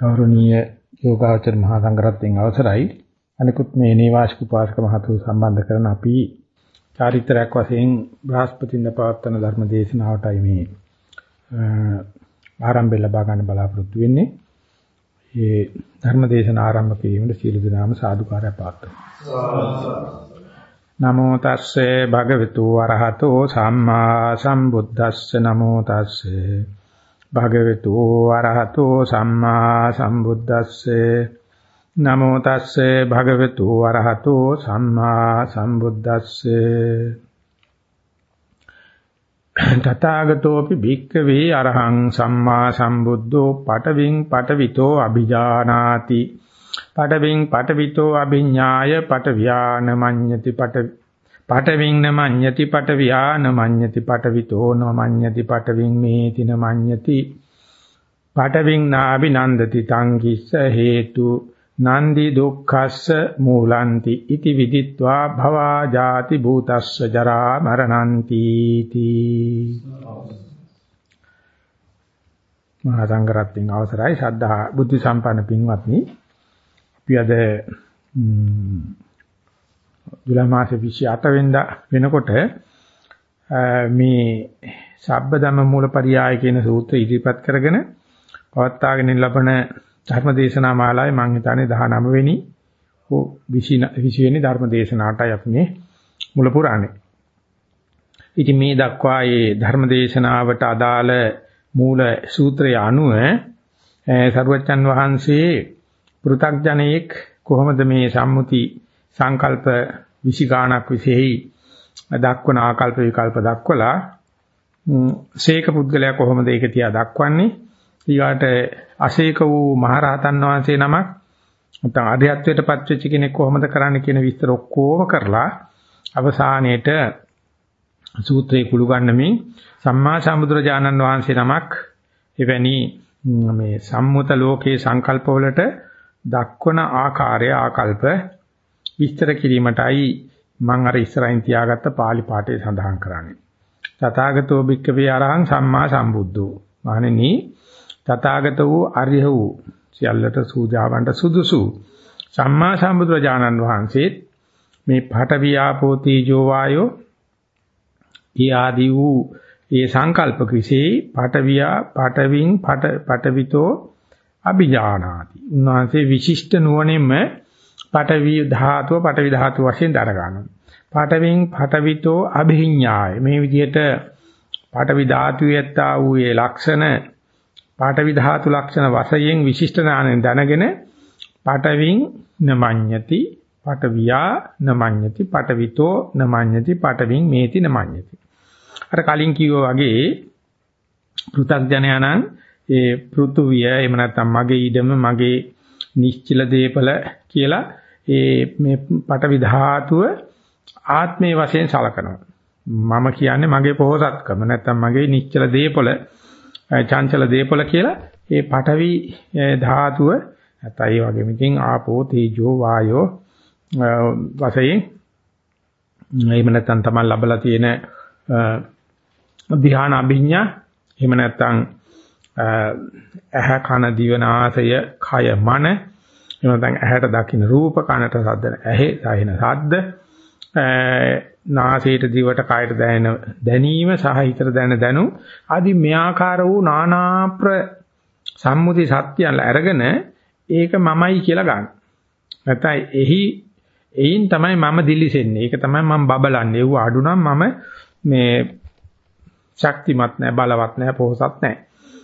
ගෞරවනීය යෝගාචර මහා සංඝරත්නයන් අවසරයි අනිකුත් මේ නේවාසික උපාසක මහතු සම්බන්ධ කරන අපි චාරිත්‍රාක් වශයෙන් බ්‍රහස්පතින්ද පවත්වන ධර්ම දේශනාවටයි මේ ආරම්භය ලබා ගන්න බලාපොරොත්තු වෙන්නේ. මේ ධර්ම දේශන ආරම්භ කිරීමට සීල දනාම සාදුකාරය පාත්තුමු. නමෝ තස්සේ භගවතු වරහතෝ සම්මා සම්බුද්දස්ස නමෝ තස්සේ භගවතු වරහතෝ සම්මා සම්බුද්දස්සේ. නමෝ තස්සේ භගවතු වරහතෝ සම්මා සම්බුද්දස්සේ. තථාගතෝපි භික්ඛවේ අරහං සම්මා සම්බුද්ධෝ පටවින් පටවිතෝ අභිජානාති. පටවින් පටවිතෝ අභිඥාය පටවියාන මඤ්ඤති පට පටවින් නමඤ්ඤති පටවියා නමඤ්ඤති පටවිතෝ නමඤ්ඤති පටවින් මේති නමඤ්ඤති පටවින් නාබිනන්දති තං කිස්ස හේතු නන්දි දුක්ඛස්ස මූලන්ති ඉති විදිත්වා භවා ජාති භූතස්ස ජරා මරණන්ති තී මහා සංඝරත්නයන් අවසරයි. ශ්‍රද්ධා බුද්ධ සම්පන්න පින්වත්නි අපි අද ජුලයි මාසේ 28 වෙනිදා වෙනකොට මේ සබ්බදම මූලපරියාය කියන සූත්‍රය ඉදිරිපත් කරගෙන පවත්වාගෙන ලබන ධර්මදේශනා මාලාවේ මම හිතන්නේ 19 වෙනි හෝ 20 20 වෙනි ධර්මදේශනාටයි අපි මේ මුල පුරාන්නේ. ඉතින් මේ දක්වා මේ ධර්මදේශනාවට අදාළ මූල සූත්‍රය අනුව සරුවච්චන් වහන්සේ පෘ탁ජනෙක් කොහොමද මේ සම්මුති සංකල්ප 20 ගාණක් විශේෂයි දක්වන ආකල්ප විකල්ප දක්වලා ශේක පුද්ගලයා කොහොමද ඒක තියා දක්වන්නේ? ඊගාට අශේක වූ මහරහතන් වහන්සේ නමක් නැත්නම් අධ්‍යත්වයට පත්වෙච්ච කෙනෙක් කොහොමද කරන්න කියන විස්තර ඔක්කොම කරලා අවසානයේට සූත්‍රේ කුළු ගන්නමින් සම්මා සම්බුදුරජාණන් වහන්සේ නමක් එවැනි මේ සම්මුත ලෝකේ සංකල්පවලට දක්වන ආකාරය ආකල්ප විස්තර කිරීමටයි මම අර ඉස්සරහින් තියාගත්ත pāli පාඨය සඳහන් කරන්නේ. තථාගතෝ භික්ඛවේ අරහං සම්මා සම්බුද්ධෝ. මහණෙනි තථාගත වූ අරිහ වූ සියල්ලට සූජාවන්ට සුදුසු සම්මා සම්බුදුරජාණන් වහන්සේ මේ පඨවි ආපෝ තීජෝ වායෝ ඊ ආදී වූ ඒ සංකල්ප කිසී පඨවියා පඨවින් පඨ පඨවිතෝ අභිජානාති. උන්වහන්සේ විශිෂ්ට නුවණින්ම පඨවි ධාතුව පඨවි ධාතුව වශයෙන් දර ගන්නවා. පඨවින් පඨවිතෝ අභිඥාය. මේ විදිහට පඨවි ධාතුවේ ඇත්තා වූ ඒ ලක්ෂණ පඨවි ධාතු ලක්ෂණ වශයෙන් විශිෂ්ට ඥානෙන් දැනගෙන පඨවින් නමඤ්ඤති පඨවියා නමඤ්ඤති පඨවිතෝ නමඤ්ඤති පඨවින් මේති නමඤ්ඤති. අර කලින් කිව්වා වගේ පෘථග්ජනයන්න් ඒ පෘථුවිය එහෙම නැත්නම් මගේ ඊඩම මගේ නිශ්චල දීපල කියලා ඒ මේ පටවි ධාතුව ආත්මයේ වශයෙන් සලකනවා. මම කියන්නේ මගේ පොහසත්කම නැත්නම් මගේ නිශ්චල දීපල චංචල දීපල කියලා ඒ පටවි ධාතුව නැත්නම් ඒ වගේම ඉතින් ආපෝ තේජෝ වායෝ වශයෙන් එහෙම නැත්නම් තමයි ලැබලා තියෙන ධ්‍යාන අභිඥා එහෙම නැත්නම් ඇහ කන දිව නාසය කය මන එහෙම නැත්නම් ඇහැට දකින්න රූප කනට ශබ්ද ඇහි සාහින ශබ්ද නාසයට දිවට කයට දැනෙන දැනීම සහ හිතට දැනෙන දැනුම් ආදී මෙයාකාර වූ නානා ප්‍ර සම්මුති සත්‍යයන් අරගෙන ඒක මමයි කියලා ගන්න. නැත්නම් එහි එයින් තමයි මම දිලිසෙන්නේ. ඒක තමයි මම බබලන්නේ. ඒව අඩු නම් මම මේ ශක්තිමත් නැහැ, බලවත් නැහැ, පොහසත් නැහැ.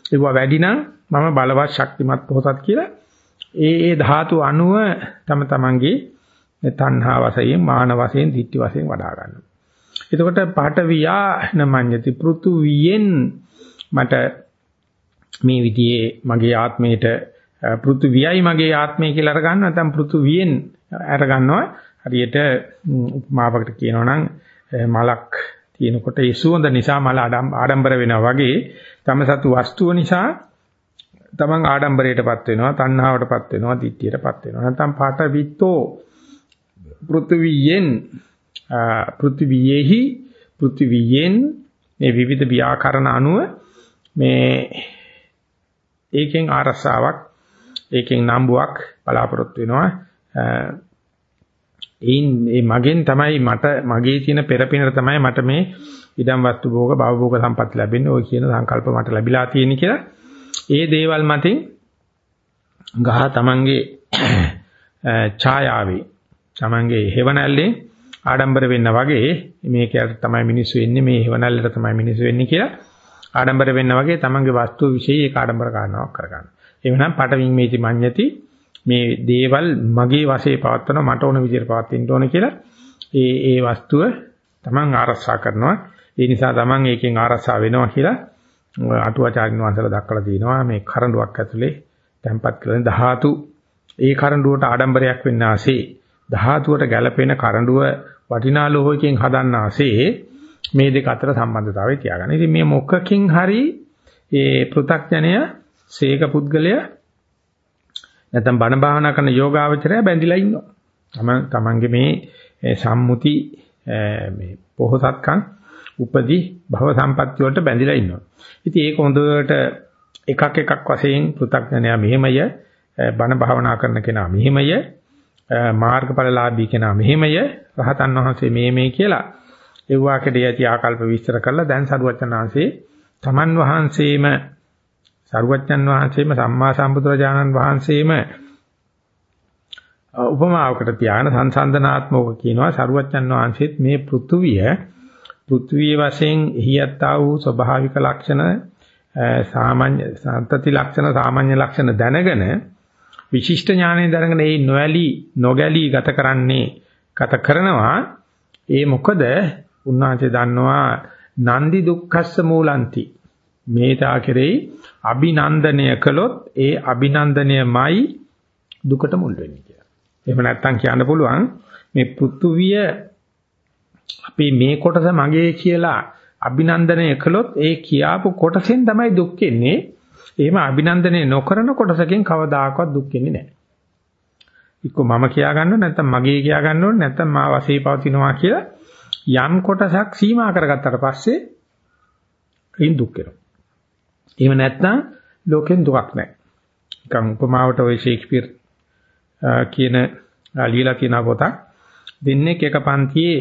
ඒව වැඩි නම් මම බලවත් ශක්තිමත් පොහසත් කියලා ඒ ඒ ධාතු අණුව තම තමන්ගේ තණ්හා වශයෙන් මාන වශයෙන් ditthi වශයෙන් වඩා ගන්නවා. එතකොට පාඨවියා නමඤ්ඤති පෘතුවියෙන් මට මේ විදිහේ මගේ ආත්මයට පෘතුවියයි මගේ ආත්මය කියලා අර ගන්නවා නැත්නම් පෘතුවියෙන් අර ගන්නවා හරියට උපමාවකට කියනවා නම් මලක් තියෙනකොට ඒ සුවඳ නිසා මල ආඩම්බර වෙනවා වගේ තම සතු වස්තුව නිසා තමන් ආඩම්බරයටපත් වෙනවා, තණ්හාවටපත් වෙනවා, ditthියටපත් වෙනවා. නැත්නම් පාට විත්තෝ පෘථිවියෙන් පෘථිවියෙහි පෘථිවියෙන් මේ විවිධ ව්‍යාකරණ අනුව මේ ඒකෙන් ආරසාවක් ඒකෙන් නම්බුවක් බලාපොරොත්තු වෙනවා. ඒන් මේ මගෙන් තමයි මට මගේ තියෙන පෙරපිනර තමයි මට මේ ඉදම් වස්තු භෝග භව භෝග සම්පත් ලැබෙන්නේ ඔය කියන සංකල්ප මට ලැබිලා තියෙන කියලා. ඒ දේවල් මතින් ගහ තමන්ගේ ඡායාවේ තමන්ගේ හේවණල්ලේ ආඩම්බර වෙන්න වගේ මේකයට තමයි මිනිස්සු වෙන්නේ මේ හේවණල්ලට තමයි මිනිස්සු වෙන්නේ කියලා ආඩම්බර වෙන්න වගේ තමන්ගේ වස්තු વિશે ඒක ආඩම්බර කරනවා කරගන්න. එවනම් පටවින් මේති මඤ්ඤති මේ දේවල් මගේ වශයෙන් පවත්වන මට ඕන විදිහට පවත්වන්න ඕන කියලා ඒ ඒ වස්තුව තමන් ආරක්ෂා කරනවා. ඒ නිසා තමන් ඒකෙන් ආරක්ෂා වෙනවා කියලා අටුවාචාර්යන් වහන්සේලා දක්වලා තියෙනවා මේ කරඬුවක් ඇතුලේ තැම්පත් කරන ධාතු ඒ කරඬුවට ආඩම්බරයක් වෙන්න ආසේ ධාතුවට ගැළපෙන කරඬුව වටිනා ලෝහයකින් හදන්න ආසේ මේ දෙක අතර සම්බන්ධතාවය තියාගන්න. ඉතින් මේ මොකකින් හරි ඒ පෘ탁ඥය සීක පුද්ගලයා නැත්නම් බණ භාවනා කරන යෝගාවචරය බැඳිලා ඉන්නවා. තම තමන්ගේ මේ සම්මුති මේ පොහසත්කම් උපදී භව සම්පත්‍ය වලට බැඳිලා ඉන්නවා. ඉතින් ඒක හොඳට එකක් එකක් වශයෙන් පෘථග්ජනයා මෙහෙමය බණ භාවනා කරන කෙනා මෙහෙමය මාර්ගඵලලාභී කෙනා මෙහෙමය රහතන් වහන්සේ මේ මේ කියලා ඒ වාක්‍යයට යටි ආකල්ප විස්තර කරලා දැන් සරුවචනාංශේ තමන් වහන්සේම සරුවචන් වහන්සේම සම්මා සම්බුදුරජාණන් වහන්සේම උපමාවකට තියාගෙන සංසන්දනාත්මක කියනවා සරුවචන් වහන්සේත් මේ පෘථුවිය පෘථුවිය වශයෙන් එහියත්තා වූ ස්වභාවික ලක්ෂණ සාමාන්‍ය සන්තති ලක්ෂණ සාමාන්‍ය ලක්ෂණ දැනගෙන විශිෂ්ට ඥානයෙන් දැනගෙන ඒ නොඇලී නොගැලී ගත කරන්නේ ගත කරනවා. ඒ මොකද? උන්වහන්සේ දන්නවා නන්දි දුක්ඛස්ස මූලන්ති. මේතා කෙරෙහි අභිනන්දනය කළොත් ඒ අභිනන්දනයමයි දුකට මුල් වෙන්නේ කියලා. එහෙම නැත්නම් කියන්න පුළුවන් මේ පෘථුවිය අපි මේ කොටස මගේ කියලා අභිනන්දනය කළොත් ඒ කියාපු කොටසෙන් තමයි දුක් වෙන්නේ. එහෙම අභිනන්දනය නොකරන කොටසකින් කවදාකවත් දුක් වෙන්නේ නැහැ. එක්ක මම කියා ගන්නව නැත්නම් මගේ කියා ගන්නව නැත්නම් මා වශයෙන් පවතිනවා කියලා යම් කොටසක් සීමා කරගත්තට පස්සේ ඉන් දුක් වෙනවා. එහෙම නැත්නම් ලෝකෙන් දුකක් නැහැ. නිකන් උපමාවට ওই ෂේක්ස්පියර් කියන ලියලා තියෙන පොතක් දෙන්නේ එක පන්තියේ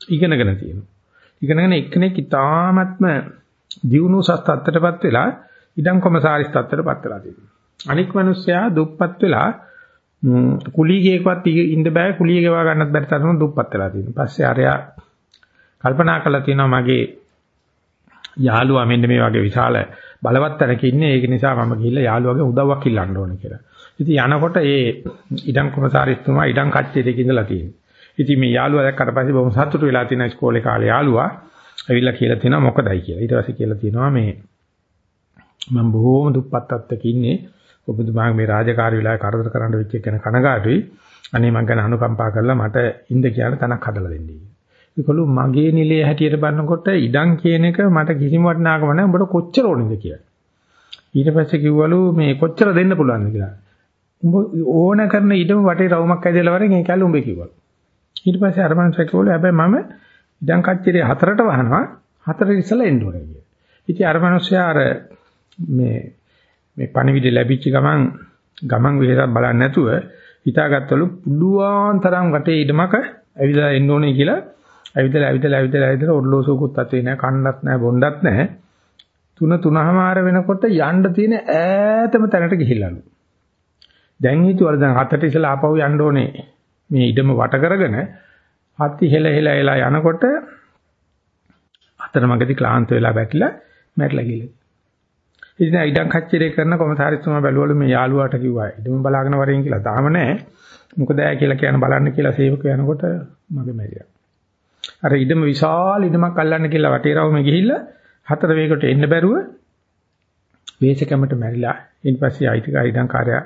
ඉගෙනගෙන තියෙනවා. ඉගෙනගෙන එක්කෙනෙක් ඉතාමත්ම දියුණු සත්‍යත්වයටපත් වෙලා ඉඩම් කොමසාරිස් තත්ත්වයටපත් වෙලා තියෙනවා. අනික් මිනිස්සයා දුප්පත් වෙලා කුලීගේකවත් ඉන්න බෑ කුලිය ගෙවා ගන්නත් බැරි තරම දුප්පත් වෙලා තියෙනවා. පස්සේ අරයා කල්පනා කරලා තියෙනවා මගේ යාළුවා මෙන්න මේ වගේ විශාල බලවත් තැනක ඉන්නේ ඒක නිසා මම ගිහිල්ලා යාළුවාගේ උදව්වක් ඉල්ලන්න ඕනේ කියලා. ඉතින් යනකොට ඒ ඉඩම් කොමසාරිස්තුමා ඉඩම් කච්චේ දෙක ඉඳලා තියෙනවා. ඉතින් මේ යාළුවා දැක්කට පස්සේ බොහොම සතුටු වෙලා තියෙන ඉස්කෝලේ කාලේ යාළුවා ඇවිල්ලා කියලා තියෙනවා මොකදයි කියලා. ඊට පස්සේ කියලා තියෙනවා මේ මම බොහොම දුප්පත් අත්දක ඉන්නේ. ඔබතුමා මේ රාජකාරී වෙලාවේ කරදර කරන්න වෙච්ච එක ගැන කනගාටුයි. අනේ මං ගැන අනුකම්පා කරලා මට ඉන්න කියන තැනක් හදලා දෙන්න. ඒකළු මගේ නිලයේ හැටියට බලනකොට ඉඩම් කියන එක මට කිසිම වටිනාකම නැහැ. උඹට කොච්චර ඕනද කියලා. ඊට පස්සේ කිව්වලු මේ කොච්චර දෙන්න පුළුවන්ද කියලා. උඹ ඕන කරන ඉඩම වටේ රවුමක් ඇදලා වරෙන් ඒ කැලේ උඹේ කිව්වලු. ඊට පස්සේ අර මනුස්සයා කිව්වලු හැබැයි මම ඉඩම් කච්චරේ හතරට වහනවා. හතර ඉස්සලා එන්න ඕනේ කියලා. ඉතින් අර මනුස්සයා අර මේ මේ පණිවිඩ ලැබිච්ච ගමන් ගමන් විහෙරක් බලන්නේ නැතුව හිතාගත්තලු පුළුවන් තරම් වටේ ඉඩමක ඇවිදලා එන්න ඕනේ කියලා. ඇවිදලා ඇවිදලා ඇවිදලා ඇවිදලා ඔර්ලෝසුකුත් අතේ නැහැ කන්නත් නැහැ බොණ්ඩත් නැහැ. තුන තුනමාර වෙනකොට යන්න තියෙන ඈතම තැනට ගිහිල්ලාලු. දැන් හිතුවල දැන් හතට ඉස්සලා ආපහු යන්න ඕනේ. මේ ඉඩම වට කරගෙන හත්ති හෙල හෙල එලා යනකොට අතරමඟදී ක්ලාන්ත වෙලා බැකිලා මැරිලා ගිහලා. ඉතින් ඉඩම් කච්චරේ කරන කොමසාරිස්තුමා බැලුවලු මේ යාළුවාට කිව්වා ඉඩම බලාගෙන වරෙන් කියලා. තාම නැහැ. මොකද ඇය කියලා කියන බලන්න කියලා සේවක යනකොට මගේ මැරියා. අර ඉඩම විශාල ඉඩමක් අල්ලන්න කියලා වටේරවම ගිහිල්ලා හතර වේගකට එන්න බැරුව වේශකමට මැරිලා ඊට පස්සේ අයිතිකාරී ඉඩම් කාර්යය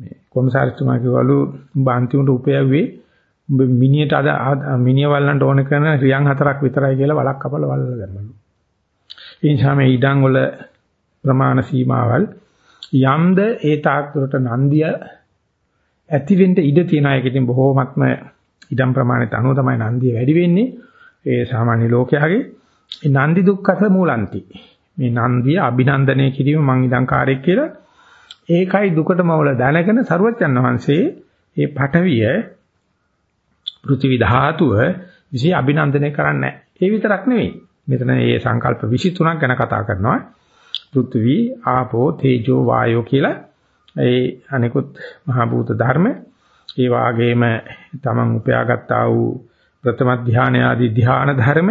මේ කොමසාරිස්තුමා කිව්වලු උඹ අන්තිමට උපයව්වේ උඹ මිනියට අද මිනිය වල්ලන්ට ඕන කරන රියන් හතරක් විතරයි කියලා වලක් කපලා වල්ලලා දැම්මලු. ඒ නිසා මේ ඉඩම් වල ප්‍රමාණ සීමාවල් යම්ද ඒ තාක් දුරට නන්දිය ඇතිවෙන්න ඉඩ තියෙන එක ඉතින් බොහෝමත්ම ඉඩම් ප්‍රමාණයට අනුව තමයි නන්දිය වැඩි වෙන්නේ. ඒ සාමාන්‍ය ලෝකයාගේ ඒ නන්දි දුක්ඛස මූලන්ති. මේ නන්දිය අභිනන්දනය කිරීම මං ඉදං කාර්යයක් කියලා ඒකයි දුකට මවල දැනගෙන සරුවච්චන් වහන්සේ මේ පඨවිය පෘථිවි ධාතුව විශේෂ අභිනන්දනය කරන්නේ ඒ විතරක් නෙවෙයි. මෙතන මේ සංකල්ප 23ක් ගැන කතා කරනවා. පෘථිවි, ආපෝ, තේජෝ, වායෝ කියලා ඒ අනිකුත් මහ භූත ධර්ම ඒ වාගේම තමන් උපයාගත්තා වූ ප්‍රථම ධානය ආදී ධාන ධර්ම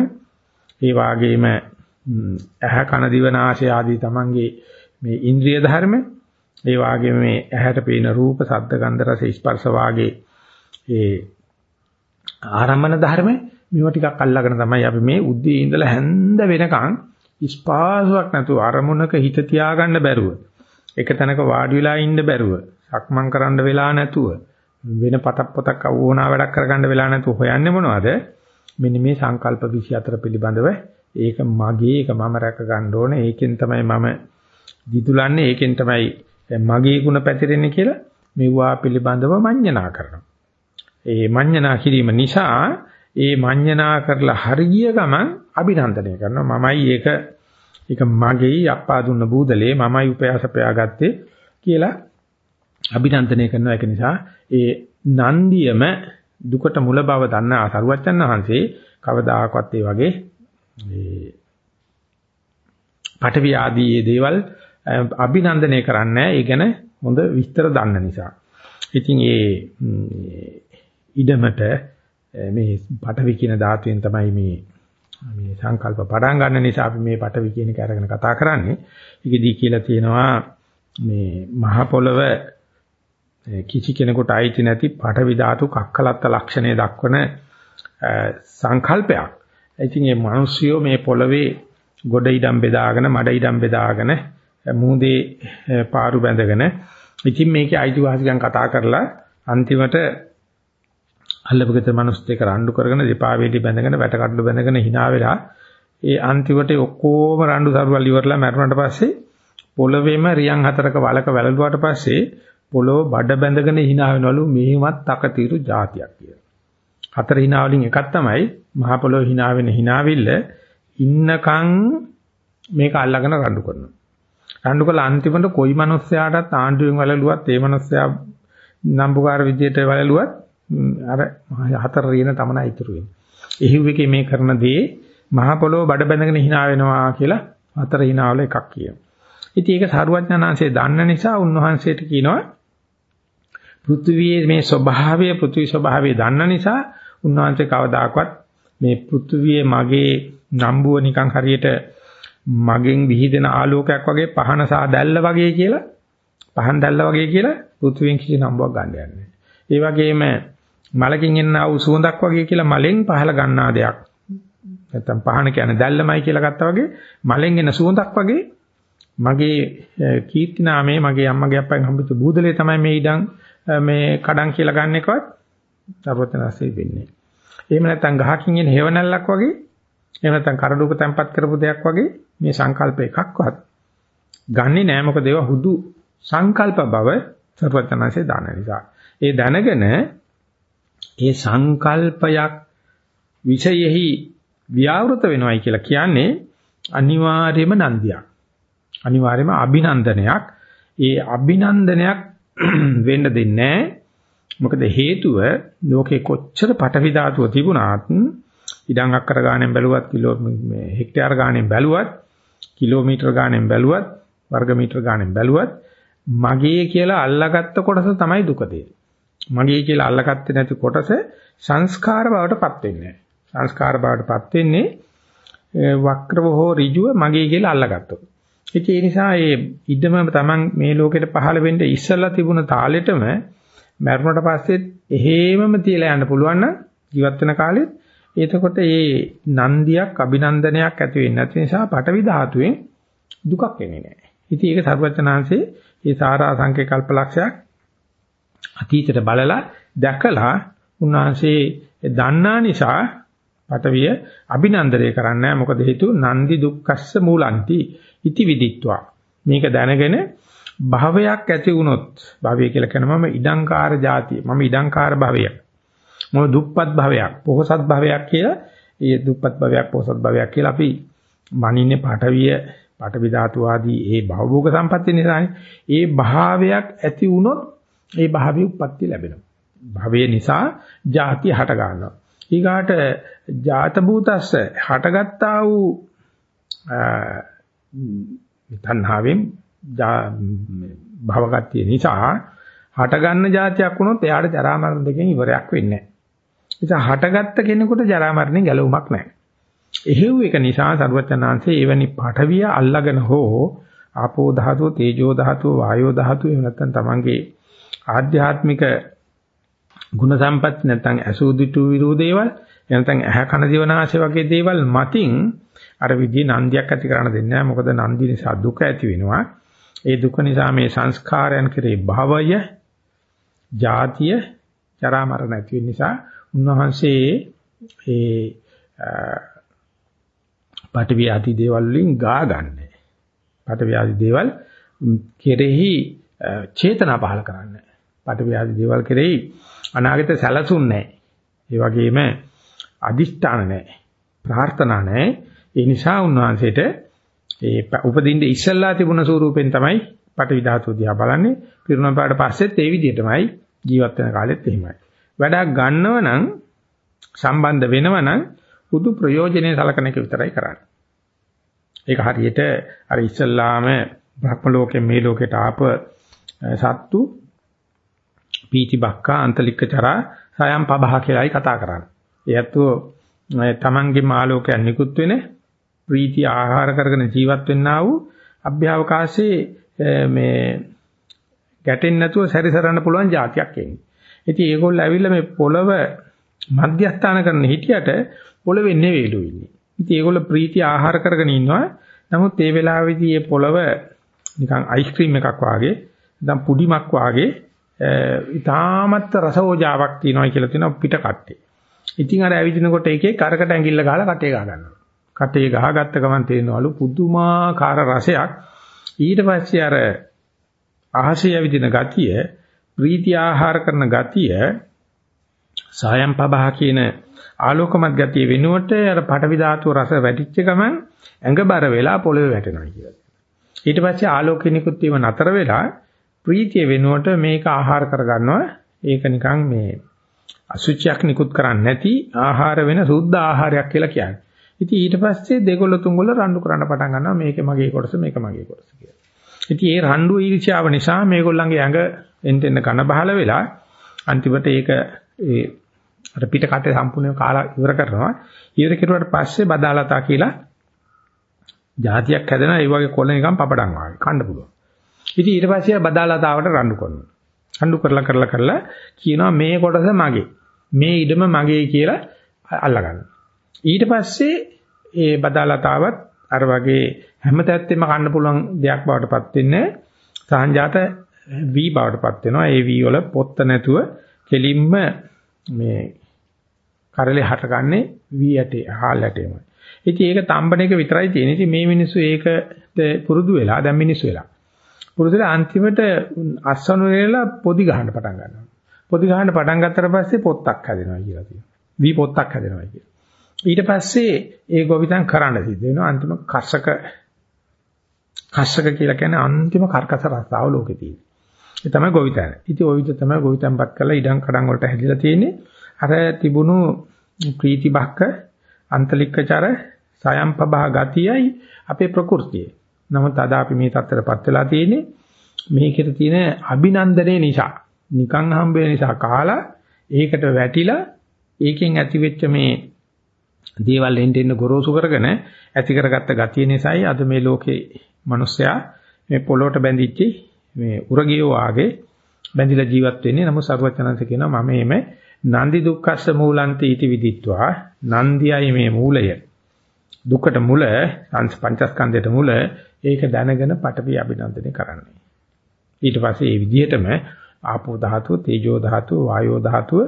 ඒ වාගේම ඇහ කන දිව නාසය ආදී තමන්ගේ මේ ඉන්ද්‍රිය ධර්ම ඒ වාගේම මේ ඇහැට පේන රූප ශබ්ද ගන්ධ රස ස්පර්ශ වාගේ ඒ ආරම්මන ධර්ම මේවා ටිකක් අල්ලගෙන තමයි අපි මේ උද්දී ඉඳලා හැන්ද වෙනකන් ස්පාසුවක් නැතුව අරමුණක හිත තියාගන්න බැරුව. එක තැනක වාඩි වෙලා ඉන්න බැරුව. සක්මන් කරන්න වෙලා නැතුව. වෙන පතක් පතක් ඕනා වැඩක් කරගන්න වෙලා නැතුව හොයන්නේ මොනවද? මෙන්න මේ සංකල්ප 24 පිළිබඳව ඒක මගේ ඒක මම රැක ගන්න ඕනේ. ඒකෙන් තමයි මම දිදුලන්නේ. ඒකෙන් තමයි මගේ ಗುಣ පැතිරෙන්නේ කියලා මෙවුවා පිළිබඳව මඤ්ඤණා කරනවා. ඒ මඤ්ඤණා කිරීම නිසා ඒ මඤ්ඤණා කරලා හරිය ගමන් අභිනන්දනය කරනවා. මමයි ඒක ඒක මගේ අප්පා දුන්න බූදලේ මමයි උපයාසපයා ගත්තේ කියලා අභිනන්දනය කරනවා. ඒක නිසා ඒ නන්දියම දුකට මුල බව දන්න සරුවච්චන් වහන්සේ කවදාකවත් ඒ වගේ මේ පටවි ආදී දේවල් අභිනන්දනය කරන්නේ ඒ ගැන හොඳ විස්තර දන්න නිසා. ඉතින් ඒ ඉඩමට මේ පටවි කියන ධාතුවෙන් තමයි මේ මේ සංකල්ප පටන් ගන්න නිසා අපි මේ පටවි කියන එක අරගෙන කතා කරන්නේ. ඒකෙදී කියලා තියෙනවා මේ මහ පොළව කිසි කෙනෙකුට අයිති නැති පටවි ධාතු කක්කලත්ත ලක්ෂණය දක්වන සංකල්පයක්. ඉතින් මේ මිනිස්සුયો මේ පොළවේ ගොඩ ඉඩම් බෙදාගෙන මඩ ඉඩම් බෙදාගෙන මූදේ පාරු බැඳගෙන ඉතින් මේකේ අයිතිවාසිකම් කතා කරලා අන්තිමට අල්ලපගෙත මනුස්ස දෙක රණ්ඩු කරගෙන දෙපා වේලි බැඳගෙන වැට කඩළු බැඳගෙන hina වෙලා ඒ අන්තිමට ඔක්කොම රණ්ඩු සරුවල් ඉවරලා මැරුණාට පස්සේ පොළවේම රියන් හතරක වලක වැළලුවාට පස්සේ පොළොව බඩ බැඳගෙන hina වෙනවලු මෙහිමත් තකතිරු જાතියක් කියලා. හතර hina වලින් එකක් තමයි මහ පොළොව hina වෙන hinaවිල්ල ඉන්නකන් මේක අල්ලගෙන රණ්ඩු කරනවා. රණ්ඩු කළ අන්තිමට කොයි මිනිස්සයාටත් ආණ්ඩුවෙන් වැළලුවත් ඒ මිනිස්සයා නම්බුකාර විදියට වැළලුවත් අර හතර රියන තමයි ඉතුරු වෙන්නේ. එහිවෙකේ මේ කරන දේ මහ පොළොව බඩ බැඳගෙන hina වෙනවා කියලා හතර hinaවල එකක් කියනවා. ඉතින් ඒක සාරුවඥාන්සේ දන්න නිසා උන්වහන්සේට කියනවා පෘථිවියේ මේ ස්වභාවය පෘථිවි ස්වභාවය දන්න නිසා උන්වහන්සේ කවදාකවත් මේ පෘථිවියේ මගේ නම්බුව නිකන් හරියට මගෙන් විහිදෙන ආලෝකයක් වගේ පහන සා දැල්ල වගේ කියලා පහන් දැල්ල වගේ කියලා පෘථිවියෙන් කිසි නම්බුවක් ගන්න යන්නේ. ඒ වගේම මලකින් එන ආ සුවඳක් වගේ කියලා මලෙන් පහල ගන්නා දෙයක්. නැත්තම් පහන කියන්නේ දැල්ලමයි කියලා ගත්තා වගේ මලෙන් එන සුවඳක් වගේ මගේ කීර්ති නාමයේ මගේ අම්මගේ අප්පගෙන් හම්බෙච්ච බූදලේ තමයි මේ ඉඩම් මේ කඩන් කියලා ගන්න එකවත් සර්වතනසේ වෙන්නේ. එහෙම නැත්නම් ගහකින් එන හේවණල්ලක් වගේ එහෙම නැත්නම් කරඩුවක තැම්පත් කරපු දෙයක් වගේ මේ සංකල්ප එකක්වත් ගන්නෙ නෑ මොකද ඒවා හුදු සංකල්ප බව සර්වතනසේ දාන නිසා. ඒ දැනගෙන ඒ සංකල්පයක් විෂයෙහි ව්‍යවෘත වෙනවයි කියලා කියන්නේ අනිවාර්යයෙන්ම නන්දියක්. අනිවාර්යයෙන්ම අභිනන්දනයක්. ඒ අභිනන්දනයක් වෙන්න දෙන්නේ මොකද හේතුව ලෝකේ කොච්චර පටවි ධාතුව තිබුණාත් ඉඩම් අක්කර ගාණෙන් බැලුවත් කිලෝ මේ හෙක්ටයාර ගාණෙන් බැලුවත් කිලෝමීටර ගාණෙන් බැලුවත් වර්ග මීටර ගාණෙන් බැලුවත් මගේ කියලා අල්ලාගත්ත කොටස තමයි දුක දෙන්නේ. මගේ කියලා අල්ලගත්තේ නැති කොටස සංස්කාර බවටපත් වෙන්නේ සංස්කාර බවටපත් වෙන්නේ වක්‍රව හෝ ඍජුව මගේ කියලා අල්ලගත්තොත්. ඒ නිසා මේ ඉදම තමන් මේ ලෝකෙට පහළ වෙන්න ඉස්සලා තිබුණ තාලෙටම මරුණට පස්සෙත් එහෙමම තියලා යන්න පුළුවන් නම් ජීවත් වෙන කාලෙත් එතකොට මේ නන්දියක් අභිනන්දනයක් ඇති වෙන්නේ නැති නිසා පටවි ධාතුවෙන් දුකක් එන්නේ නැහැ. ඉතින් ඒක සර්වචනාංශේ මේ සාරා සංකේ කල්පලක්ෂයක් අතීතයට බලලා දැකලා උන්වහන්සේ දන්නා නිසා පටවිය අභිනන්දනය කරන්නේ මොකද හේතුව නන්දි දුක්ඛස්ස මූලන්ති ඉති විදිත්වා. මේක දැනගෙන භවයක් ඇති වුණොත් භවය කියලා කියනමම ඉඩංකාර જાතිය මම ඉඩංකාර භවයක්. මම දුප්පත් භවයක් පොහසත් භවයක් කියලා ඒ දුප්පත් භවයක් පොහසත් භවයක් කියලා අපි මනින්නේ පටවිය පටවි ධාතු ආදී ඒ භවභෝග සම්පatti නිසානේ. ඒ භාවයක් ඇති වුණොත් ඒ භාවයේ උප්පත්ති ලැබෙනවා. භවය නිසා ಜಾති හට ගන්නවා. ඊගාට ජාත භූතස්ස හටගත්තා වූ තණ්හාවෙන් භවගතිය නිසා හටගන්න જાතියක් වුණොත් එයාට ජරා මරණ දෙකෙන් ඉවරයක් වෙන්නේ නැහැ. නිසා හටගත්ත කෙනෙකුට ජරා මරණේ ගැලවුමක් නැහැ. එහෙව් එක නිසා සරුවචනාංශයේ එවැනි පඨවිය අල්ලාගෙන හෝ ආපෝ ධාතුව, තේජෝ ධාතුව, වායෝ ධාතුව එහෙම නැත්නම් තමන්ගේ ආධ්‍යාත්මික ගුණ සම්පatti නැත්නම් අසුදිතු විරෝ දේවල් නැත්නම් ඇහ කන දිවනාශය වගේ දේවල් මතින් අර විදිහේ නන්දියක් ඇති කරන්න දෙන්නේ නැහැ. මොකද නන්දි නිසා දුක ඇති වෙනවා. ඒ දුක නිසා මේ සංස්කාරයන් කෙරේ භවය, ජාතිය, ජරා මරණ ඇති වෙන නිසා උන්වහන්සේ ඒ පටවි ආදී දේවල් වලින් ගා ගන්නෑ. පටවි ආදී දේවල් කෙරෙහි චේතනා පහල කරන්නේ. පටවි ආදී දේවල් කෙරෙහි අනාගත සැලසුම් නැහැ. ඒ වගේම අදිෂ්ඨාන නැහැ. ප්‍රාර්ථනා නැහැ. ඒ නිසා උන්වහන්සේට ඒ උපදින්න ඉස්සල්ලා තිබුණ ස්වරූපෙන් තමයි පටවි ධාතුව දිහා බලන්නේ. පිරුණම් පාඩ පස්සෙත් ඒ විදිහටමයි ජීවත් වෙන කාලෙත් එහෙමයි. වැඩක් ගන්නව නම් සම්බන්ධ වෙනව නම් පුදු ප්‍රයෝජනේ සලකන එක විතරයි කරන්නේ. ඒක හරියට අර ඉස්සල්ලාම බ්‍රහ්ම ලෝකයෙන් මේ ලෝකයට ආප සත්තු පීති බක්කා අන්තලික්ක චරා සයම් පබහ කියලායි කතා කරන්නේ. ඒත්තු තමන්ගේ මාලෝකයන් නිකුත් වෙන ප්‍රීති ආහාර කරගෙන ජීවත් වෙන්නා වූ අභ්‍යවකාශයේ මේ ගැටෙන්නේ නැතුව සැරිසරන්න පුළුවන් જાතියක් එන්නේ. ඉතින් ඒගොල්ලෝ ඇවිල්ලා මේ පොළව මධ්‍යස්ථාන කරන හිටියට පොළවේ නෙවෙයිලු ඉන්නේ. ඉතින් ඒගොල්ලෝ ප්‍රීති ආහාර කරගෙන ඉන්නවා. නමුත් ඒ වෙලාවේදී මේ පොළව නිකන් අයිස්ක්‍රීම් එකක් වාගේ නැත්නම් පුඩිමක් වාගේ ඉතාමත් රසෝජාවක් තියෙනවා කියලා තියෙනවා පිට කට්ටේ. ඉතින් අර ඇවිදිනකොට එකේ කරකට ඇඟිල්ල ගහලා කටේ ගහ ගන්නවා. කටේ ගහගත්ත ගමන් තේරෙනවලු පුදුමාකාර රසයක්. ඊට පස්සේ අර ආහසය ඇවිදින ගතිය, ප්‍රීති ආහාර කරන ගතිය, සායම් පබහ කියන ආලෝකමත් ගතිය වෙනුවට අර පටවි ධාතු රස වැටිච්ච ගමන් ඇඟ බර වෙලා පොළවේ වැටෙනවා කියලා. ඊට පස්සේ ආලෝකිනිකුත් ඒව නතර වෙලා ප්‍රීතිය වෙනුවට මේක ආහාර කරගන්නවා. ඒක නිකන් මේ අසුචියක් නිකුත් කරන්නේ නැති ආහාර වෙන සුද්ධ ආහාරයක් කියලා කියන්නේ. ඉතින් ඊට පස්සේ දෙගොල්ල තුන්ගොල්ල රණ්ඩු කරන්න පටන් ගන්නවා මේක මගේ කොටස මේක මගේ කොටස කියලා. ඉතින් ඒ රණ්ඩු ඊර්ෂ්‍යාව නිසා මේගොල්ලන්ගේ ඇඟ එන්න එන්න කන බහල වෙලා අන්තිමට ඒක ඒ අර පිට කටේ සම්පූර්ණයෙන් කාලා ඉවර කරනවා. ඉවර කෙරුවට පස්සේ බදාලතා කියලා જાතියක් හැදෙනවා. ඒ වගේ කොළ නිකන් පපඩම් වගේ කන්න පුළුවන්. ඉතින් ඊට පස්සේ බදාලතාවට රණ්ඩු කරනවා. රණ්ඩු කරලා කරලා කරලා කියනවා මේ කොටස මගේ. මේ ඉඩම මගේ කියලා අල්ලගන්නවා. ඊට පස්සේ ඒ බදාලතාවත් අර වගේ හැමතැත්තෙම කන්න පුළුවන් දෙයක් බවටපත් වෙන්නේ සාංජාත වී බවටපත් වෙනවා. ඒ වී වල පොත්ත නැතුව කෙලින්ම මේ කරලේ හටගන්නේ වී ඇටේ හාල් ඇටේමයි. ඉතින් ඒක තම්බන එක විතරයි තියෙන්නේ. ඉතින් මේ මිනිස්සු ඒකට පුරුදු වෙලා දැන් මිනිස්සු වෙලා. පුරුදු වෙලා අන්තිමට අස්වනු වෙලා පොදි ගහන්න පටන් ගන්නවා. පොදි ගහන්න පටන් ගත්තට පස්සේ පොත්තක් හැදෙනවා කියලා කියනවා. වී පොත්තක් හැදෙනවා කියලා. ඊට පස්සේ ඒ ගොවිතැන් කරන්න සිද්ධ වෙනවා. අන්තිම කර්ෂක කර්ෂක කියලා කියන්නේ අන්තිම කර්කස රස්සාව ලෝකේ තියෙන්නේ. ඒ තමයි ගොවිතැන. ඉතින් ওই විදිහ තමයි ගොවිතැන්පත් කරලා ඉඩම් කඩම් වලට හැදිලා තියෙන්නේ. අර තිබුණු ප්‍රීතිබක්ක, අන්තලික්කචර, සයම්පබහ ගතියයි අපේ ප්‍රകൃතිය. නමුත් අද අපි මේ තත්ත්වයටපත් වෙලා තියෙන්නේ මේකෙට තියෙන අභිනන්දනයේ නිසා. නිකන් හම්බ නිසා කාලා ඒකට වැටිලා ඒකෙන් ඇතිවෙච්ච මේ දේවල් එන්න එන්න ගොරෝසු කරගෙන ඇති කරගත්ත ගතිය නිසායි අද මේ ලෝකේ මිනිස්සයා මේ පොළොවට බැඳිච්චි මේ උරගියෝ ආගේ බැඳිලා ජීවත් වෙන්නේ. නමුත් සරුවචනන්ත කියනවා මම එමේ නන්දි දුක්ඛස්ස මූලන්ති इति විදිත්වා. නන්දියයි මේ මූලය. දුකට මුල පංචස්කන්ධයට මුල ඒක දැනගෙන පටපි අභිනන්දනය කරන්නේ. ඊට පස්සේ මේ විදිහටම ආපෝ ධාතුව තේජෝ ධාතුව වායෝ ධාතුව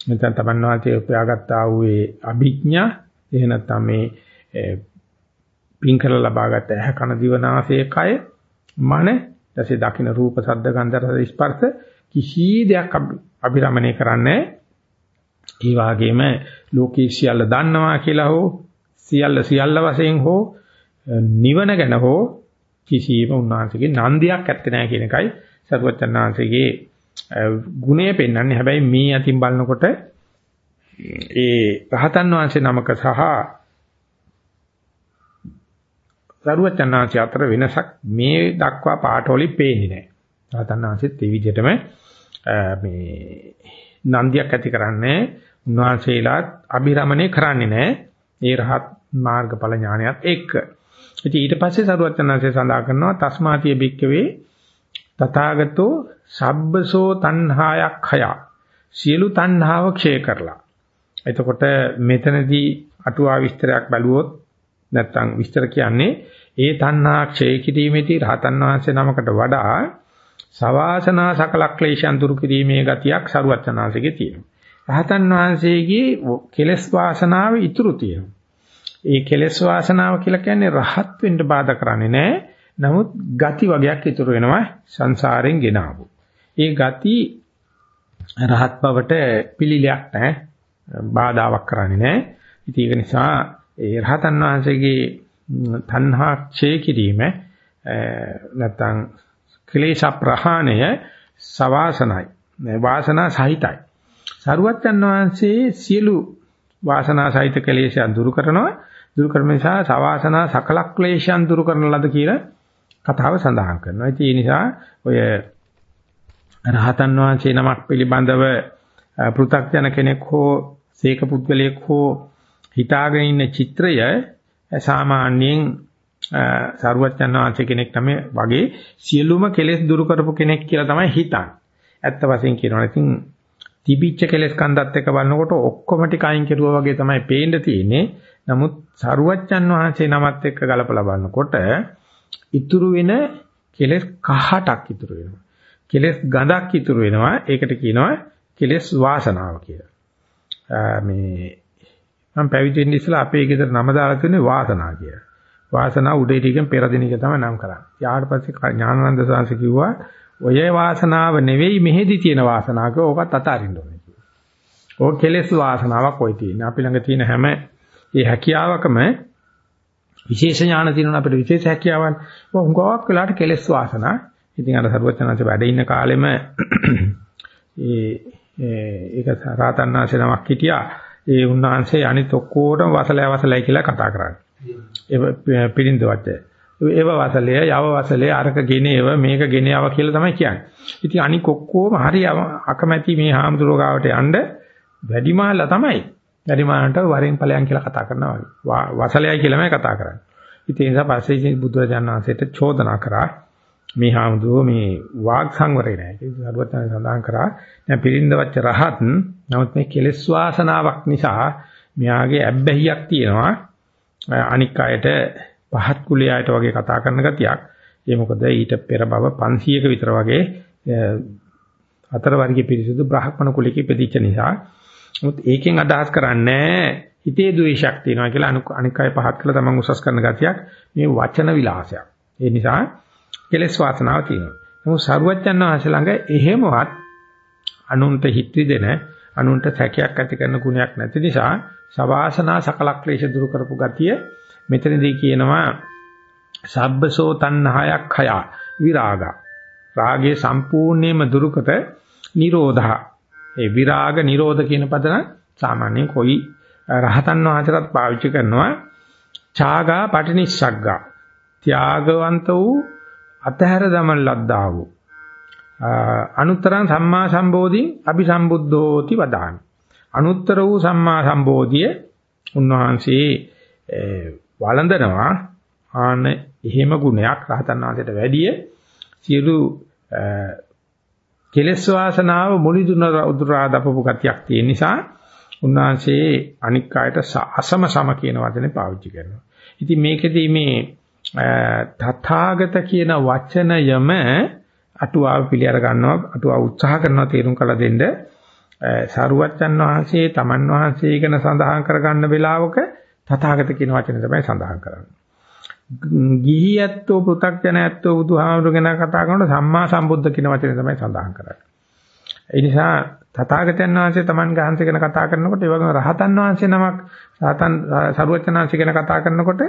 නැත්නම් තමන් වාතයේ උපයාගත්තා වූ ඒ අභිඥා එහෙ නැත්නම් මේ පින් කරලා ලබාගත් ඇහ කන දිව නාසය කය මන දැසේ දකින්න රූප ශබ්ද ගන්ධ රස ස්පර්ශ කිසි දෙයක් අභිරමණය කරන්නේ ඒ වගේම ලෝකේ සියල්ල දන්නවා කියලා හෝ සියල්ල සියල්ල වශයෙන් හෝ නිවන ගැන හෝ කිසියම් උන්වහන්සේගේ නන්දියක් ඇත්තේ නැහැ කියන එකයි සරුවචනාංශයේ ගුණය පෙන්වන්නේ. හැබැයි මේ අතින් බලනකොට ඒ රහතන් වහන්සේ නමක සහ සරුවචනාංශය අතර වෙනසක් මේ දක්වා පාඨවලින් පේන්නේ නැහැ. රහතන් වහන්සේත් ඒ විදිහටම මේ නන්දියක් ඇති කරන්නේ උන්වහන්සේලාත් අභිරමණය කරන්නේ නැහැ. ඒ රහත් මාර්ගඵල ඥානයත් එක්ක. ඉතින් ඊට පස්සේ සරුවචනාංශය සඳහන් කරනවා තස්මාතිය බික්කවේ තථාගතෝ සබ්බසෝ තණ්හායක් හය සියලු තණ්හාව ක්ෂය කරලා එතකොට මෙතනදී අටුවා විස්තරයක් බැලුවොත් නැත්තම් විස්තර කියන්නේ ඒ තණ්හා ක්ෂය කිරීමේදී රහතන් වහන්සේ නමකට වඩා සවාසනා සකල ක්ලේශයන් දුරු කිරීමේ ගතියක් සරුවචනාංශයේ තියෙනවා. රහතන් වහන්සේගේ කෙලස් වාසනාව ඉතුරු තියෙනවා. ඒ කෙලස් වාසනාව කියලා කියන්නේ රහත් වෙන්න බාධා කරන්නේ නැහැ. නමුත් ගති වගේක් ඉතුරු වෙනවා සංසාරයෙන් ගෙන ආපු. ඒ ගති රහත් බවට පිළිලයක් නැහැ. බාධාවක් කරන්නේ නැහැ. ඉතින් ඒක නිසා ඒ රහතන් වහන්සේගේ තණ්හා ක්ෂය කිරීම නැත්නම් ක්ලේශ ප්‍රහාණය සවාසනයි. වාසනා සහිතයි. සරුවත්යන් වහන්සේ සියලු වාසනා සහිත ක්ලේශයන් දුරු කරනවා. දුරු කරන නිසා සවාසනා සකල ක්ලේශයන් දුරු කරන ලද කියලා කතාව සඳහන් කරනවා. ඉතින් ඒ නිසා ඔය රහතන් වහන්සේ නමක් පිළිබඳව පෘථග්ජන කෙනෙක් හෝ සීක පුද්ගලයෙක් හෝ හිතාගෙන ඉන්න චිත්‍රය සාමාන්‍යයෙන් සරුවච්චන් වහන්සේ කෙනෙක් තමයි වගේ සියලුම කෙලෙස් දුරු කරපු කෙනෙක් කියලා තමයි හිතන්නේ. ඇත්ත වශයෙන් කියනවා. ඉතින් තිබිච්ච කෙලෙස් කන්දත් එක බලනකොට ඔක්කොම ටික අයින් කෙරුවා වගේ තමයි පේන්න තියෙන්නේ. නමුත් සරුවච්චන් වහන්සේ නමත් එක්ක ගලපලා බලනකොට ඉතුරු වෙන කෙලෙස් කහටක් ඉතුරු වෙනවා. කෙලෙස් ගඳක් ඉතුරු වෙනවා. ඒකට කියනවා කෙලෙස් වාසනාව කියලා. මේ මම පැවිදි වෙන්න ඉස්සලා අපේ ගෙදර නම දාලා තියෙන්නේ වාසනා කියලා. වාසනා උඩේ ටිකෙන් පෙර දින එක තමයි නම් කරන්නේ. ඊට පස්සේ ඥානানন্দ සාංශ කිව්වා ඔය වාසනාව නෙවෙයි මෙහෙදි තියෙන වාසනාවක ඕකත් අතාරින්න ඕනේ කියලා. ඕක කෙලෙස් වාසනාවක් ඔය තියෙන්නේ. අපි ළඟ තියෙන හැම ඒ හැකියාවකම විශේෂ ඥාන තියෙනවා අපිට විශේෂ හැකියාවන්. උංගාවක් වෙලාට කෙලෙස් වාසනා. ඉතින් අර සරුවචනාංශ වැඩ ඉන්න කාලෙම ඒ ඒක රාතන්නාසේ නමක් හිටියා. ඒ උන්වහන්සේ අනිත් ඔක්කොටම වසලය වසලයි කියලා කතා කරන්නේ. ඒ පිළිඳ වචය. ඒව වසලය, යව වසලය, අරක ගෙනේව, මේක ගෙනේව කියලා තමයි කියන්නේ. ඉතින් අනික ඔක්කොම හරි අකමැති මේ හාමුදුරුවෝ ගාවට යන්න වැඩිමහල්ලා තමයි. වැඩිමහල්ලන්ට වරෙන් ඵලයන් කියලා කතා කරනවා වගේ. වසලයයි කියලාමයි කතා කරන්නේ. ඉතින් ඒ නිසා පස්සේ බුදුරජාණන් වහන්සේට චෝදනා කරා මේ හාමුදුරුවෝ මේ වාග් සංවරේ නැහැ. ඒක සරුවත්න සඳහන් කරා. දැන් පිරින්දවච්ච රහත් නමුත් මේ කෙලෙස් වාසනාවක් නිසා මෙයාගේ ඇබ්බැහියක් තියෙනවා. අනික් අයට පහත් කුලයට වගේ කතා කරන ගතියක්. ඒ මොකද ඊට පෙර බව 500ක විතර වගේ අතර වර්ගයේ පිරිසුදු බ්‍රාහ්මණ කුලයක ඉපදිච්ච නිසා. නමුත් ඒකෙන් අදහස් කරන්නේ හිතේ ද්වේෂයක් තියෙනවා කියලා අනික් අය පහත් කළා තමන් උසස් කරන ගතියක් මේ වචන විලාසයක්. ඒ නිසා කෙලස් වාසනාව තියෙනවා. නමුත් සරුවච්චන් වහන්සේ ළඟ එහෙමවත් අනුන්ට හිත්‍රි දෙන අනුන්ට සැකයක් ඇති කරන ගුණයක් නැති නිසා සවාසනා සකල ක්ලේශ දුරු කරපු ගතිය මෙතනදී කියනවා සබ්බසෝ තණ්හායක් හය විරාගා. රාගයේ සම්පූර්ණයෙන්ම දුරුකට නිරෝධා. ඒ විරාග නිරෝධ කියන පදන සාමාන්‍යයෙන් කොයි රහතන් වහන්සේටත් පාවිච්චි කරනවා. ඡාගා පටිනිස්සග්ගා. ත්‍යාගවන්ත වූ අතහැර දමන ලද්දා වූ. අනුත්තරං සම්මා සම්බෝධින් අபிසම්බුද්ධෝති වදාන අනුත්තර වූ සම්මා සම්බෝධිය උන්වහන්සේ වළඳනවා. ආන එහෙම ගුණයක් රහතන් වහන්සේට වැඩිය. සියලු කෙලස් වාසනාව මුලිදුන උදුරා දපපු ගතියක් තියෙන නිසා උන්වහන්සේ අනික් අයට අසම සම කියන වචනේ පාවිච්චි කරනවා. ඉතින් මේකෙදී මේ තථාගත කියන වචනයම අටුවාව පිළිඅර ගන්නවා අටුවාව උත්සාහ කරනවා තේරුම් කළ දෙන්න සාරුවච්චන් වහන්සේ තමන් වහන්සේ ගැන සඳහන් කරගන්න වෙලාවක තථාගත කියන වචනේ තමයි සඳහන් කරන්නේ. ගිහි ඇත්තෝ පෘථග්ජන ඇත්තෝ බුදුහාමුදුර ගැන කතා කරනකොට සම්මා සම්බුද්ධ කියන වචනේ තමයි සඳහන් කරන්නේ. ඒ නිසා තථාගතයන් වහන්සේ තමන් ගහන්සේ ගැන කතා කරනකොට ඒ වගේම රහතන් වහන්සේ නමක් රහතන් සරුවච්චන් වහන්සේ ගැන කතා කරනකොට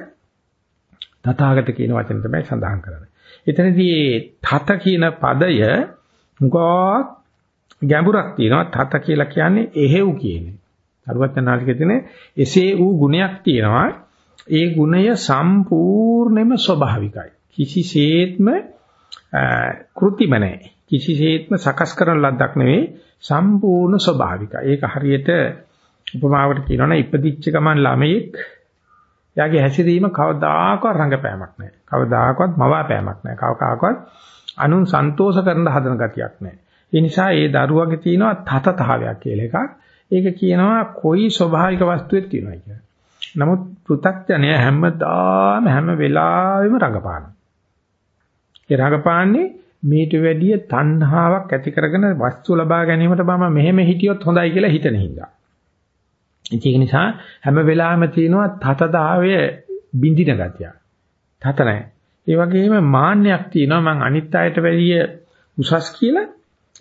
තථාගත කියන වචන තමයි සඳහන් කරන්නේ. එතනදී තත කියන පදය මුගා ගැඹුරක් තියෙනවා. තත කියලා කියන්නේ එහෙව් කියන්නේ. අරුවත්නාලිකේ තියෙන එසේ වූ ගුණයක් තියෙනවා. ඒ ගුණය සම්පූර්ණයෙන්ම ස්වභාවිකයි. කිසිසේත්ම කෘතිම නැහැ. කිසිසේත්ම සකස් කරන ලද්දක් නෙවෙයි සම්පූර්ණ ස්වභාවිකයි. ඒක හරියට උපමාවකට කියනවනේ ඉපදිච්ච ගමන් ළමයෙක් යාගේ හැසිරීම කවදාකවත් රංගපෑමක් නැහැ. කවදාකවත් මවාපෑමක් නැහැ. කවකාකවත් අනුන් සන්තෝෂ කරන්න හදන ගතියක් නැහැ. ඒ නිසා ඒ දරුවගේ තියෙනවා තතතාවයක් කියලා එකක්. ඒක කියනවා කොයි ස්වභාවික වස්තුවක් තියෙනවා කියලා. නමුත් පෘථග්ජනය හැමදාම හැම වෙලාවෙම රඟපානවා. ඒ රඟපාන්නේ මීට වැඩිය තණ්හාවක් ඇති කරගෙන වස්තු ලබා ගැනීමට මම මෙහෙම හිටියොත් හොඳයි කියලා හිතන හින්දා. ඒක නිසා හැම වෙලාවෙම තියෙනවා තතදාවය බින්දින ගතිය. තත නැහැ. ඒ වගේම මාන්නයක් තියෙනවා මං අනිත් අයට වැඩිය උසස් කියලා.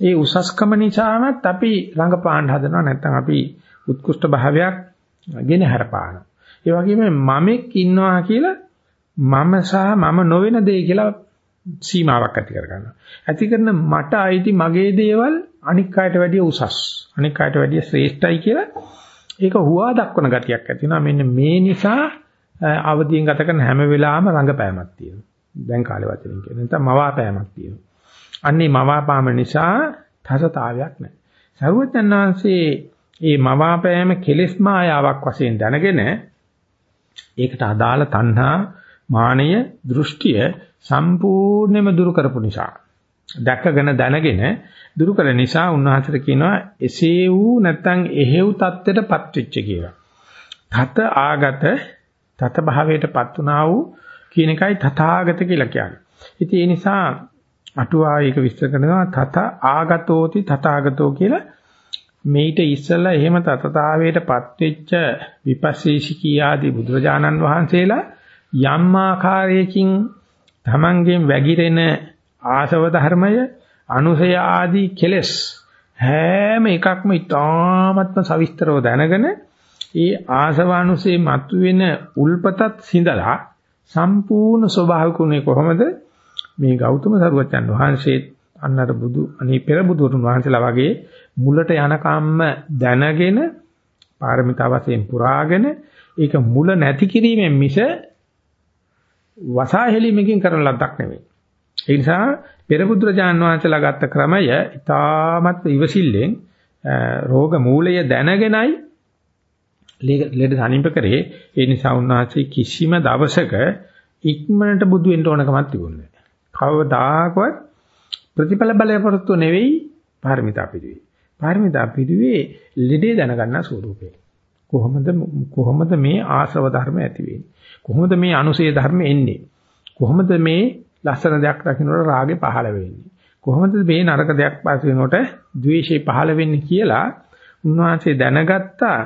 ඒ උසස්කම නිසාමත් අපි රඟපාන්න හදනවා නැත්නම් අපි උත්කෘෂ්ඨ භාවයක් ගෙන හරපානවා. ඒ වගේම මමෙක් ඉන්නවා කියලා මම සහ මම නොවන දේ කියලා සීමාවක් ඇති කර ගන්නවා. ඇති කරන මට අයිති මගේ දේවල් අනික් අයට වැඩිය උසස්. අනික් අයට වැඩිය ශ්‍රේෂ්ඨයි කියලා ඒක හුවා දක්වන ගතියක් ඇති වෙනවා. මෙන්න මේ නිසා අවදියෙන් ගත කරන හැම වෙලාවෙම රංගපෑමක් තියෙනවා. දැන් කාලේ වචනින් කියන නැත්නම් මවාපෑමක් තියෙනවා. අන්නේ මවාපෑම නිසා තසතාවයක් නැහැ. සරුවචන් වහන්සේ මේ මවාපෑම කෙලෙස් මායාවක් වශයෙන් දැනගෙන ඒකට අදාළ තණ්හා මානය දෘෂ්ටිය සම්පූර්ණයෙන්ම දුරු කරපු නිසා දැකගෙන දැනගෙන දුරු කළ නිසා උන්වහන්සේට කියනවා එසේ වූ නැත්නම් එහෙව් தත්ත්වයටපත් වෙච්ච කියලා. තත ආගත තත භාවයටපත් උනා වූ කියන එකයි තථාගත කියලා කියන්නේ. ඉතින් ඒ නිසා අටුවා ඒක විස්තර කරනවා තත ආගතෝති තථාගතෝ කියලා මේිට ඉස්සලා එහෙම තතතාවයටපත් වෙච්ච විපස්සීශිකී ආදී බුදුරජාණන් වහන්සේලා යම් ආකාරයකින් තමන්ගෙන් වැగిරෙන ආසව ධර්මය අනුසය ආදී කෙලෙස් හැම එකක්ම ඉතාමත්ම සවිස්තරව දැනගෙන ඒ ආසවානුසේ මතුවෙන උල්පතත් සිඳලා සම්පූර්ණ ස්වභාවිකුනේ කොහොමද මේ ගෞතම සරුවචන් වහන්සේ අන්නර බුදු අනේ පෙර බුදුරුන් වහන්සේලා වගේ මුලට යනකම්ම දැනගෙන පාරමිතා වශයෙන් පුරාගෙන ඒක මුල නැති කිරීමෙන් මිස වසාහෙලීමකින් කරන ලද්දක් නෙවෙයි. ඒ නිසා පෙරබුදුරජාන් වහන්සේලා ගත්ත ක්‍රමය ඊටමත් ඉවසිල්ලෙන් රෝග මූලය දැනගෙනයි ලෙඩ සනීප කරේ. ඒ නිසා උන්වහන්සේ කිසිම දවසක ඉක්මනට බුදු වෙන්න ඕනකමක් තිබුණේ නැහැ. කවදාකවත් ප්‍රතිඵල බලපොරොත්තු නෙවෙයි පාරමිතා පිළිවේ. පාරමිතා පිළිවේ ලෙඩේ දැනගන්න ස්වරූපේ. කොහොමද කොහොමද මේ ආශ්‍රව ධර්ම ඇති වෙන්නේ? කොහොමද මේ අනුසේ ධර්ම එන්නේ? කොහොමද මේ ලස්සන දෙයක් දකින්නකොට රාගේ පහළ වෙන්නේ? කොහොමද මේ නරක දෙයක් පස්ස වෙනකොට ද්වේෂය පහළ වෙන්නේ කියලා උන්වහන්සේ දැනගත්තා.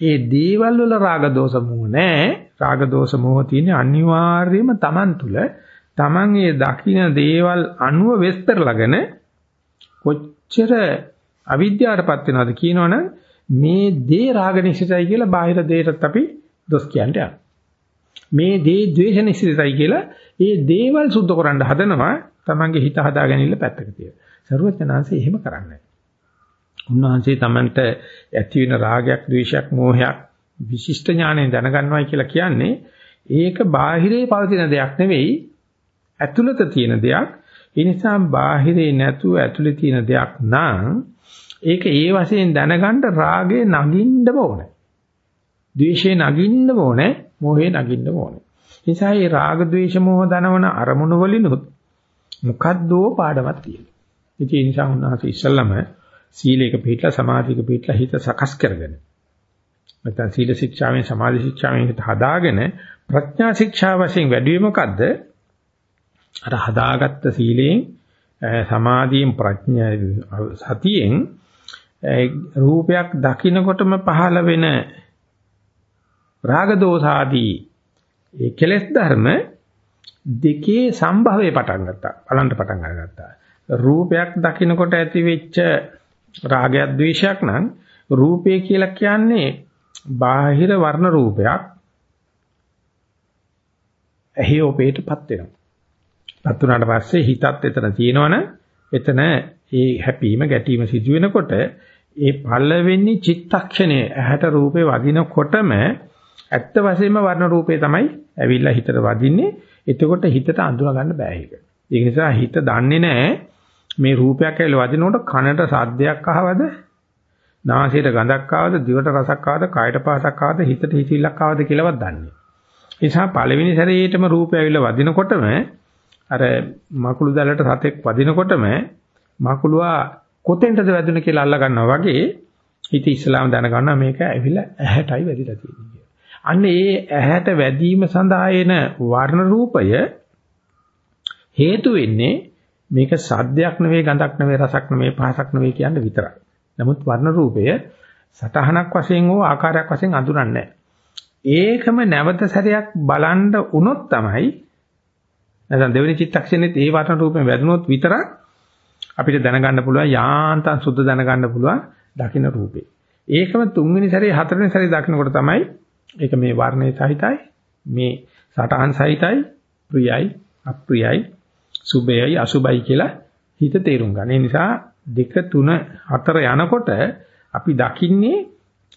ඒ දේවල් වල රාග දෝෂ මොහ නැහැ. රාග දෝෂ මොහ තියෙන්නේ අනිවාර්යයෙන්ම Taman තුල Taman ඒ දකින්න දේවල් අනුව වෙස්තරලාගෙන කොච්චර අවිද්‍යාවටපත් වෙනවද කියනවනම් මේ දේ රාග නිසිතයි කියලා බාහිර දෙයටත් අපි දොස් කියන්න යනවා. මේ දේ ද්වේෂ නිසිතයි කියලා ඒ දේවල් සුද්ධ කරන්න හදනවා තමන්ගේ හිත හදාගැනීම පැත්තක තියලා. සරුවචනාංශය එහෙම කරන්නේ උන්වහන්සේ තමන්ට ඇති වෙන රාගයක්, ද්වේෂයක්, මෝහයක් විශිෂ්ට ඥාණයෙන් දැනගන්නවයි කියලා කියන්නේ ඒක බාහිරේ පවතින දෙයක් නෙවෙයි ඇතුළත තියෙන දෙයක්. ඒ නිසා බාහිරේ නැතුව ඇතුළේ තියෙන දෙයක් නම් ඒක ඒ වශයෙන් දැනගන්න රාගේ නගින්නම ඕනේ. ද්වේෂේ නගින්නම ඕනේ. මොහේ නගින්න ඕනේ. නිසා මේ රාග ద్వේෂ මොහ දනවන අරමුණු වලිනුත් මොකද්දෝ පාඩමක් තියෙනවා. ඉතින් ඒ නිසා උන්වහන්සේ ඉස්සල්ලාම සීලයක පිළිපදලා සමාධියක පිළිපදලා හිත සකස් කරගෙන නැත්නම් සීල ශික්ෂාවෙන් සමාධි ශික්ෂාවෙන් හිත හදාගෙන ප්‍රඥා ශික්ෂා වශයෙන් වැඩි මොකද්ද? අර හදාගත්ත සීලයෙන් සමාධියෙන් ප්‍රඥා සතියෙන් රූපයක් දකින්නකොටම පහළ වෙන රාග දෝසාදී ඒ කෙලෙස් ධර්ම දෙකේ සම්භවය පටන් ගත්තා. බලන්න පටන් අරගත්තා. රූපයක් දකිනකොට ඇති වෙච්ච රාගයක් ද්වේෂයක් නම් රූපය කියලා කියන්නේ බාහිර වර්ණ රූපයක්. ඇහි ඔපේටපත් වෙනවා. පත් වුණාට පස්සේ හිතත් එතන තියෙනවනේ එතන ඒ හැපීම ගැටීම සිදු වෙනකොට ඒ පළවෙනි චිත්තක්ෂණය ඇහැට රූපේ වදිනකොටම ඇත්ත වශයෙන්ම වර්ණ රූපේ තමයි ඇවිල්ලා හිතට වදින්නේ. එතකොට හිතට අඳුනා ගන්න බෑ ඒක. ඒක නිසා හිත දන්නේ නැහැ මේ රූපයක් ඇවිල්ලා වදිනකොට කනට සද්දයක් අහවද නාසයට ගඳක් ආවද දිවට රසක් ආවද කයට පහසක් ආවද හිතට හිතිලක් ආවද කියලාවත් දන්නේ. ඒ නිසා පළවෙනි සැරේටම රූපය ඇවිල්ලා වදිනකොටම අර මකුළු දැලට සතෙක් වදිනකොටම මකුළුවා කොතෙන්ටද වැදුනේ කියලා අල්ල ගන්නවා වගේ හිත ඉස්ලාම දැනගන්නවා මේක ඇවිල්ලා ඇහැටයි වැදිලා තියෙන්නේ. අන්න ඒ ඇහැට වැදීම සඳහා එන වර්ණ රූපය හේතු වෙන්නේ මේක සද්දයක් නෙවෙයි ගඳක් නෙවෙයි රසක් නෙවෙයි පහසක් නෙවෙයි කියන විතරයි. නමුත් වර්ණ රූපය සටහනක් වශයෙන් හෝ ආකාරයක් වශයෙන් අඳුරන්නේ ඒකම නැවත සැරයක් බලන්න උනොත් තමයි නැත්නම් දෙවෙනි චිත්තක්ෂණෙත් ඒ වර්ණ රූපෙන් වැදුනොත් විතරක් අපිට දැනගන්න පුළුවන් යාන්තම් සුද්ධ දැනගන්න පුළුවන් දකින්න රූපේ. ඒකම තුන්වෙනි සැරේ හතරවෙනි සැරේ දකින්නකොට තමයි ඒක මේ වර්ණයේ සහිතයි මේ සටහන් සහිතයි ප්‍රියයි අප්‍රියයි සුභයයි අසුභයි කියලා හිත තේරුම් ගන්න. ඒ නිසා දෙක තුන හතර යනකොට අපි දකින්නේ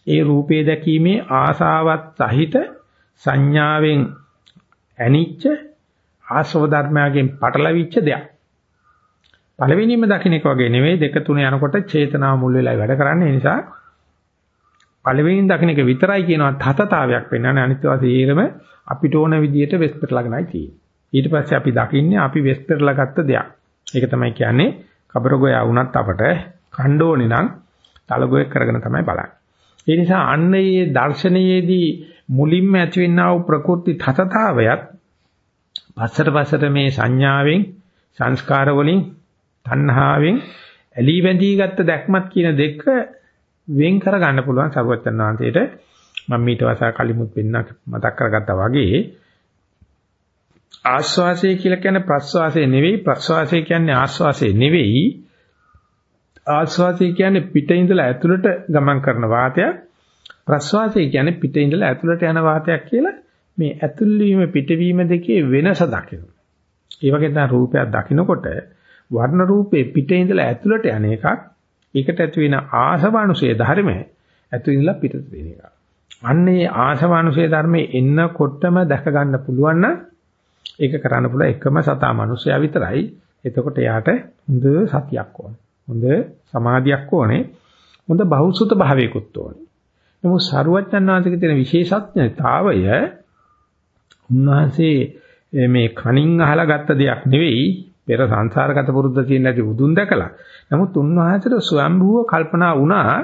ඒ රූපේ දැකීමේ ආසාවත් සහිත සංඥාවෙන් ඇනිච්ච ආසව ධර්මයෙන් පටලවිච්ච දෙයක්. පළවෙනිම දකින්න එක වගේ නෙවෙයි දෙක තුන යනකොට චේතනාව මුල් වෙලා වැඩ කරන්නේ. ඒ නිසා පළවෙනින් දකින්න එක විතරයි කියනවා තතතාවයක් වෙන්නන්නේ අනිත් වාසියේරම අපිට ඕන විදියට වෙස් පෙරලාගෙනයි තියෙන්නේ. ඊට පස්සේ අපි දකින්නේ අපි වෙස් පෙරලා ගත්ත දෙයක්. ඒක තමයි කියන්නේ කබරගෝයා වුණත් අපට කණ්ඩෝනේ නම් තලගොයක් කරගෙන තමයි බලන්නේ. ඒ නිසා අන්න මේ දර්ශනයේදී මුලින්ම ඇතිවෙනා වූ ප්‍රකෘති තතතාවයත් පස්සට පස්සට මේ සංඥාවෙන් සංස්කාර වලින් තණ්හාවෙන් ඇලී බැඳී ගත්ත දැක්මත් කියන දෙක වෙන් කර ගන්න පුළුවන් සරුවචන් වහන්සේට. මම ඊට වසා කලිමුත් වෙන්න මතක් කරගත්තා වගේ. ආස්වාසය කියලා කියන්නේ ප්‍රස්වාසය නෙවෙයි. ප්‍රස්වාසය කියන්නේ ආස්වාසය නෙවෙයි. ආස්වාසය කියන්නේ පිට ඉඳලා ඇතුළට ගමන් කරන වාතයක්. ප්‍රස්වාසය කියන්නේ පිට ඉඳලා ඇතුළට යන වාතයක් කියලා මේ ඇතුල් වීම පිටවීම දෙකේ වෙනස දකිනවා. ඒ වගේ තමයි රූපයක් දකිනකොට වර්ණ රූපේ පිට ඉඳලා ඇතුළට යන එකක් ඒකට ඇති වෙන ආසවනුසේ ධර්මය ඇතුළ ඉඳලා පිටට වෙන එකක්. අන්නේ ආසවනුසේ ධර්මයේ එන්නකොටම දැක ගන්න පුළුවන් නම් ඒක කරන්න පුළුවන් එකම සතා මිනිසයා විතරයි. එතකොට යාට හොඳ සතියක් ඕනේ. හොඳ සමාධියක් ඕනේ. හොඳ බහුසුත භාවයකුත් ඕනේ. නමුත් සරුවච්චන් වහන්සේගේ තියෙන විශේෂඥතාවය උන්වහන්සේ මේ කණින් අහලා ගත්ත දෙයක් නෙවෙයි පෙර සංසාරගත පුරුද්ද තියෙන නැති උදුන් දැකලා. නමුත් උන්වහන්සේට ස්වයම්භූව කල්පනා වුණා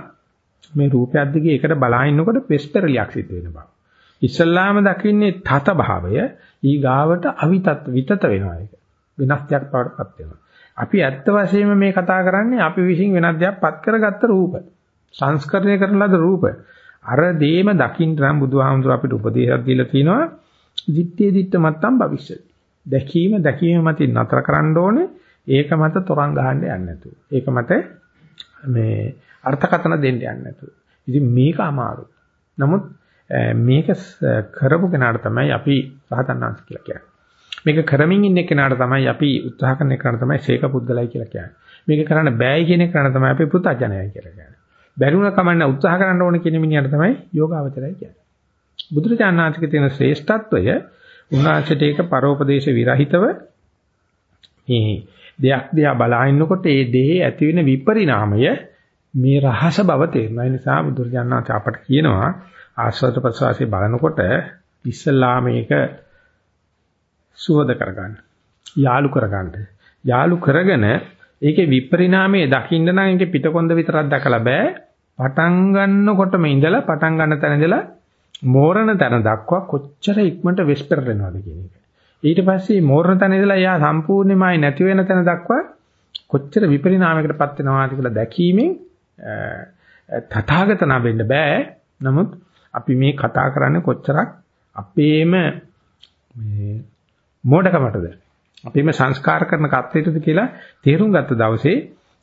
මේ රූපයක් දිගේ එකට බලා ඉන්නකොට පෙස්පරලියක් සිද්ධ වෙන බව. ඉස්සල්ලාම දකින්නේ තත භාවය ඊගාවට අවිතත් විතත වෙනවා ඒක. විනාශයක් බවටපත් වෙනවා. අපි ඇත්ත වශයෙන්ම මේ කතා කරන්නේ අපි විසින් වෙනත් දෙයක් පත් කරගත්ත රූප. සංස්කරණය කරන ලද රූප. අර දේම දකින්න නම් බුදුහාමුදුර අපිට උපදේශයක් දීලා තිනවා. දිත්තේ දිත්ත මත්තම් භවිෂ්‍යති. දැකීම දැකීම මතින් නතර කරන්න ඕනේ. ඒක මත තොරන් ගහන්න යන්නේ නැතුව. ඒක මත මේ අර්ථකථන දෙන්න යන්නේ නැතුව. ඉතින් මේක අමාරු. නමුත් මේක කරපු කෙනාට තමයි අපි සහතන්නාංශ කියලා කියන්නේ. මේක කරමින් ඉන්න කෙනාට තමයි අපි උත්සාහ කරන කෙනාට තමයි ශේක පුද්දලයි කියලා කියන්නේ. මේක කරන්න බෑයි කියන කෙනාට තමයි අපි පුතඥයයි කියලා කියන්නේ. බැරිුණ කමන්න උත්සාහ කරන්න ඕන කියන මිනිහට තමයි යෝගාවචරයි කියන්නේ. බුදුරජාණන් වහන්සේගේ තියෙන ශ්‍රේෂ්ඨත්වය උන්වහන්සේට ඒක පරෝපදේශ විරහිතව මේ දෙයක් දිහා බලා ඉන්නකොට ඒ දෙහි ඇති වෙන විපරිණාමය මේ රහස බව තේරෙනවා. ඒ නිසා බුදුරජාණන් වහන්සේ අපට කියනවා ආස්වාද ප්‍රසවාසයේ බලනකොට ඉස්සල්ලා මේක සුවද කරගන්න. යාලු කරගන්න. යාලු කරගෙන ඒකේ විපරිණාමයේ දකින්න නම් ඒකේ පිටකොන්ද විතරක් දැකලා බෑ. පටන් ගන්නකොටම ඉඳලා පටන් ගන්න තැන ඉඳලා මෝරණ තැන දක්වා කොච්චර ඉක්මනට වෙස්පර් වෙනවද කියන එක. ඊට පස්සේ මෝරණ තැන ඉඳලා යා සම්පූර්ණයෙන්මයි නැති වෙන තැන දක්වා කොච්චර විපරිණාමයකටපත් වෙනවද කියලා දැකීමෙන් තථාගතන වෙන්න බෑ. නමුත් අපි මේ කතා කරන්නේ කොච්චරක් අපේම මේ මෝඩකමටද අපේම සංස්කාර කරන කත්තේටද කියලා තේරුම් ගත්ත දවසේ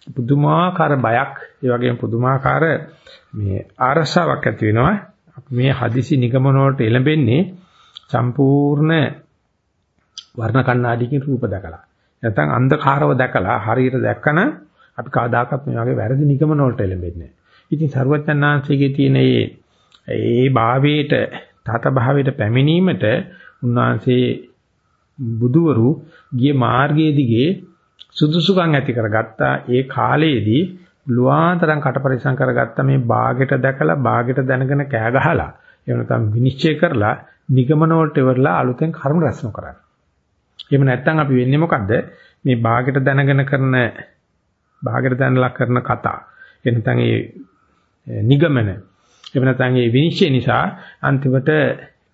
පුදුමාකාර බයක් ඒ වගේම පුදුමාකාර මේ ආරසාවක් ඇති වෙනවා අපි මේ හදිසි නිගමන වලට එළඹෙන්නේ සම්පූර්ණ වර්ණ කණ්ණාඩියකින් රූප දැකලා. නැත්නම් අන්ධකාරව දැකලා හරියට දැක්කන අපි කවදාකවත් මේ වගේ වැරදි නිගමන වලට එළඹෙන්නේ නැහැ. ඉතින් සරුවචනාංශයේ තියෙන මේ ඒ භාවයට තත භාවයට පැමිණීමට උන්වහන්සේ බුදුවරු ගිය මාර්ගයේ දිගේ සුදුසුකම් ඇති කරගත්තා ඒ කාලයේදී පුළුවන් තරම් කට පරිස්සම් කරගත්ත මේ භාගෙට දැකලා භාගෙට දැනගෙන කෑ ගහලා එහෙම නැත්නම් විනිශ්චය කරලා නිගමන වලට ඉවරලා අලුතෙන් කර්ම රැස්න කරන්න. එහෙම නැත්නම් අපි වෙන්නේ මොකද්ද? මේ භාගෙට දැනගෙන කරන භාගෙට දැනලා කරන කතා. එහෙම නැත්නම් ඒ නිගමන. එහෙම නැත්නම් ඒ විනිශ්චය නිසා අන්තිමට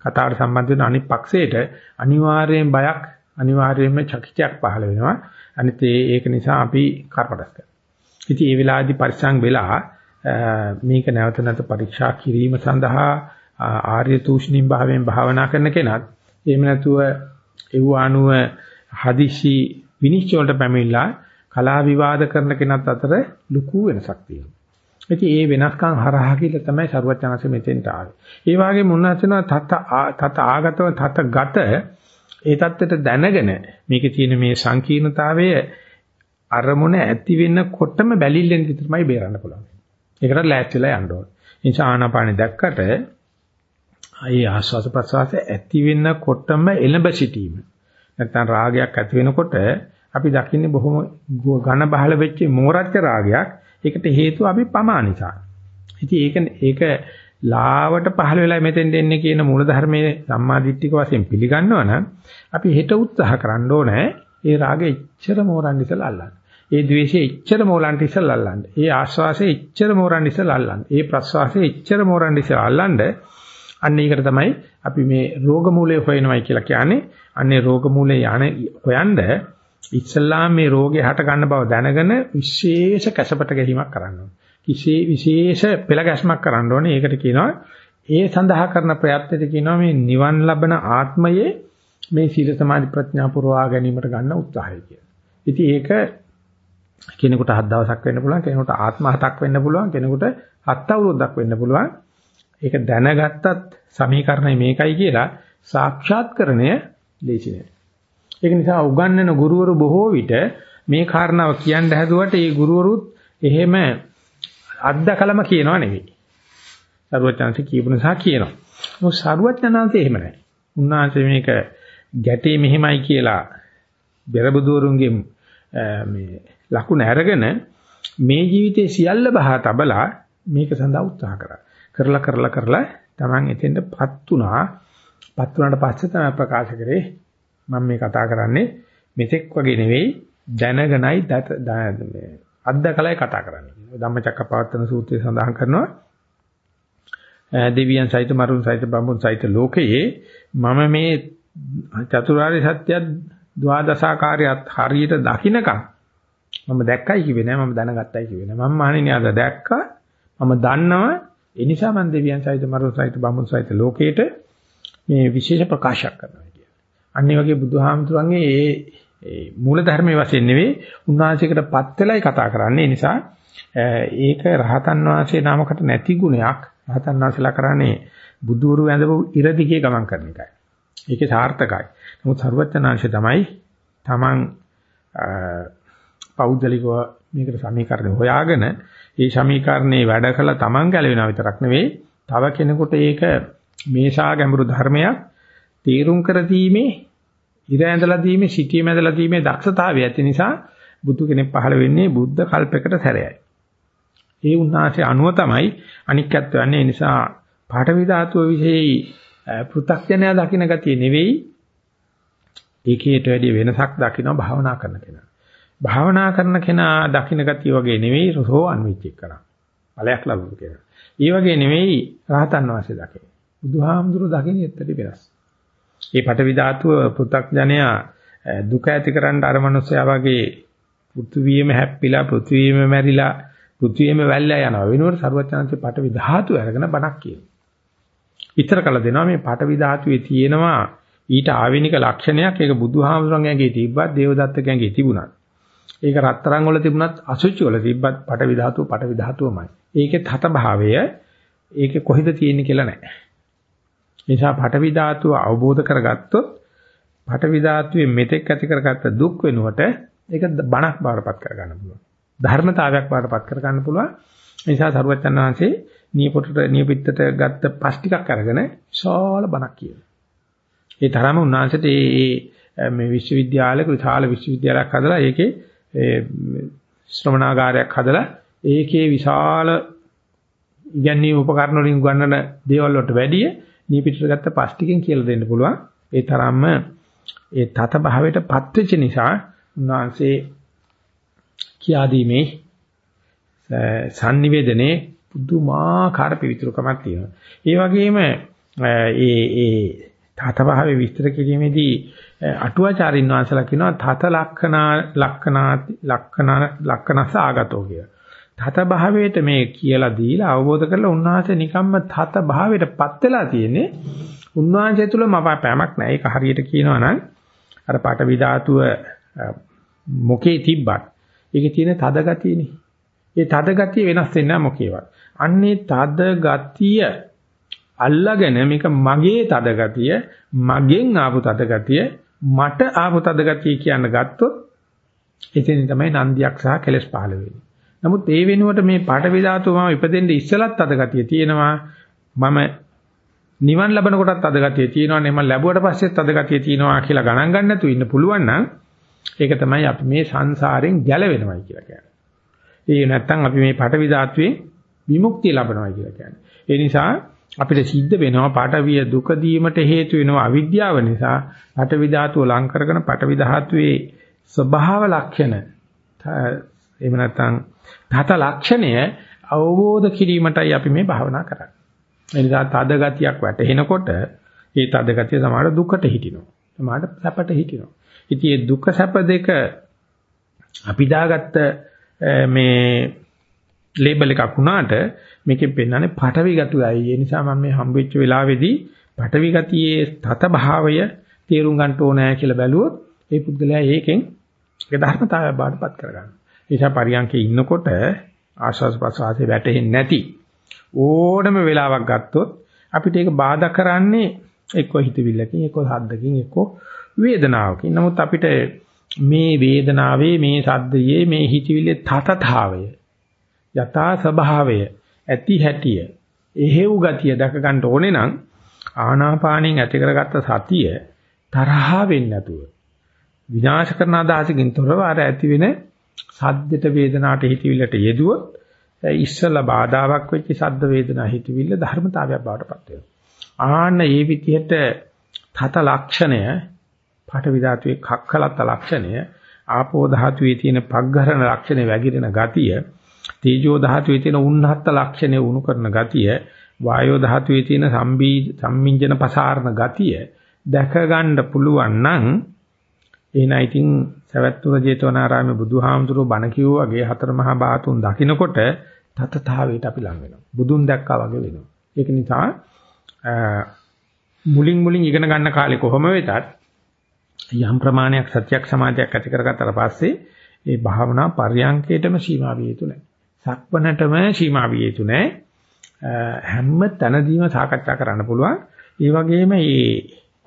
කතාවට සම්බන්ධ වෙන අනිත් පක්ෂයට අනිවාර්යෙන් බයක් අනිවාර්යෙන්ම චකිතයක් පහළ වෙනවා. අනිත් ඒක නිසා අපි කර්ම රැස් කරනවා. ඉතින් ඒ වෙලාවේදී පරිසං වෙලා මේක නැවත නැවත පරීක්ෂා කිරීම සඳහා ආර්ය තූෂ්ණිම් භාවයෙන් භාවනා කරන කෙනත් එහෙම නැතුව ඒව අනුව හදිසි විනිශ්චය වලට පැමිණලා කලා විවාද කරන කෙනත් අතර ලুকু වෙනසක් තියෙනවා. ඉතින් ඒ වෙනස්කම් හරහා කියලා තමයි සරුවචනanse මෙතෙන්ට ආවේ. ඒ වගේ මුන්නසන තත තත ආගතව තත ගත ඒ தත්ත්වයට දැනගෙන මේකේ තියෙන මේ සංකීර්ණතාවය අරමුණ ඇති වෙනකොටම බැලිල්ලෙන් විතරමයි බේරන්න පුළුවන්. ඒකට ලෑස්තිලා යන්න ඕනේ. ඒ නිසා ආනාපානෙ දැක්කට ඒ ආස්වාද ප්‍රසවාස ඇති වෙනකොටම එළඹ සිටීම. නැත්නම් රාගයක් ඇති වෙනකොට අපි දකින්නේ බොහොම ඝන බහල වෙච්ච මෝරච්ච රාගයක්. ඒකට හේතුව අපි පමා නිසා. ඉතින් ඒක ඒක ලාවට පහළ වෙලා මෙතෙන් දෙන්නේ කියන මූලධර්මයේ සම්මාදිට්ඨික වශයෙන් පිළිගන්නවා නම් අපි හෙට උත්සාහ කරන්න ඕනේ ඒ රාගෙ එච්චර මෝරන්න ඉස්සලා අල්ලන්න. ඒ ද්වේෂෙ එච්චර මෝරන්න ඉස්සලා අල්ලන්න. ඒ ආස්වාසෙ එච්චර මෝරන්න ඉස්සලා අල්ලන්න. ඒ ප්‍රස්වාසෙ එච්චර මෝරන්න ඉස්සලා අල්ලන්න. අන්න ඒකට තමයි අපි මේ රෝග මූලය හොයනවයි කියලා කියන්නේ. අන්නේ රෝග මූලය යන හොයනද ඉස්ලාම් මේ රෝගේ හට ගන්න බව දැනගෙන විශේෂ කැසපට ගැනීමක් කරන්න ඕනේ. කිසි විශේෂ පෙළ ගැස්මක් කරන්න ඕනේ. ඒකට කියනවා ඒ සඳහා කරන ප්‍රයත්නෙට කියනවා මේ නිවන් ලබන ආත්මයේ මේ සීල සමාධි ප්‍රඥා පුරවා ගැනීමට ගන්න උත්සාහය කියලා. ඉතින් ඒක කෙනෙකුට හත් දවසක් වෙන්න පුළුවන්, කෙනෙකුට ආත්ම හතක් වෙන්න පුළුවන්, කෙනෙකුට හත් අවුරුද්දක් වෙන්න පුළුවන්. ඒක දැනගත්තත් සමීකරණය මේකයි කියලා සාක්ෂාත්කරණය ලේසි නෑ. ඒක නිසා උගන්වන ගුරුවරු බොහෝ විට මේ කාරණාව කියන්න හැදුවට ඒ ගුරුවරුත් එහෙම අත්දකලම කියනවා නෙවෙයි. සරුවචනන්සේ කියපු නිසා කියනවා. මොකද සරුවචනන්සේ එහෙම නැහැ. උන්වහන්සේ මේක ගැටේ මෙහෙමයි කියලා බෙරබුදුවරුන්ගේ මේ ලකුණ අරගෙන මේ ජීවිතේ සියල්ල බහා තබලා මේක සඳහා උත්සාහ කරා. කරලා කරලා කරලා Taman එතෙන්ටපත් උනා. පත් උනාට පස්සේ තමයි ප්‍රකාශ කරේ මම මේ කතා කරන්නේ මෙතෙක් වගේ නෙවෙයි දැනගෙනයි අද්දකලයි කතා කරන්නේ. ධම්මචක්කපවත්තන සූත්‍රයේ සඳහන් කරනවා දෙවියන් සහිත මරුන් සහිත බඹුන් සහිත ලෝකයේ මම මේ චතුරාර්ය සත්‍ය ද්වාදශාකාරයත් හරියට දකින්නකම් මම දැක්කයි කිව්වේ නෑ මම දැනගත්තයි කිව්වේ නෑ මම මානිනේ අද දැක්කා මම දන්නවා ඒ නිසා මම දෙවියන් සහිත මරුන් සහිත බඹුන් සහිත ලෝකයට මේ විශේෂ ප්‍රකාශයක් කරනවා කියන්නේ. අන්න ඒ වගේ බුදුහාමුදුරන්ගේ ඒ ඒ මූල ධර්මයේ වශයෙන් නෙවෙයි උන්වහන්සේකටපත් වෙලයි කතා කරන්නේ. ඒ නිසා ඒක රහතන් වහන්සේ නාමකට නැති ගුණයක්. රහතන් වහන්සේලා කරන්නේ බුදුරු වැඳපු ඉරදිගේ ගමන් කරන එකයි. ඒකේ සාර්ථකයි. නමුත් සර්වඥාංශය තමයි Taman පෞද්ගලිකව මේකට සමීකරණ හොයාගෙන ඒ සමීකරණේ වැඩ කළා Taman ගැලවෙනා විතරක් නෙවෙයි තව කෙනෙකුට ඒක මේසා ගැඹුරු ධර්මයක් තීරුම් කර දීමේ ඉර ඇඳලා දීමේ සිටීම ඇඳලා දීමේ දක්ෂතාවය ඇති නිසා බුදු කෙනෙක් පහළ වෙන්නේ බුද්ධ කල්පයකට සැරයයි. ඒ උන්වහන්සේ අනුව තමයි අනික්කත් වෙන්නේ ඒ නිසා පාඨවි ධාතුව විශේෂයි පෘථග්ජනයා දකින්න ගතිය නෙවෙයි ඒකේට වැඩි වෙනසක් දකින්න භාවනා කරන කෙනා. භාවනා කරන කෙනා දකින්න ගතිය වගේ නෙවෙයි රෝවන් වෙච්ච එකනා. ඵලයක් ලැබුව කෙනා. ඒ වගේ නෙවෙයි රහතන් වහන්සේ දකින්නේ. බුදුහාමුදුරුවෝ දකින්නේ ඇත්තට වෙනස්. මේ පටවි ධාතුව පෘථග්ජනයා දුක ඇති කරන්න අර මනුස්සයා වගේ පෘථුවියම හැප්පිලා පෘථුවියම මැරිලා පෘථුවියම වැල්ලා යනවා වෙනුවට ਸਰවඥාන්සේ පටවි ධාතුව අරගෙන බණක් කියනවා. විතර කළ දෙනවා මේ පටවි ධාතුවේ තියෙනවා ඊට ආවෙනික ලක්ෂණයක් ඒක බුදුහාමුදුරන්ගේ තිබ්බත් දේවදත්තගේ තිබුණා. ඒක රත්තරන් වල තිබුණත් අසුචි වල තිබ්බත් පටවි ධාතුව පටවි ධාතුවමයි. ඒකේ හත භාවය ඒකේ කොහෙද තියෙන්නේ කියලා නැහැ. නිසා පටවි ධාතුව අවබෝධ කරගත්තොත් පටවි ධාතුවේ මෙතෙක් ඇති කරගත්ත දුක් වෙනුවට ඒක බණක් බාරපත් කරගන්න පුළුවන්. ධර්මතාවයක් බාරපත් කරගන්න පුළුවන්. ඒ නිසා සරුවචන් වහන්සේ නියපොතට නියපිටට ගත්ත පස් ටිකක් අරගෙන විශාල බණක් කියනවා. ඒ තරම උන්වහන්සේට මේ මේ විශ්වවිද්‍යාලයක විශාල විශ්වවිද්‍යාලයක් හදලා ඒකේ ශ්‍රමණාගාරයක් හදලා ඒකේ විශාල ඉගැන්වීම් උපකරණ වලින් ගන්නන දේවල් වලට වැඩිය නියපිටට ගත්ත පස් ටිකෙන් කියලා දෙන්න පුළුවන්. ඒ තරම්ම ඒ තත භාවයට පත්වෙච්ච නිසා උන්වහන්සේ කියා දීමේ sannivedane පුදුමාකාර පිවිතුරුකමක් තියෙනවා. ඒ වගේම ඒ ඒ තත භාවයේ විස්තර කිරීමේදී අටුවාචාරින් වහන්සේලා කියනවා තත ලක්ෂණා ලක්ෂණාති ලක්ෂණ ලක්ෂණස ආගතෝ කිය. තත භාවයට මේ කියලා දීලා අවබෝධ කරලා උන්වහන්සේ නිකම්ම තත භාවයටපත් වෙලා තියෙන්නේ උන්වහන්සේ තුල මවාපෑමක් නැහැ. ඒක හරියට කියනවා නම් අර පාඨවි ධාතුව මොකේ තිබ්බත් ඒකේ තියෙන තද ගතියනේ. ඒ තද ගතිය වෙනස් වෙන්නේ නැහැ මොකේවත්. අන්නේ තද ගතිය අල්ලාගෙන මේක මගේ තද ගතිය, මගෙන් ආපු තද ගතිය, මට ආපු තද ගතිය කියන ගත්තොත් එතන තමයි නන්දියක් සහ කෙලස් පහළ වෙන්නේ. නමුත් ඒ වෙනුවට මේ පාඨවි ධාතුව මම ඉපදෙන්න ඉස්සලත් තද ගතිය තියෙනවා. මම නිවන් ලබන කොටත් අද ගතිය තියෙනවා නේ මම ලැබුවට පස්සෙත් අද ගතිය තියෙනවා කියලා ගණන් ගන්න නැතුව ඉන්න පුළුවන් නම් ඒක තමයි අපි මේ සංසාරයෙන් ගැලවෙනවයි කියලා කියන්නේ. ඒ නැත්තම් අපි මේ පටවි ධාතුවේ විමුක්තිය ලබනවයි කියලා කියන්නේ. ඒ නිසා අපිට සිද්ධ වෙනවා පටවිය දුක දීමට හේතු වෙනවා අවිද්‍යාව නිසා පටවි ධාතුව ලං කරගෙන පටවි ධාතුවේ ස්වභාව ලක්ෂණ එහෙම නැත්නම් ධාත ලක්ෂණය අවබෝධ කිරීමටයි අපි මේ භාවනා කරන්නේ. ඒ නිසා තද ගතියක් වැටෙනකොට ඒ තද ගතිය සමහර දුකට හිටිනවා. සමහර සැපට හිටිනවා. ඉතින් මේ දුක සැප දෙක අපි දාගත්ත මේ ලේබල් එකක් වුණාට මේකෙන් පෙන්නන්නේ පටවි ගතියයි. ඒ නිසා මම මේ හම්බෙච්ච වෙලාවේදී පටවි ගතියේ තත භාවය තේරුම් ගන්න ඕනෑ කියලා බැලුවොත් ඒ පුද්ගලයා ඒකෙන් ඒක ධර්මතාවය බාටපත් කරගන්නවා. ඒ නිසා පරියන්කේ ඉන්නකොට ආශාස ප්‍රසආසේ වැටෙන්නේ නැති ඕනම වෙලාවක් ගත්තොත් අපිට ඒක බාධා කරන්නේ එක්ක හිතවිල්ලකින් එක්ක සද්දකින් එක්ක වේදනාවකින්. නමුත් අපිට මේ වේදනාවේ මේ සද්දයේ මේ හිතවිල්ලේ තතතාවය යථා ස්වභාවය ඇති හැටිය එහෙව් ගතිය දැක ගන්න ඕනේ නම් ආනාපානෙන් ඇති කරගත්ත සතිය තරහා වෙන්නේ නැතුව විනාශ කරන අදහසකින් තොරව අර ඇති වෙන සද්දට වේදනාවට හිතවිල්ලට යෙදුවොත් ඉස්සලා බාධාවක් වෙච්ච සද්ද වේදනා හිතවිල්ල ධර්මතාවයක් බවට පත් වෙනවා. ආන්න ඒ විදිහට තත ලක්ෂණය පාඨවි ධාතුවේ කක්කලත් ලක්ෂණය ආපෝ ධාතුවේ තියෙන පග්ඝරණ ලක්ෂණය වැగిරෙන ගතිය තේජෝ ධාතුවේ තියෙන උන්නහත් ලක්ෂණය උණු කරන ගතිය වායෝ ධාතුවේ තියෙන සම්බී සම්මිංජන පසාරණ ගතිය දැක ගන්න පුළුවන් නම් එහෙනම් ඉතින් සවැත්තුර ජේතවනාරාමේ බුදුහාමුදුරුවෝ බණ කිව්වා වගේ හතර මහා බාතුන් දකින්නකොට තතතාවයට අපි ලං වෙනවා. බුදුන් දැක්කා වගේ වෙනවා. ඒක නිසා මුලින් මුලින් ඉගෙන ගන්න කාලේ කොහොම වෙතත් යම් ප්‍රමාණයක් සත්‍යක් සමාධියක් ඇති කරගත්තට පස්සේ ඒ භාවනා පර්යංකේටම සීමා විය යුතු නැහැ. සක්වනටම සීමා විය යුතු නැහැ. හැම තැනදීම සාකච්ඡා කරන්න පුළුවන්. ඒ වගේම මේ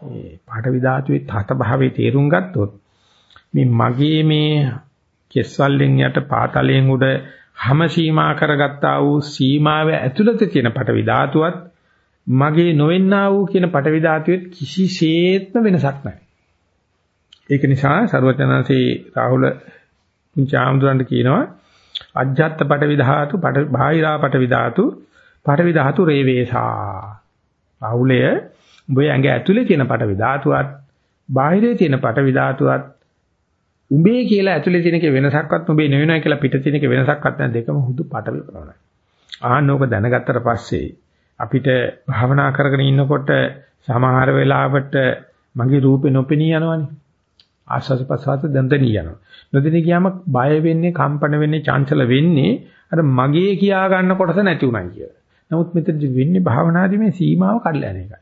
ඒ පාඨවි ධාතුවේ තත භාවයේ තේරුම් ගත්තොත් මේ මගේ මේ කෙස්වල්ලෙන් යට පාතලයෙන් උඩ හැම සීමා කරගත්තා වූ සීමාව ඇතුළත තියෙන පටවි ධාතුවත් මගේ නොවෙන්නා වූ කියන පටවි ධාතුවෙත් කිසිසේත්ම වෙනසක් නැහැ. ඒක නිසා ਸਰවඥාන්සේ රාහුල පුංචාම්දුරන්ට කියනවා අජ්ජත් පටවි ධාතු පට බාහිරා පටවි ධාතු පටවි ධාතු රේවේසා. රාහුලය උඹේ ඇඟ ඇතුලේ තියෙන පටවි ධාතුවත් බාහිරේ තියෙන පටවි ධාතුවත් උඹේ කියලා ඇතුලේ තියෙනක වෙනසක්වත් උඹේ නෙවෙයි කියලා පිට තියෙනක වෙනසක්වත් නැහැ දෙකම හුදු පටවි ප්‍රමාණයි. ආන්නෝක දැනගත්තට පස්සේ අපිට භාවනා කරගෙන ඉන්නකොට සමහර වෙලාවට මගේ රූපේ නොපෙනී යනවනේ. ආස්වාද ප්‍රසවාස දන්දනී යනවා. නොදෙනී ගියාම බය වෙන්නේ, කම්පන වෙන්නේ, චංචල වෙන්නේ අර මගේ කියා ගන්න කොටස නැති උනායි කියලා. නමුත් මෙතනදි වෙන්නේ භාවනාදී මේ සීමාව කඩලා යන එකයි.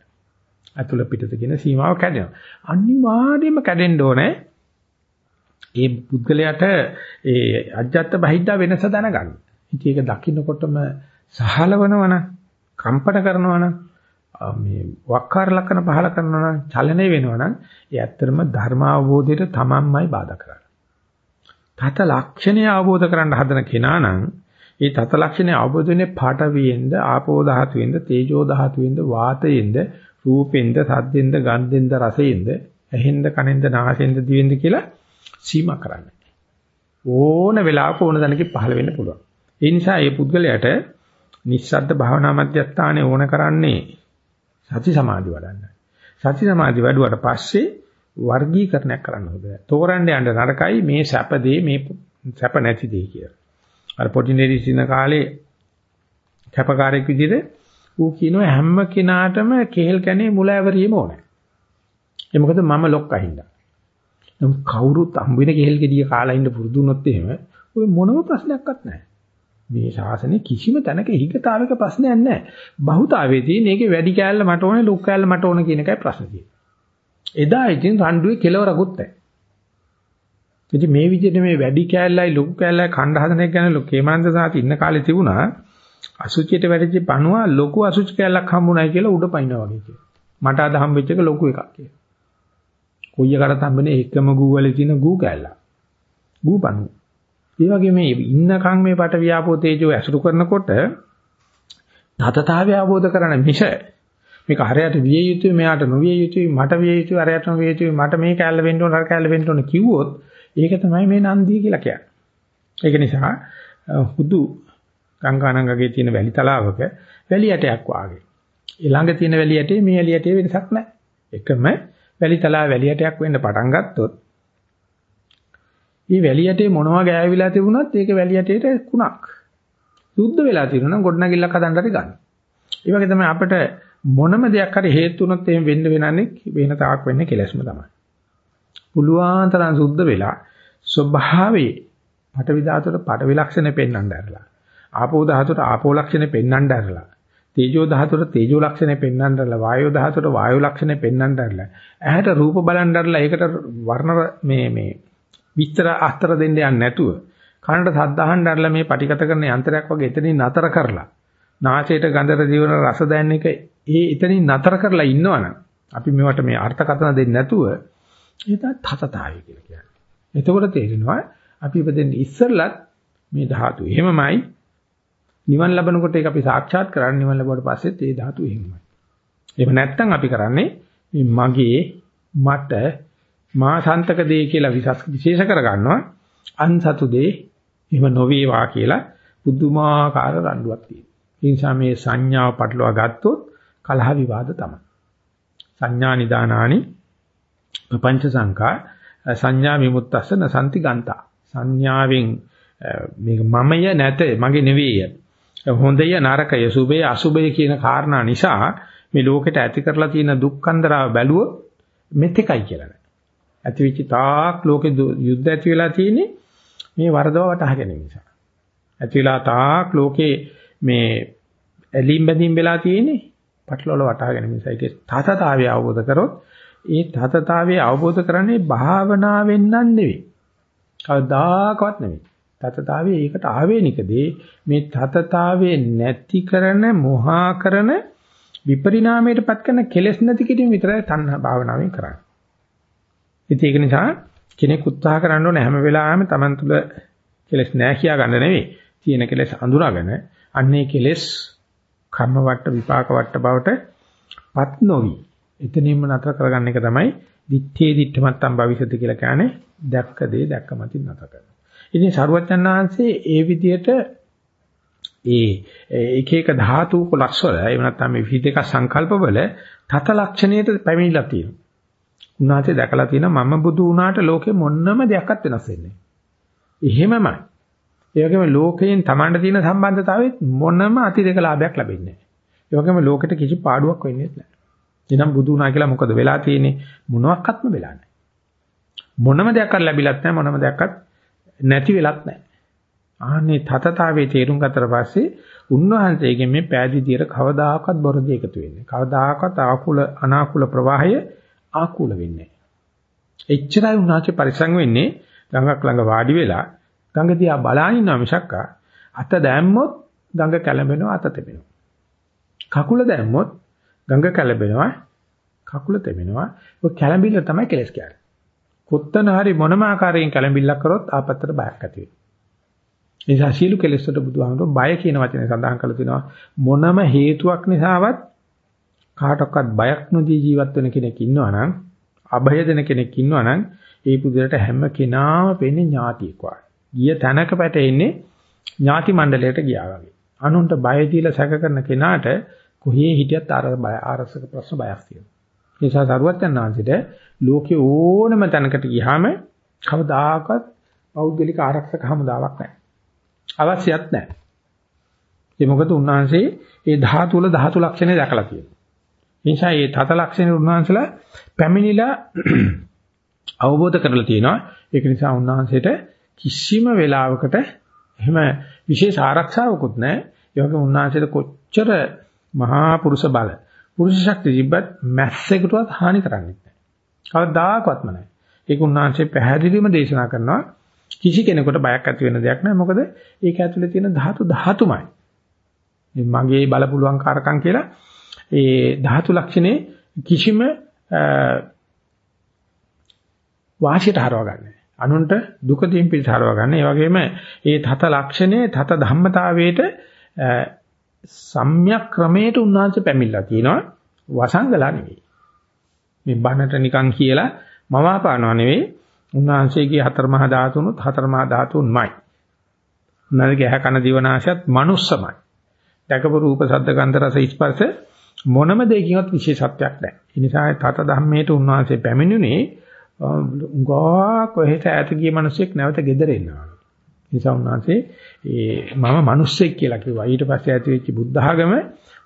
අතුල පිටත කියන සීමාව කැඩෙනවා. අනිවාර්යයෙන්ම කැඩෙන්න ඕනේ. ඒ පුද්ගලයාට ඒ අජත්ත බහිද්දා වෙනස දැනගන්න. ඉතින් ඒක දකින්නකොටම සහලවනවනම් කම්පන කරනවනම් මේ වක්කාර ලක්ෂණ පහල කරනවා නම් චලනය වෙනවා නම් ඒ ඇත්තටම ධර්ම අවබෝධයට තමන්මයි බාධා කරන්නේ. තත ලක්ෂණය අවබෝධ කරන්න හදන කෙනා නම් ඒ තත ලක්ෂණය අවබෝධ වෙන්නේ පාඨවියෙන්ද ආපෝ ධාතුවෙන්ද තේජෝ ධාතුවෙන්ද වාතයෙන්ද රූපෙන්ද සද්දෙන්ද ගන්ධෙන්ද රසයෙන්ද ඇහෙන්ද කනෙන්ද නාසයෙන්ද දිවෙන්ද කියලා සීමා කරන්නේ. ඕන වෙලාවක ඕන දැනකින් පහළ වෙන්න පුළුවන්. ඒ නිසා මේ පුද්ගලයාට නිස්සද්ද භාවනා මධ්‍යස්ථානයේ ඕන කරන්නේ සති සමාධි වඩන්න. සති සමාධි වැඩුවට පස්සේ වර්ගීකරණයක් කරන්න හොඳයි. තෝරන්න යන්න නරකයි මේ සැපදේ මේ සැප නැති දේ කියලා. අර පොටිනේරි සින කාලේ කැපකාරයෙක් විදිහට ඌ කියනවා හැම කෙනාටම කේල් කැනේ මුල ඇවරීම ඕනේ. ඒ මොකද මම ලොක්කා හින්දා. නම් කවුරුත් හම්බ වෙන කේල් ගෙඩිය කාලා ඉන්න පුරුදු වුණොත් එහෙම ඔය මොනම ප්‍රශ්නයක්වත් නැහැ. මේ ශාසනයේ කිසිම තැනක හිගතාවක ප්‍රශ්නයක් නැහැ. බහුතාවේ තියෙන එකේ වැඩි කෑල්ල මට ඕනේ ලොකු කෑල්ල මට ඕනේ කියන එකයි ප්‍රශ්නේ තියෙන්නේ. එදා ඉතින් රණ්ඩුවේ කෙලවරකුත් නැහැ. ඉතින් මේ විදිහට මේ වැඩි කෑල්ලයි ලොකු කෑල්ලයි කණ්ඩ හදන එක ගැන ලෝකේමාන්ත සාති ඉන්න කාලේ තිබුණා අසුචියට වැඩිච්ච පණුවා ලොකු අසුචි කෑල්ලක් හම්බුනායි කියලා උඩ පයින්නවා වගේ කියලා. මට අද හම්බෙච්ච එක ලොකු එකක් කියලා. කොයි එකකට හම්බෙන්නේ එකම ගූ වල තියෙන ගූ කෑල්ල. ගූ පණුව. ඒ වගේ මේ ඉන්නකම් මේ පට වියාපෝ තේජෝ ඇසුරු කරනකොට තතතාවය අවබෝධ කරගන්න මිස මේක හරයට විය යුතුයි මෙයාට නොවිය යුතුයි මට විය යුතුයි අරයට නොවිය යුතුයි මට මේ කැලල වෙන්න ඕන අර කැලල වෙන්න ඕන කිව්වොත් ඒක තමයි මේ නන්දිය කියලා කියන්නේ. ඒක නිසා හුදු ගංගානංගගේ තියෙන වැලි තලාවක වැලි ඇටයක් වාගේ. ඒ ළඟ තියෙන වැලි ඇටේ මේ වැලි ඇටේ වෙනසක් නැහැ. එකම වැලි තලාව වැලි ඇටයක් වෙන්න පටන් ගත්තොත් මේ වැලි ඇටේ මොනවා ගෑවිලා තිබුණත් ඒක වැලි ඇටේට කුණක්. සුද්ධ වෙලා තියෙනවා නම් ගොඩනැගිල්ලක් හදන්න හරි ගන්න. ඒ වගේ තමයි අපිට මොනම දෙයක් හරි හේතු වුණොත් එහෙම වෙන්න වෙනන්නේ වෙන තාක් වෙන්නේ කෙලස්ම තමයි. පුළුවන් තරම් සුද්ධ වෙලා ස්වභාවයේ පටවි ධාතුවට පටවි ලක්ෂණ පෙන්වන්න ඇරලා. ආපෝ ධාතුවට ආපෝ ලක්ෂණ පෙන්වන්න ඇරලා. තේජෝ ධාතුවට තේජෝ ලක්ෂණ පෙන්වන්න ඇරලා. වායෝ ධාතුවට වායෝ ලක්ෂණ පෙන්වන්න ඇරලා. ඇහැට රූප බලන්න ඇරලා ඒකට වර්ණ මේ මේ විස්තර අස්තර දෙන්න යන්නේ නැතුව කනට සද්ද අහන්න ඇරලා මේ පටිගත කරන යන්ත්‍රයක් වගේ එතනින් නතර කරලා නාසයට ගඳට දිවන රස දැනෙන එක ඒ එතනින් නතර කරලා ඉන්නවනම් අපි මේවට මේ අර්ථකථන දෙන්නේ නැතුව ඒක තතතාවය කියලා කියන්නේ. එතකොට තේරෙනවා අපි ඉපදෙන්නේ ඉස්සෙල්ලත් මේ ධාතු එහෙමමයි නිවන් ලැබනකොට ඒක අපි සාක්ෂාත් කරන්නේ නිවන් ලැබුවට පස්සෙත් ඒ ධාතු එහෙමමයි. එහෙම නැත්නම් අපි කරන්නේ මේ මගේ මට මා සන්තක දේ කියලා විශේෂ කරගන්නවා අන්සතු දේ එහෙම නොවේවා කියලා පුදුමාකාර රණ්ඩුවක් තියෙනවා. ඒ නිසා මේ සංඥාව පටලවා ගත්තොත් කලහ විවාද තමයි. සංඥා නිදානානි පංච සංකා සංඥා විමුක්තස්ස නසන්ති ගන්තා. සංඥාවෙන් මේක මමය නැත මගේ නෙවෙයි. හොඳය නරකය සුභය අසුභය කියන කාරණා නිසා මේ ලෝකෙට ඇති කරලා තියෙන දුක්ඛන්දරාව බැලුවොත් මෙතෙකයි කියලා නෑ. ඇතිවිච්ච තාක් ලෝකෙ යුද්ධ ඇති වෙලා තියෙන්නේ මේ වරදව වටහා ගැනීම නිසා. ඇති වෙලා තාක් ලෝකේ මේ ඇලීම් බැඳීම් වෙලා තියෙන්නේ පටලවල වටහා ගැනීම නිසා ඒකේ තතතාවය අවබෝධ කරොත් ඒ තතතාවය අවබෝධ කරන්නේ භාවනාවෙන් නම් නෙවෙයි. කවදාකවත් නෙවෙයි. තතතාවය ඒකට ආවේනික දේ මේ තතතාවේ නැති කරන මොහා කරන විපරිණාමයටපත් කරන කෙලෙස් නැති කිරීම විතරයි තණ්හා භාවනාවෙන් කරන්නේ. ඉතින් ඒක නිසා කෙනෙක් උත්සාහ කරන්න ඕනේ හැම වෙලාවෙම Taman තුල කෙලෙස් නැහැ කියා ගන්න නෙවෙයි. තියෙන කෙලෙස් අඳුරගෙන අන්නේ කෙලෙස් කර්ම වට විපාක වට බවට පත් නොවි. එතනින්ම නතර කරගන්න එක තමයි දිත්තේ දිත්තමත්තම් භවිෂති කියලා කියන්නේ දැක්ක දේ දැක්ක මතින් නතර කරනවා. ඉතින් සරුවචන් වහන්සේ ඒ විදිහට ඒ එක එක ධාතු කොටස් වල එහෙම නැත්නම් මේ විවිධ එක සංකල්ප වල තත ලක්ෂණයට පැමිණිලා තියෙනවා. උන්වහන්සේ දැකලා තියෙනවා මම බුදු වුණාට ලෝකෙ මොන්නම දෙයක්වත් වෙනස් වෙන්නේ නැහැ. එහෙමමයි. ඒ වගේම ලෝකයෙන් Tamanට තියෙන සම්බන්ධතාවෙත් මොනම අතිරේක ලාභයක් ලැබෙන්නේ නැහැ. ඒ වගේම ලෝකෙට කිසි පාඩුවක් වෙන්නේ නැහැ. එනම් බුදු වුණා කියලා මොකද වෙලා තියෙන්නේ? මොනවත්ක්ත්ම වෙලා නැහැ. මොනම දෙයක්වත් ලැබිලත් නැහැ මොනම දෙයක්වත් නැති වෙලත් නැහැ. ආන්නේ තතතාවේ තේරුම් ගතට පස්සේ උන්වහන්සේගෙන් මේ පෑදීදියට කවදාකවත් බොරදී එකතු වෙන්නේ. කවදාකවත් ආකුල අනාකුල ප්‍රවාහය ආකුල වෙන්නේ නැහැ. එච්චරයි උන්වහන්සේ පරිසං වෙන්නේ ගඟක් ළඟ වාඩි වෙලා ගඟ දිහා බලාගෙන ඉන්නවා මිසක් අත දැම්මොත් ගඟ කැළඹෙනවා අත තෙමෙනවා. කකුල දැම්මොත් ගඟ කැළඹෙනවා, කකුල තෙමෙනවා. ඔය කැළඹිල්ල තමයි කෙලස් කියන්නේ. කොත්තන හරි මොනම ආකාරයෙන් කැළඹිල්ලක් කරොත් ආපත්තට බයක් ඇති වෙනවා. ඒ නිසා සීල කෙලස් වලට බුදුහාමුදුරුවෝ බය කියන වචනේ සඳහන් කරලා තිනවා මොනම හේතුවක් නිසාවත් කාටවත් බයක් නොදී ජීවත් වෙන කෙනෙක් ඉන්නවා නම් අභය දෙන කෙනෙක් ඉන්නවා නම් ඒ පුදුරට හැම කෙනාම වෙන්නේ ඥාතියෙක් වගේ. ගිය තැනක පැටෙන්නේ ඥාති මණ්ඩලයට ගියා වගේ. අනුන්ට බය දීලා සැක කරන කෙනාට කොහේ හිටියත් අර බය ආරසක ප්‍රශ්න බයක් තියෙනවා. ඒ නිසා සරුවත්යන් වහන්සේට ලෝකේ ඕනම තැනකට ගියාම කවදාකවත් පෞද්ගලික ආරක්ෂක හමුදාවක් නැහැ. අවශ්‍යත් නැහැ. ඒ මොකද උන්වහන්සේ ඒ ධාතු වල ධාතු ලක්ෂණය දැකලා තියෙනවා. ඒ නිසා මේ තත ලක්ෂණ උන්වහන්සේලා පැමිණිලා අවබෝධ කරලා තියෙනවා. ඒක නිසා උන්වහන්සේට කිසිම වෙලාවකට එහෙම විශේෂ ආරක්ෂාවකුත් නැහැ. ඒ වගේම උන්වහන්සේට කොච්චර මහා පුරුෂ බල පුරුෂ ශක්තිය තිබ්බත් මැස්සෙකුටවත් හානි කරන්නේ නැහැ. කවදාකවත්ම නැහැ. ඒක උන්වහන්සේ පැහැදිලිවම දේශනා කරනවා. කිසි කෙනෙකුට බයක් ඇති වෙන දෙයක් නැහැ. මොකද ඒක ඇතුලේ තියෙන ධාතු ධාතුමයි. මගේ බල පුළුවන් කාරකම් කියලා ඒ ධාතු ලක්ෂණේ කිසිම වාසියට හරව ගන්න. අනුන්ට දුක දීම් පිට හරව ගන්න. ඒ වගේම ඒ තත ලක්ෂණේ තත ධම්මතාවයේට සම්‍යක් ක්‍රමයට උන්වහන්සේ පැමිණලා තියෙනවා. වසංගලා නෙවෙයි. මේ බණට නිකන් කියලා මම අපානවා නෙවෙයි. උන්වහන්සේගේ හතර මහා ධාතුනුත් හතර මහා ධාතුන්මයි. උන්වහන්සේගේ ඇහ කන දිවනාශයත් මනුස්සමයි. දැකපු රූප සද්ද ගන්ධ රස ස්පර්ශ මොනම දෙයකින්වත් විශේෂත්වයක් නැහැ. ඒ නිසා තත ධම්මයට උන්වහන්සේ පැමිණුනේ උගා කොහෙට ඈත ගිය මිනිසෙක් නැවත ගෙදර එනවා. නිසා උන්වහන්සේ ඒ මම මිනිස්සෙක් කියලා කිව්වා. ඊට පස්සේ ඇති වෙච්ච බුද්ධ ආගම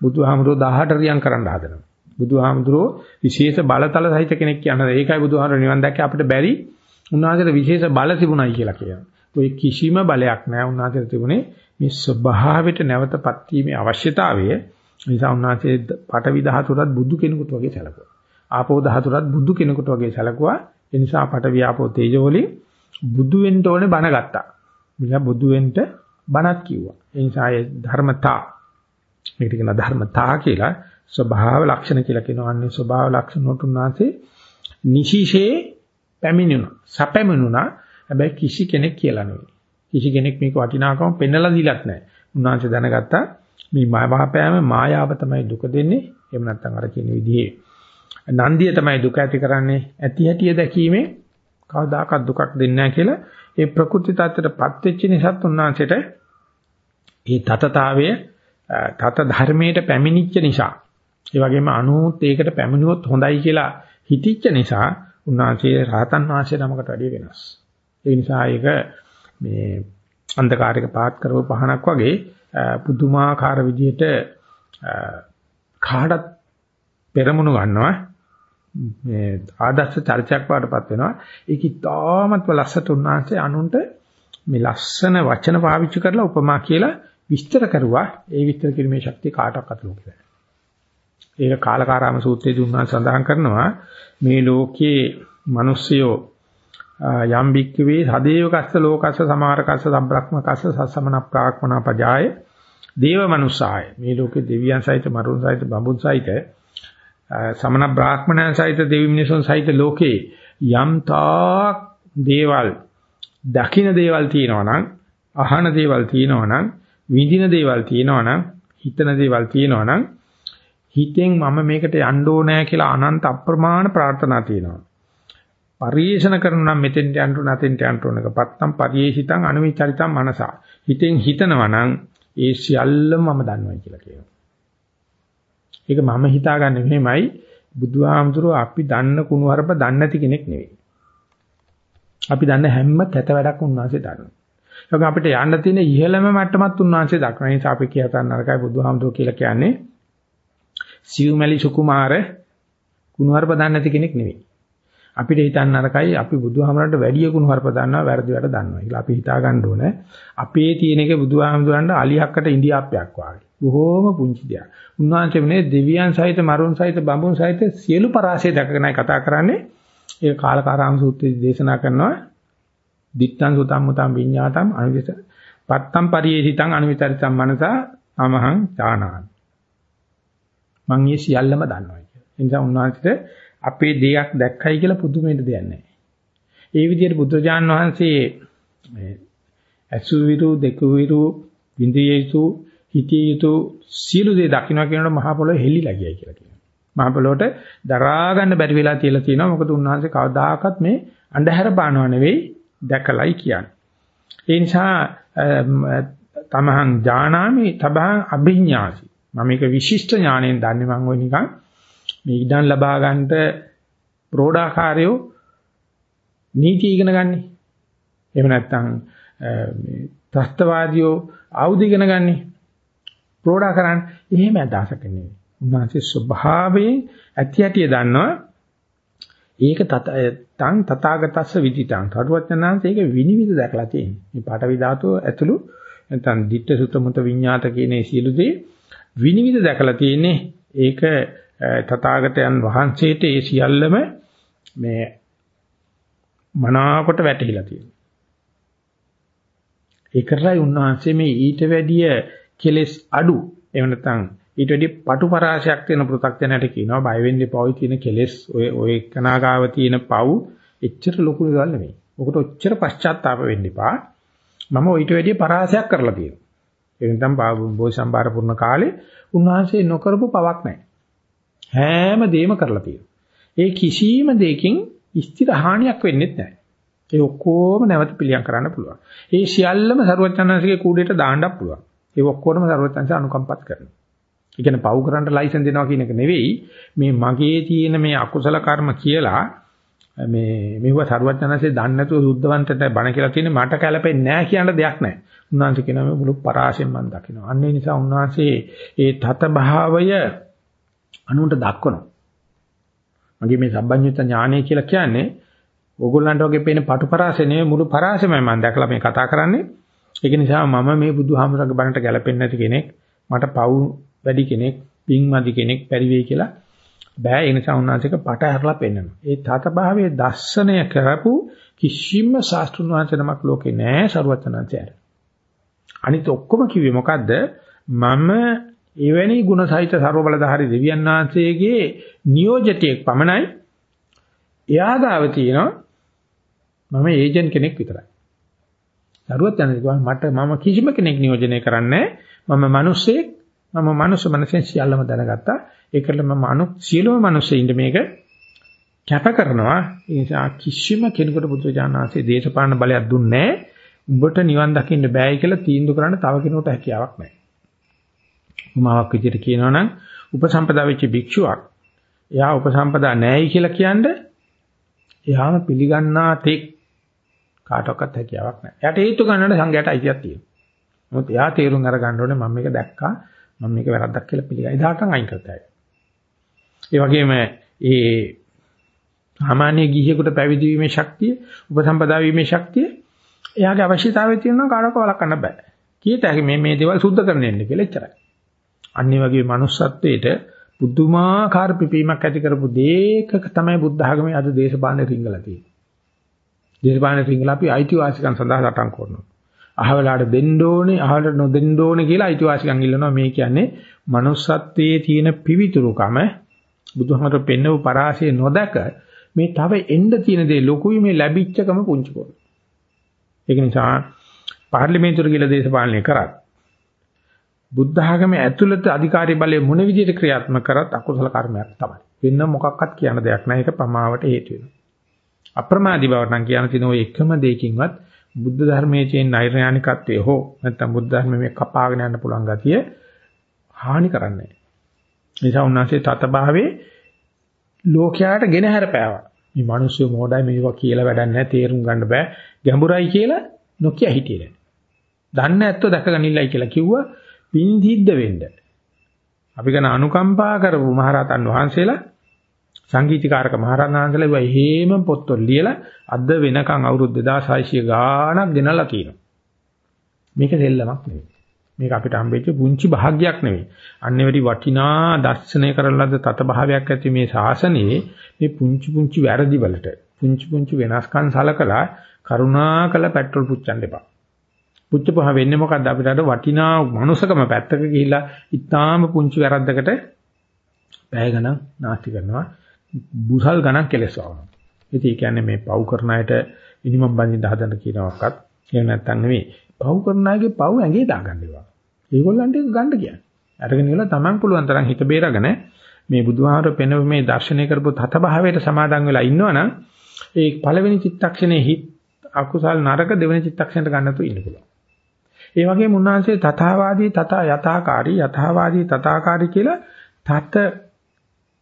බුදුහාමුදුරුවෝ 18 රියන් කරන්න හදනවා. බුදුහාමුදුරුවෝ විශේෂ බලතල සහිත කෙනෙක් කියනවා. ඒකයි බුදුහාමුදුරුවෝ නිවන් දැක්කේ අපිට බැරි. උන්වහන්සේට විශේෂ බල තිබුණයි කියලා කියනවා. ඔය කිසිම බලයක් නැහැ උන්වහන්සේට තිබුණේ මේ ස්වභාවයට නැවතපත් වීමේ අවශ්‍යතාවය. නිසා උන්වහන්සේ පටවි ධාතුරත් බුදු කෙනෙකුට වගේ සැලකුවා. ආපෝ ධාතුරත් බුදු කෙනෙකුට වගේ සැලකුවා. ඒ නිසා පටවි ආපෝ තේජෝ වලින් බුදු වෙන්න ඕනේ බණ ගත්තා. මිලා බුදු වෙන්න බණක් කිව්වා. ඒ නිසා ඒ ධර්මතා මේකට කියන ධර්මතා කියලා ස්වභාව ලක්ෂණ කියලා කියනවා. අන්නේ ස්වභාව ලක්ෂණ උතුම්නාසේ නිශීෂේ පැමිණුණා. සැපැමිණුණා. හැබැයි කිසි කෙනෙක් කියලා නෙවෙයි. කිසි කෙනෙක් මේක වටිනාකම පෙන්නලා දීලත් නැහැ. උන්වහන්සේ දැනගත්තා මේ මායාවපෑම මායාව තමයි දුක දෙන්නේ. එහෙම නැත්නම් අර කියන විදිහේ නන්දිය තමයි දුක ඇති කරන්නේ. ඇති හැටිය දැකීමේ කවදාකවත් දුකක් දෙන්නේ නැහැ කියලා ඒ ප්‍රකෘති tattරපත් වෙච්ච නිසාත් උන්වහන්සේට ඒ තතතාවය තත ධර්මයට පැමිණිච්ච නිසා ඒ වගේම අනුත් ඒකට පැමිණුවොත් හොඳයි කියලා හිතිච්ච නිසා උන්වහන්සේ රහතන් වහන්සේ නමකට වැඩිය වෙනස්. ඒ නිසා ඒක මේ අන්ධකාරයක පාත් කරව පහනක් වගේ පුදුමාකාර විදිහට කාටත් පෙරමුණු ගන්නවා. මේ ආදර්ශ චර්චයක් වඩපත් වෙනවා. ඒක ඉතාමත් ලස්සට උන්වහන්සේ අනුන්ට මේ ලස්සන වචන පාවිච්චි කරලා උපමා කියලා විස්තර කරුවා. ඒ විස්තර කිරීමේ ශක්තිය කාටවත් ලෝකේ ඒක කාලකාරාම සූත්‍රයේදී උන්වහන්සේ සඳහන් කරනවා මේ ලෝකයේ මිනිස්සයෝ යම් බික්කවේ සදේවකස්ස ලෝකස්ස සමාරකස්ස සම්බ්‍රක්‍මකස්ස සස්සමන ප්‍රාක්‍මන පජාය දේව මනුස්සාය මේ ලෝකේ දෙවියන් සහිත මරුන් සහිත බඹුන් සහිත සමන බ්‍රාහ්මණයන් සහිත දෙවි මිනිසුන් සහිත ලෝකේ යම් තාක් දේවල් දකින්න දේවල් තියෙනවා නම් අහන දේවල් තියෙනවා නම් විඳින දේවල් තියෙනවා නම් හිතන දේවල් තියෙනවා නම් හිතෙන් මම මේකට යන්න ඕනෑ කියලා අනන්ත අප්‍රමාණ ප්‍රාර්ථනා තියෙනවා. පරිේශන කරන නම් මෙතෙන්ට යන්න ඕන නැතෙන්ට යන්න ඕනක පත්තම් පරිේශිතං අනුවිචරිතං මනසා. හිතෙන් හිතනවා නම් ඒ සියල්ලම මම දන්නවා කියලා කියනවා. ඒක මම හිතාගන්නේ මෙහෙමයි බුදුහාමුදුරුවෝ අපි දන්න කුණුහරුප දන්නේ නැති කෙනෙක් නෙවෙයි. අපි දන්න හැම කැත වැඩක් උන්වහන්සේ දන්නවා. ඒක අපිට යන්න තියෙන ඉහළම මට්ටමත් උන්වහන්සේ දක්වන නිසා අපි කියතන නරකයි බුදුහාමුදුරුවෝ කියලා කියන්නේ සිව්මැලි සුකුමාර කුණුහරුප දන්නේ නැති කෙනෙක් නෙවෙයි. අපිට හිතන්න නරකයි අපි බුදුහාමරන්ට වැඩි කුණුහරුප දන්නවා වැරදි වැඩ දන්නවා කියලා. අපි හිතා ගන්න ඕනේ අපේ තියෙන එක බුදුහාමුදුරන්ට අලියක්කට ඉන්දියාප්පයක් වාගේ. බොහෝම පුංචි දෙයක්. උන්වහන්සේ මේ දෙවියන් සහිත මරුන් සහිත බඹුන් සහිත සියලු පරාසය දැකගෙනයි කතා කරන්නේ. ඒක කාලකාරාම සූත්‍රයේදී දේශනා කරනවා. දිත්තං සුතම් මුතම් විඤ්ඤාතම් අනිවිත පත්තම් පරියේසිතං අනිවිතරිතම් මනසා අමහං ඥානාමි. මං මේ සියල්ලම දන්නවා කියලා. ඒ නිසා උන්වහන්සේට අපේ දෙයක් දැක්කයි කියලා පුදුමෙට දෙයක් නැහැ. ඒ විදිහට බුදුජාන් වහන්සේ මේ අසුවිරු දෙකුවිරු විඳිය යුතු හිතිය යුතු සියලු දේ දකින්න කියනකොට මහ පොළොව හෙලිලා ගියයි කියලා කියනවා. මහ පොළොවට දරා ගන්න බැරි වෙලා තියලා තියෙනවා. මොකද උන්වහන්සේ කවදාකවත් මේ අන්ධහැර බානව නෙවෙයි දැකලයි කියන්නේ. ඒ නිසා තමහං ඥානාමි තබහං අභිඥාසි. මම මේක විශිෂ්ට ඥාණයෙන් දන්නේ මම ඔය නිකන් මේ ඉඩම් ලබා ගන්නට ප්‍රෝඩාකාරයෝ නීති ඉගෙන ගන්නෙ. එහෙම නැත්නම් මේ ත්‍ස්තවාදියෝ ආයුධ ඉගෙන ගන්නෙ. ප්‍රෝඩා කරන්නේ. එහෙම අදහසක නෙවෙයි. උන්වහන්සේ ස්වභාවයෙන් ඇති ඇටිය දන්නවා. ඒක තං තථාගතස්ස විදිතං. කරුවචනාංශ ඒක විනිවිද දැකලා තියෙනවා. මේ පාඨවි ධාතුව ඇතුළු නැත්නම් ditta sutta muta විඤ්ඤාත කියන මේ සියලු දේ විනිවිද දැකලා තියෙන්නේ. ඒක තථාගතයන් වහන්සේට ඒ සියල්ලම මේ මනාකොට වැටහිලා තියෙනවා. ඒකටයි උන්වහන්සේ මේ ඊට වැඩිය කෙලස් අඩු එහෙම නැත්නම් ඊට වැඩි පටු පරාශයක් තියෙන පෘථග්ජනයට කියනවා බය වෙන්න එපායි තියෙන කෙලස් ඔය ඔය කනාගාව තියෙන පව් එච්චර ලොකු දෙයක් නෙමෙයි. ඔකට ඔච්චර පශ්චාත්තාප වෙන්න එපා. මම ඊට වැඩි පරාශයක් කරලා තියෙනවා. ඒ නැත්නම් බෝසි සම්බාර පුරන කාලේ උන්වහන්සේ නොකරපු පවක් නැහැ. හැම දෙයක්ම කරලා තියෙනවා. ඒ කිසියම් දෙයකින් ස්ථිර හානියක් වෙන්නේ නැහැ. ඒ ඔක්කොම නැවත පිළියම් කරන්න පුළුවන්. ඒ සියල්ලම ਸਰවඥාන්සේගේ කූඩේට දාන්නත් පුළුවන්. ඒ ඔක්කොම ਸਰවඥාන්සේ අනුකම්පත් කරනවා. ඒ කියන්නේ පව් කරන්න ලයිසන් දෙනවා කියන එක නෙවෙයි මේ මගේ තියෙන මේ අකුසල කර්ම කියලා මේ මෙව සරුවචනanse දන්නේ නැතුව සුද්ධවන්තට බණ කියලා තියෙන්නේ මට කැළපෙන්නේ නැහැ කියන දෙයක් නැහැ. උන්වහන්සේ කියනවා මේ මුළු පරාසයෙන් මම දකිනවා. අන්න ඒ නිසා උන්වහන්සේ ඒ තත භාවය අනුන්ට දක්වනවා. මගේ මේ සම්බන්්‍යත ඥානය කියලා කියන්නේ ඕගොල්ලන්ට වගේ පේන පටු පරාසය නෙවෙයි මුළු පරාසයමයි මම දැකලා මේ කතා කරන්නේ. ඒක නිසා මම මේ බුදුහාමුදුරගේ බණට ගැලපෙන්නේ නැති කෙනෙක්, මට පව් වැඩි කෙනෙක්, පිංමදි කෙනෙක් පරිවෙයි කියලා බෑ ඒ නිසා උන්වහන්සේක පට ඇරලා පෙන්නනවා. ඒ තතභාවයේ දර්ශනය කරපු කිසිම ශාස්ත්‍රුන් වහන්සේනමක් ලෝකේ නෑ ਸਰවඥාන්තයර. අනිත් ඔක්කොම කිව්වේ මොකද්ද? මම එවැනි ගුණ සහිත ਸਰව බලධාරී දෙවියන් වහන්සේගේ නියෝජිතයෙක් පමණයි එයා ගාව තියෙනවා මම ඒජන්ට් කෙනෙක් විතරයි. දරුවත් යන මට මම කිසිම කෙනෙක් නියෝජනය කරන්නේ මම මිනිස්සෙක් මම මනුස්ස මනසෙන් සියල්ලම දැනගත්තා. ඒකට මම අනු සියලුම මිනිස්සෙින්ද මේක කැප කරනවා. ඒ නිසා කිසිම කෙනෙකුට බුදුජානනාංශයේ දේශපාලන බලයක් දුන්නේ නැහැ. උඹට නිවන් දකින්න බෑයි කියලා තීන්දුව කරන්න තව කෙනෙකුට හැකියාවක් නැහැ. උමාවක් විදිහට කියනවා නම් උපසම්පදා වෙච්ච භික්ෂුවක් එයා උපසම්පදා නැහැයි කියලා කියන්නේ එයාම පිළිගන්නා තෙක් කාටවත් හැකියාවක් නැහැ. එයාට හේතු ගන්නට සංඝයාට අයිතියක් තියෙනවා. මොකද එයා තේරුම් අරගන්න ඕනේ මම මේක දැක්කා මම මේක වැරද්දක් කියලා පිළිගයි. එදාටම අයින් කරතයි. ඒ වගේම ඒ සාමාන්‍ය ගිහියෙකුට පැවිදි වීමේ ශක්තිය, උපසම්පදා වීමේ ශක්තිය එයාගේ අවශ්‍යතාවය තියෙනවා කාටවත් වළක්වන්න බෑ. කීයට හැකි මේ මේ දේවල් සුද්ධ කරන්න එන්න කියලා එච්චරයි. අනිත් වගේ manussත්වයේට පුදුමාකාර පිපීමක් ඇති කරපු දෙයක තමයි බුද්ධ ආගමේ අද දේශපාලන රිංගලා තියෙන්නේ. දේශපාලන රිංගලා අපි අයිතිවාසිකම් සඳහා සටන් කරනවා. අහවලාට දෙන්න ඕනේ, අහවලට නොදෙන්න ඕනේ කියලා අයිතිවාසිකම් ඉල්ලනවා. මේ කියන්නේ manussත්වයේ තියෙන පිවිතුරුකම බුදුහමර පෙන්නව පරාසය නොදක මේ තව එන්න තියෙන දේ ලොකුයි මේ ලැබිච්චකම පුංචි කරනවා. ඒක නිසා පාර්ලිමේන්තුවට ගිහලා දේශපාලනය කරත් බුද්ධ ආගමේ ඇතුළත අධිකාරී බලය මොන විදිහට ක්‍රියාත්මක කරත් අකුසල කර්මයක් තමයි. වෙන මොකක්වත් කියන දෙයක් නැහැ. ඒක පමාවට හේතු වෙනවා. අප්‍රමාදී බවට නම් කියන තියෙන ඔය එකම දෙයකින්වත් බුද්ධ ධර්මයේ තියෙන නෛර්යානිකත්වය හෝ නැත්නම් බුද්ධ ධර්මයේ කපාගෙන යන්න පුළුවන් ගතිය හානි කරන්නේ නැහැ. ඒ නිසා උන්වහන්සේ තතභාවේ ලෝකයාට ගෙන හැරපෑවා. මේ මිනිස්සු මොඩයි මේවා කියලා වැඩක් නැහැ තේරුම් ගන්න බෑ ගැඹුරයි කියලා නොකිය හිටියේ. දන්නේ නැත්නම් දැකගනින්නයි කියලා කිව්වා පින් සිද්ධ වෙන්න. අපි කරන අනුකම්පා කරපු මහරහතන් වහන්සේලා සංගීතීකාරක මහරහතන් වහන්සේලා ඉව එහෙම පොත්වල ලියලා අද වෙනකන් අවුරුදු 2600 ගාණක් ගෙනලා තියෙනවා. මේක දෙල්ලමක් නෙවෙයි. මේක අපිට හම්බෙච්ච පුංචි භාග්යක් නෙවෙයි. අන්නේ වැඩි වටිනා දර්ශනය කරන ලද තත භාවයක් ඇති මේ ශාසනයේ මේ පුංචි පුංචි වැරදි වලට පුංචි පුංචි වෙනස්කම් සලකලා කරුණාකල පෙට්‍රල් පුච්චන්න එපා. පුච්චපහ වෙන්නේ මොකද්ද අපිට අර වටිනා මනුසකම පැත්තක ගිහිලා ඉතාම පුංචි වැරද්දකට පැය ගණන් නාස්ති කරනවා. බුසල් ගණන් කෙලස් වවනවා. ඉතින් ඒ කියන්නේ මේ පව් කරන අයට මිනිමම් බඳින්න හදන්න කියනවක්වත් එහෙම නැත්නම් නෙවෙයි. පව් කරන අයගේ පව් ඇඟේ දාගන්න ඒවා. ඒගොල්ලන්ට ඒක ගන්න කියන්නේ. අරගෙන ඉවලා Taman පුළුවන් තරම් හිත බේරගෙන මේ බුදුහාමර පෙනව මේ දර්ශනය කරපු තත භාවයට සමාදන් වෙලා ඉන්නවනම් ඒ පළවෙනි චිත්තක්ෂණේ හිත අකුසල් නරක දෙවෙනි චිත්තක්ෂණයට ගන්නතු ඉන්න පුළුවන්. ඒ වගේම උන්වහන්සේ තථාවාදී තථා යථාකාරී යථාවාදී තථාකාරී කියලා තත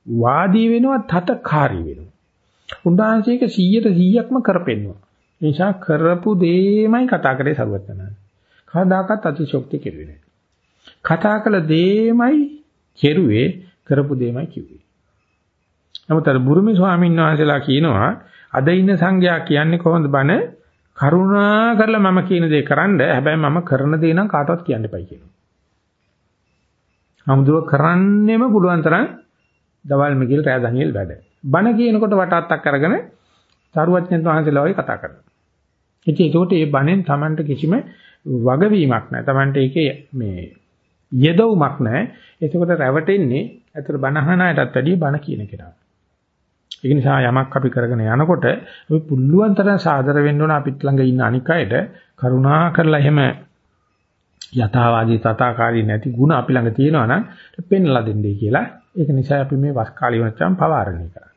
වාදී වෙනවා තතකාරී වෙනවා. උන්වහන්සේක 100ට 100ක්ම කරපෙන්නවා. ඒ නිසා කරපු දෙයමයි කතා කරේ සරුවත්තනයි. කවදාකවත් අතිශෝක්ති කෙරුවේ නැහැ. කතා කළ දෙයමයි කෙරුවේ කරපු දෙයමයි කිව්වේ. නමුත් අර බුරුමි ස්වාමීන් වහන්සේලා කියනවා අද ඉන්න සංඝයා කියන්නේ කොහොමද බණ කරුණා කරලා මම කියන දේ කරන්න හැබැයි මම කරන දේ නම් කාටවත් කියන්න එපයි කියනවා. හමුදුව කරන්නෙම පුළුවන් තරම් දවල් මිගිල් රෑ දනියෙල් වැඩ. බණ කියනකොට වටාත්තක් අරගෙන සරුවත්ඥන් වහන්සේලා වගේ කතා කරනවා. ඉතින් ඒකට මේ බණෙන් Tamanට කිසිම වගවීමක් නැහැ. Tamanට ඒකේ මේ යෙදවුමක් නැහැ. ඒකකට රැවටෙන්නේ අතර බණ අහන අයටත් වැඩිය බණ කියන කෙනා. ඒක නිසා යමක් අපි කරගෙන යනකොට අපි පුළුවන් තරම් සාදර වෙන්න ඕන අපිත් ළඟ ඉන්න අනික් අයට කරුණා කරලා එහෙම යථාවාදී තථාකාරී නැති ಗುಣ අපි ළඟ තියෙනවා නම් පෙන්ලා දෙන්නයි කියලා. ඒක නිසා අපි මේ වස් කාලේ වචම් පවාරණය කරන්නේ.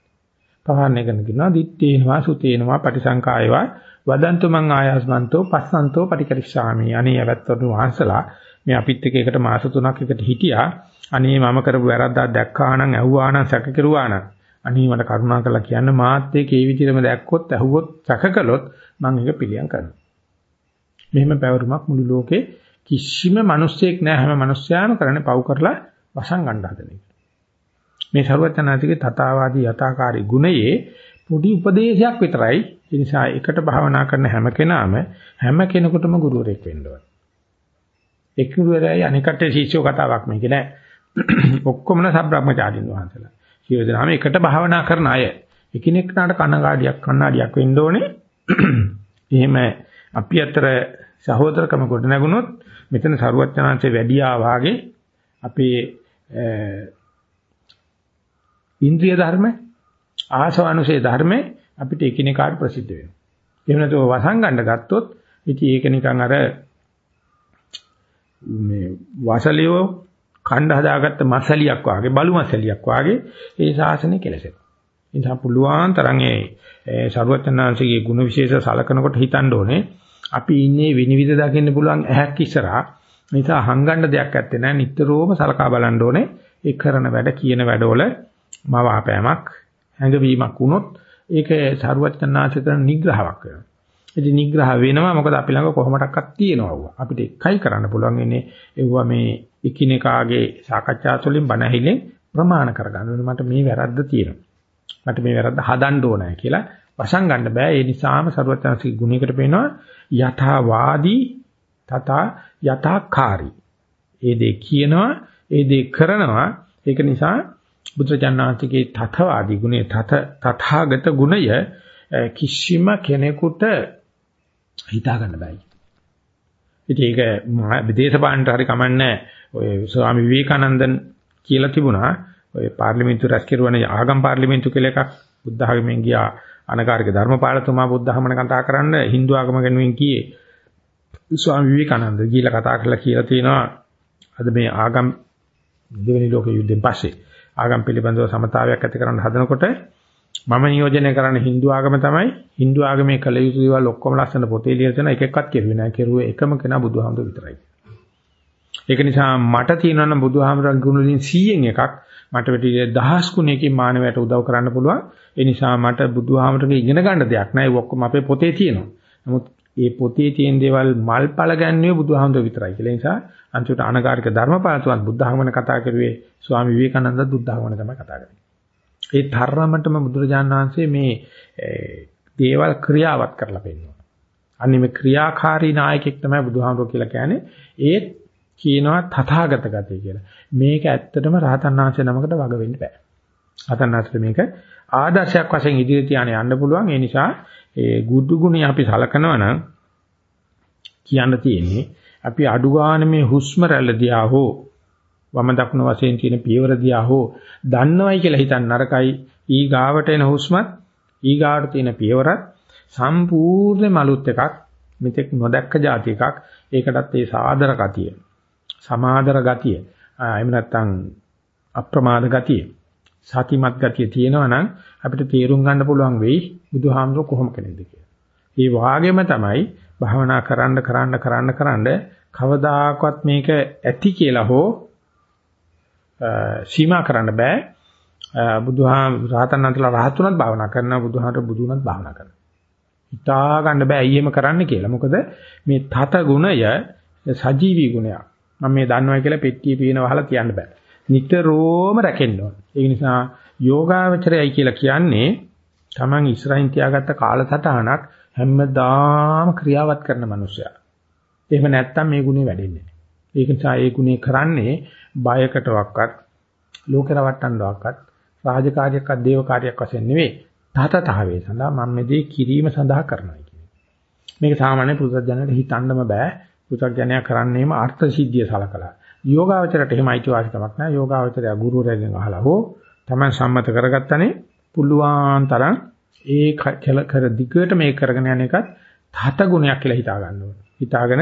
පවාරණය කරන කියනවා දිත්තේනවා සුතේනවා පටිසංකායවා වදන්තු මං ආයස්මන්තෝ පස්සන්තෝ පටිකරිස්සාමි. අනේ යවත්තුන් වහන්සලා මේ අපිත් එක්ක එකට මාස 3ක් එකට හිටියා. අනේ මම කරපු වැරද්දක් දැක්කා නම් ඇහුවා නම් සැක කෙරුවා නම් අනේ මට කරුණා කරලා කියන්න මාත් එක්ක ඒ විදිහටම දැක්කොත් ඇහුවොත් සැකකලොත් මම ඒක පිළියම් කරනවා. මෙහෙම පැවරුමක් මුළු ලෝකේ කිසිම මිනිස්සෙක් නැහැ හැම මිනිස්යාම කරන්නේ පව් කරලා වසන් ගන්න හදන එක. මේ ਸਰවඥාතිගේ තථාවාදී යථාකාරී ගුණයේ පොඩි උපදේශයක් විතරයි. ඒ නිසා එකට භාවනා කරන හැම කෙනාම හැම කෙනෙකුටම ගුරුවරයෙක් වෙන්න ඕන. එක් ගුරුවරයයි අනිකට ශිෂ්‍යෝ කතාවක් මේක නෑ. ඔක්කොමන සබ්‍රාහ්මචාරින් වහන්සේලා. සියදෙනාම එකට භාවනා කරන අය. එකිනෙකට කනගාඩියක් කණ්ණාඩියක් වෙන්න ඕනේ. එහෙම අපි අතර සහෝදරකම කොට නැගුණොත් මෙතන සරුවචනාංශේ වැඩියා වාගේ අපේ ඉන්ද්‍රිය ධර්ම ආසවනුසේ ධර්ම අපිට එකිනෙකාට ප්‍රසිද්ධ වෙනවා. එහෙම නැතුව වසංගණ්ඩ ගත්තොත් ඉතින් ඒක නිකන් අර මේ වසලියෝ කණ්ඩ හදාගත්ත මසලියක් වාගේ බලු මසලියක් වාගේ ඒ ශාසනය කෙලසෙනවා. ඉතින් පුළුවන් තරම් ඒ ਸਰුවචනාංශයේ ಗುಣ විශේෂ සලකනකොට හිතන්න ඕනේ අපි ඉන්නේ විනිවිද දකින්න පුළුවන් ඇහැක් ඉස්සරහා. නිසා හංගන්න දෙයක් ඇත්තේ නැහැ. නිතරම සලකා බලන්න ඕනේ. ඒ කරන වැඩ කියන වැඩවල මවාපෑමක් හැඟවීමක් වුණොත් ඒක ਸਰුවචනාංශ කරන නිග්‍රහාවක් වෙනවා. ඉතින් නිග්‍රහ වෙනවා මොකද අපි ළඟ කොහොමඩක්වත් තියෙනවා. අපිට එකයි කරන්න පුළුවන් ඉන්නේ ඒවා මේ එකිනෙකාගේ සාකච්ඡා තුළින් බණ ඇහිලෙන් ප්‍රමාණ කරගන්න ඕනේ. මට මේ වැරද්ද තියෙනවා. මට මේ වැරද්ද හදන්න ඕනෑ කියලා වසන් ගන්න බෑ. ඒ නිසාම ਸਰවඥාන්සේ ගුණයකට පේනවා යථාවාදී තථා යථාකාරී. ඒ දේ කියනවා ඒ දේ කරනවා. ඒක නිසා බුදුචානන්තිගේ තථාවාදී ගුණේ තත තථාගත ගුණය කිසිම කෙනෙකුට හිතා ගන්න බෑ. ඉතින් ඒක විදේශපාලනට හරි කමන්නේ ඔය ස්වාමි විවේකානන්දන් කියලා තිබුණා. ඔය පාර්ලිමේන්තු රැස් කෙරුවන ආගම් පාර්ලිමේන්තු කියලා එකක් බුද්ධ ආගමෙන් ගියා අනකාරික ධර්මපාලතුමා බුද්ධ ආගමන කතා කරන්න Hindu ආගම ගැනුවෙන් කියේ ස්වාමි විවේකානන්ද කියලා කතා කරලා කියලා තියෙනවා අද මේ ආගම් දෙවෙනි ලෝක යුද්ධෙන් පස්සේ ආගම් පිළිබඳව සමතාවයක් ඇති කරන්න හදනකොට මම නියෝජනය කරන්නේ Hindu ආගම තමයි. Hindu ආගමේ කළ යුතු දේවල් ඔක්කොම ලස්සන පොතේ ලියලා තියෙන එක එකක්වත් කෙරුවේ නැහැ. කෙරුවේ එකම කෙනා බුදුහාමුදුර විතරයි. ඒක නිසා මට තියෙනවා නම් බුදුහාමුදුරන් ගුණ වලින් 100න් එකක් මට වෙටි දහස් ගුණයකින් මානවයට උදව් කරන්න පුළුවන්. ඒ නිසා මට බුදුහාමුදුරගේ ඉගෙන ගන්න දෙයක් නැහැ. ඒ ඔක්කොම අපේ පොතේ තියෙනවා. නමුත් ඒ පොතේ තියෙන දේවල් මල්පල ගන්නේ බුදුහාමුදුර විතරයි කියලා. ඒ නිසා අන්තිමට අනගාരിക ධර්මපාලතුන් බුද්ධාගමන කතා කරුවේ ස්වාමි විවේකානන්දත් බුද්ධාගමන තමයි කතා කරන්නේ. ඒ තරමටම බුදුරජාණන් වහන්සේ මේ දේවල් ක්‍රියාවත් කරලා පෙන්නනවා. අනිත් මේ ක්‍රියාකාරී නායකයෙක් තමයි බුදුහාමුදුරුවෝ කියලා කියන්නේ. ඒත් කියනවා තථාගත ගතිය කියලා. මේක ඇත්තටම රහතන් වහන්සේ නමකට වග වෙන්න බෑ. රහතන් වහන්සේ මේක ආදර්ශයක් වශයෙන් ඉදිරියට තියාගෙන යන්න පුළුවන්. ඒ නිසා ඒ ගුඩු ගුණي අපි සලකනවා නම් කියන්න තියෙන්නේ අපි අඩු ගන්න මේ හුස්ම රැල්ල දිහා හෝ වම දකුණු වශයෙන් තියෙන පියවර දිහා හෝ දන්නවයි කියලා හිතන්න නරකයි. ඊ ගාවට එන හුස්මත් ඊ ගාවට තියෙන පියවරත් සම්පූර්ණ මලුත් එකක්. මෙතෙක් නොදැක්ක જાති එකක්. ඒකටත් ඒ සාදර ගතිය. සමාදර ගතිය. එහෙම නැත්නම් අප්‍රමාද ගතිය. සතිමත් ගතිය තියෙනවා නම් අපිට තේරුම් ගන්න පුළුවන් වෙයි බුදුහාමුදුර කොහොම කෙනෙක්ද කියලා. ඒ වාගේම තමයි භාවනා කරන්න කරන්න කරන්න කරන්න කවදාකවත් මේක ඇති කියලා හෝ සීමා කරන්න බෑ. බුදුහාම රහතන් වහන්සේලා රහතුණත් භාවනා කරනවා බුදුහාමර බුදුණත් භාවනා කරනවා. හිතා ගන්න බෑ අයියෙම කරන්න කියලා. මොකද මේ තත ගුණය සජීවී ගුණයක්. මම මේ දන්නවා කියලා පෙට්ටිය පීන වහලා කියන්න බෑ. නිතරම රැකෙන්න ඕන. ඒ නිසා යෝගාවචරයයි කියලා කියන්නේ Taman ඉස්සරහින් තියාගත්ත කාලසටහනක් හැමදාම ක්‍රියාවත් කරන මනුස්සයා. එහෙම නැත්තම් මේ ගුණේ වැඩෙන්නේ නැහැ. ඒක නිසා ඒ ගුණේ කරන්නේ බයකටවත් ලෝකේ රවට්ටන්නවක්වත් රාජකාරියක්වත් දේව කාර්යයක් වශයෙන් නෙවෙයි. තහතතාවේ සඳහා මම මේ දේ කිරීම සඳහා කරනවා කියන්නේ. මේක සාමාන්‍ය පුදුජනයට හිතන්නම බෑ. පුදුජනයා කරන්නේම අර්ථ සිද්ධිය සලකලා. යෝගාවචරයට එහෙම අයිතිවාසිකමක් නැහැ. යෝගාවචරය ගුරුවරයෙක්ගෙන් අහලා හෝ තමයි සම්මත කරගත්තනේ පුළුවන් තරම් ඒ කර දිගට මේක කරගෙන යන එකත් තහත ගුණයක් කියලා හිතා ගන්න ඕනේ. හිතාගෙන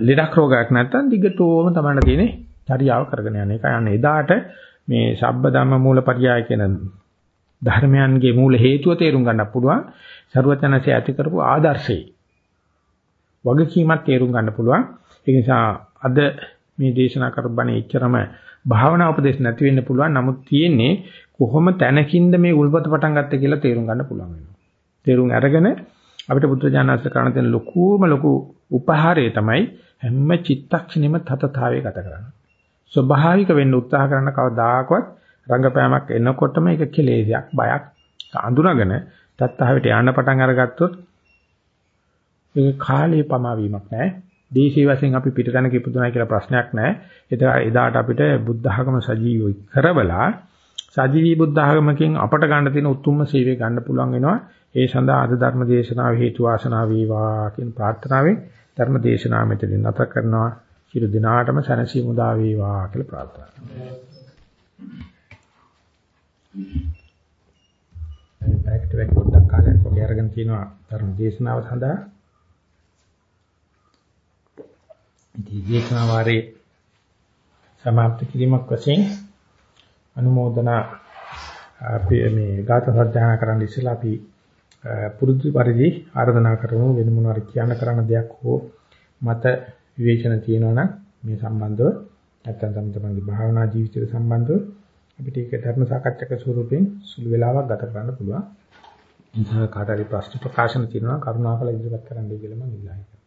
ලෙඩක් රෝගයක් නැත්තම් දිගටම තමයි තියෙන්නේ චර්යාව කරගෙන යන එක. යන්නේ එදාට මේ සබ්බ ධම්ම මූලපරියාය කියන ධර්මයන්ගේ මූල හේතුව තේරුම් ගන්න පුළුවන්. ਸਰවඥාන්සේ ඇති කරපු ආදර්ශේ වගකීමක් තේරුම් ගන්න පුළුවන්. ඒ නිසා අද මේ දේශනා කරබනේ එච්චරම භාවනා උපදේශ නැති වෙන්න පුළුවන්. නමුත් තියෙන්නේ කොහොම තැනකින්ද මේ උල්පත පටන් ගත්තේ කියලා තේරුම් ගන්න පුළුවන් වෙනවා. තේරුම් අරගෙන අපිට බුද්ධ කරණ තියෙන ලොකුම ලොකු උපහාරය තමයි හැම චිත්තක්ෂණෙම තතතාවේ ගත කරන්නේ. ස්වභාවික වෙන්න උත්සාහ කරන කවදාකවත් රංගපෑමක් එනකොටම ඒක කෙලෙසයක් බයක් අඳුනගෙන තත්තාවට යන්න පටන් අරගත්තොත් ඒක කාලේ පමාවීමක් නෑ. දේශීය වශයෙන් අපි පිටතන කිපුදුනා කියලා ප්‍රශ්නයක් නෑ. එදාට අපිට බුද්ධ ධර්ම සජීවී කරවලා සජීවී බුද්ධ ධර්මකින් අපට ගන්න තියෙන උතුම්ම සීවේ ගන්න පුළුවන් වෙනවා. ඒ සඳහා අද ධර්ම දේශනාව හේතු වාසනා වේවා කියන ප්‍රාර්ථනාවෙන් ධර්ම දේශනාව මෙතනින් නැත කරනවා. සියලු දිනාටම සැනසීම උදා වේවා කියලා ප්‍රාර්ථනා කරනවා. මේ පැයකට වැඩි පොඩ්ඩක් කාලයක් වගේ අරගෙන තිනවා ධර්ම දේශනාව සඳහා. ඉතින් දේශනා වාරේ සමාප්ත කිරීමක් වශයෙන් අනුමೋದනා අපි මේ ගාථා සජ්ජායනා කරන්න ඉස්සෙල්ලා අපි පුරුදු පරිදි ආරාධනා කරමු වෙන මොනවාරි කියන්න කරන්න දෙයක් හෝ මත විවේචන තියෙනවා නම් මේ සම්බන්ධව නැත්නම් තම තමන්ගේ භාවනා ජීවිතයට සම්බන්ධව අපිට ඒක ධර්ම සාකච්ඡාක ස්වරූපයෙන් සුළු වෙලාවක් ගත කරන්න පුළුවන්. ඉතින් කාට හරි ප්‍රශ්න ප්‍රකාශන තියෙනවා කරුණාකර ඉදිරිපත් කරන්නයි කියලා මම ඉල්ලා හිටියා.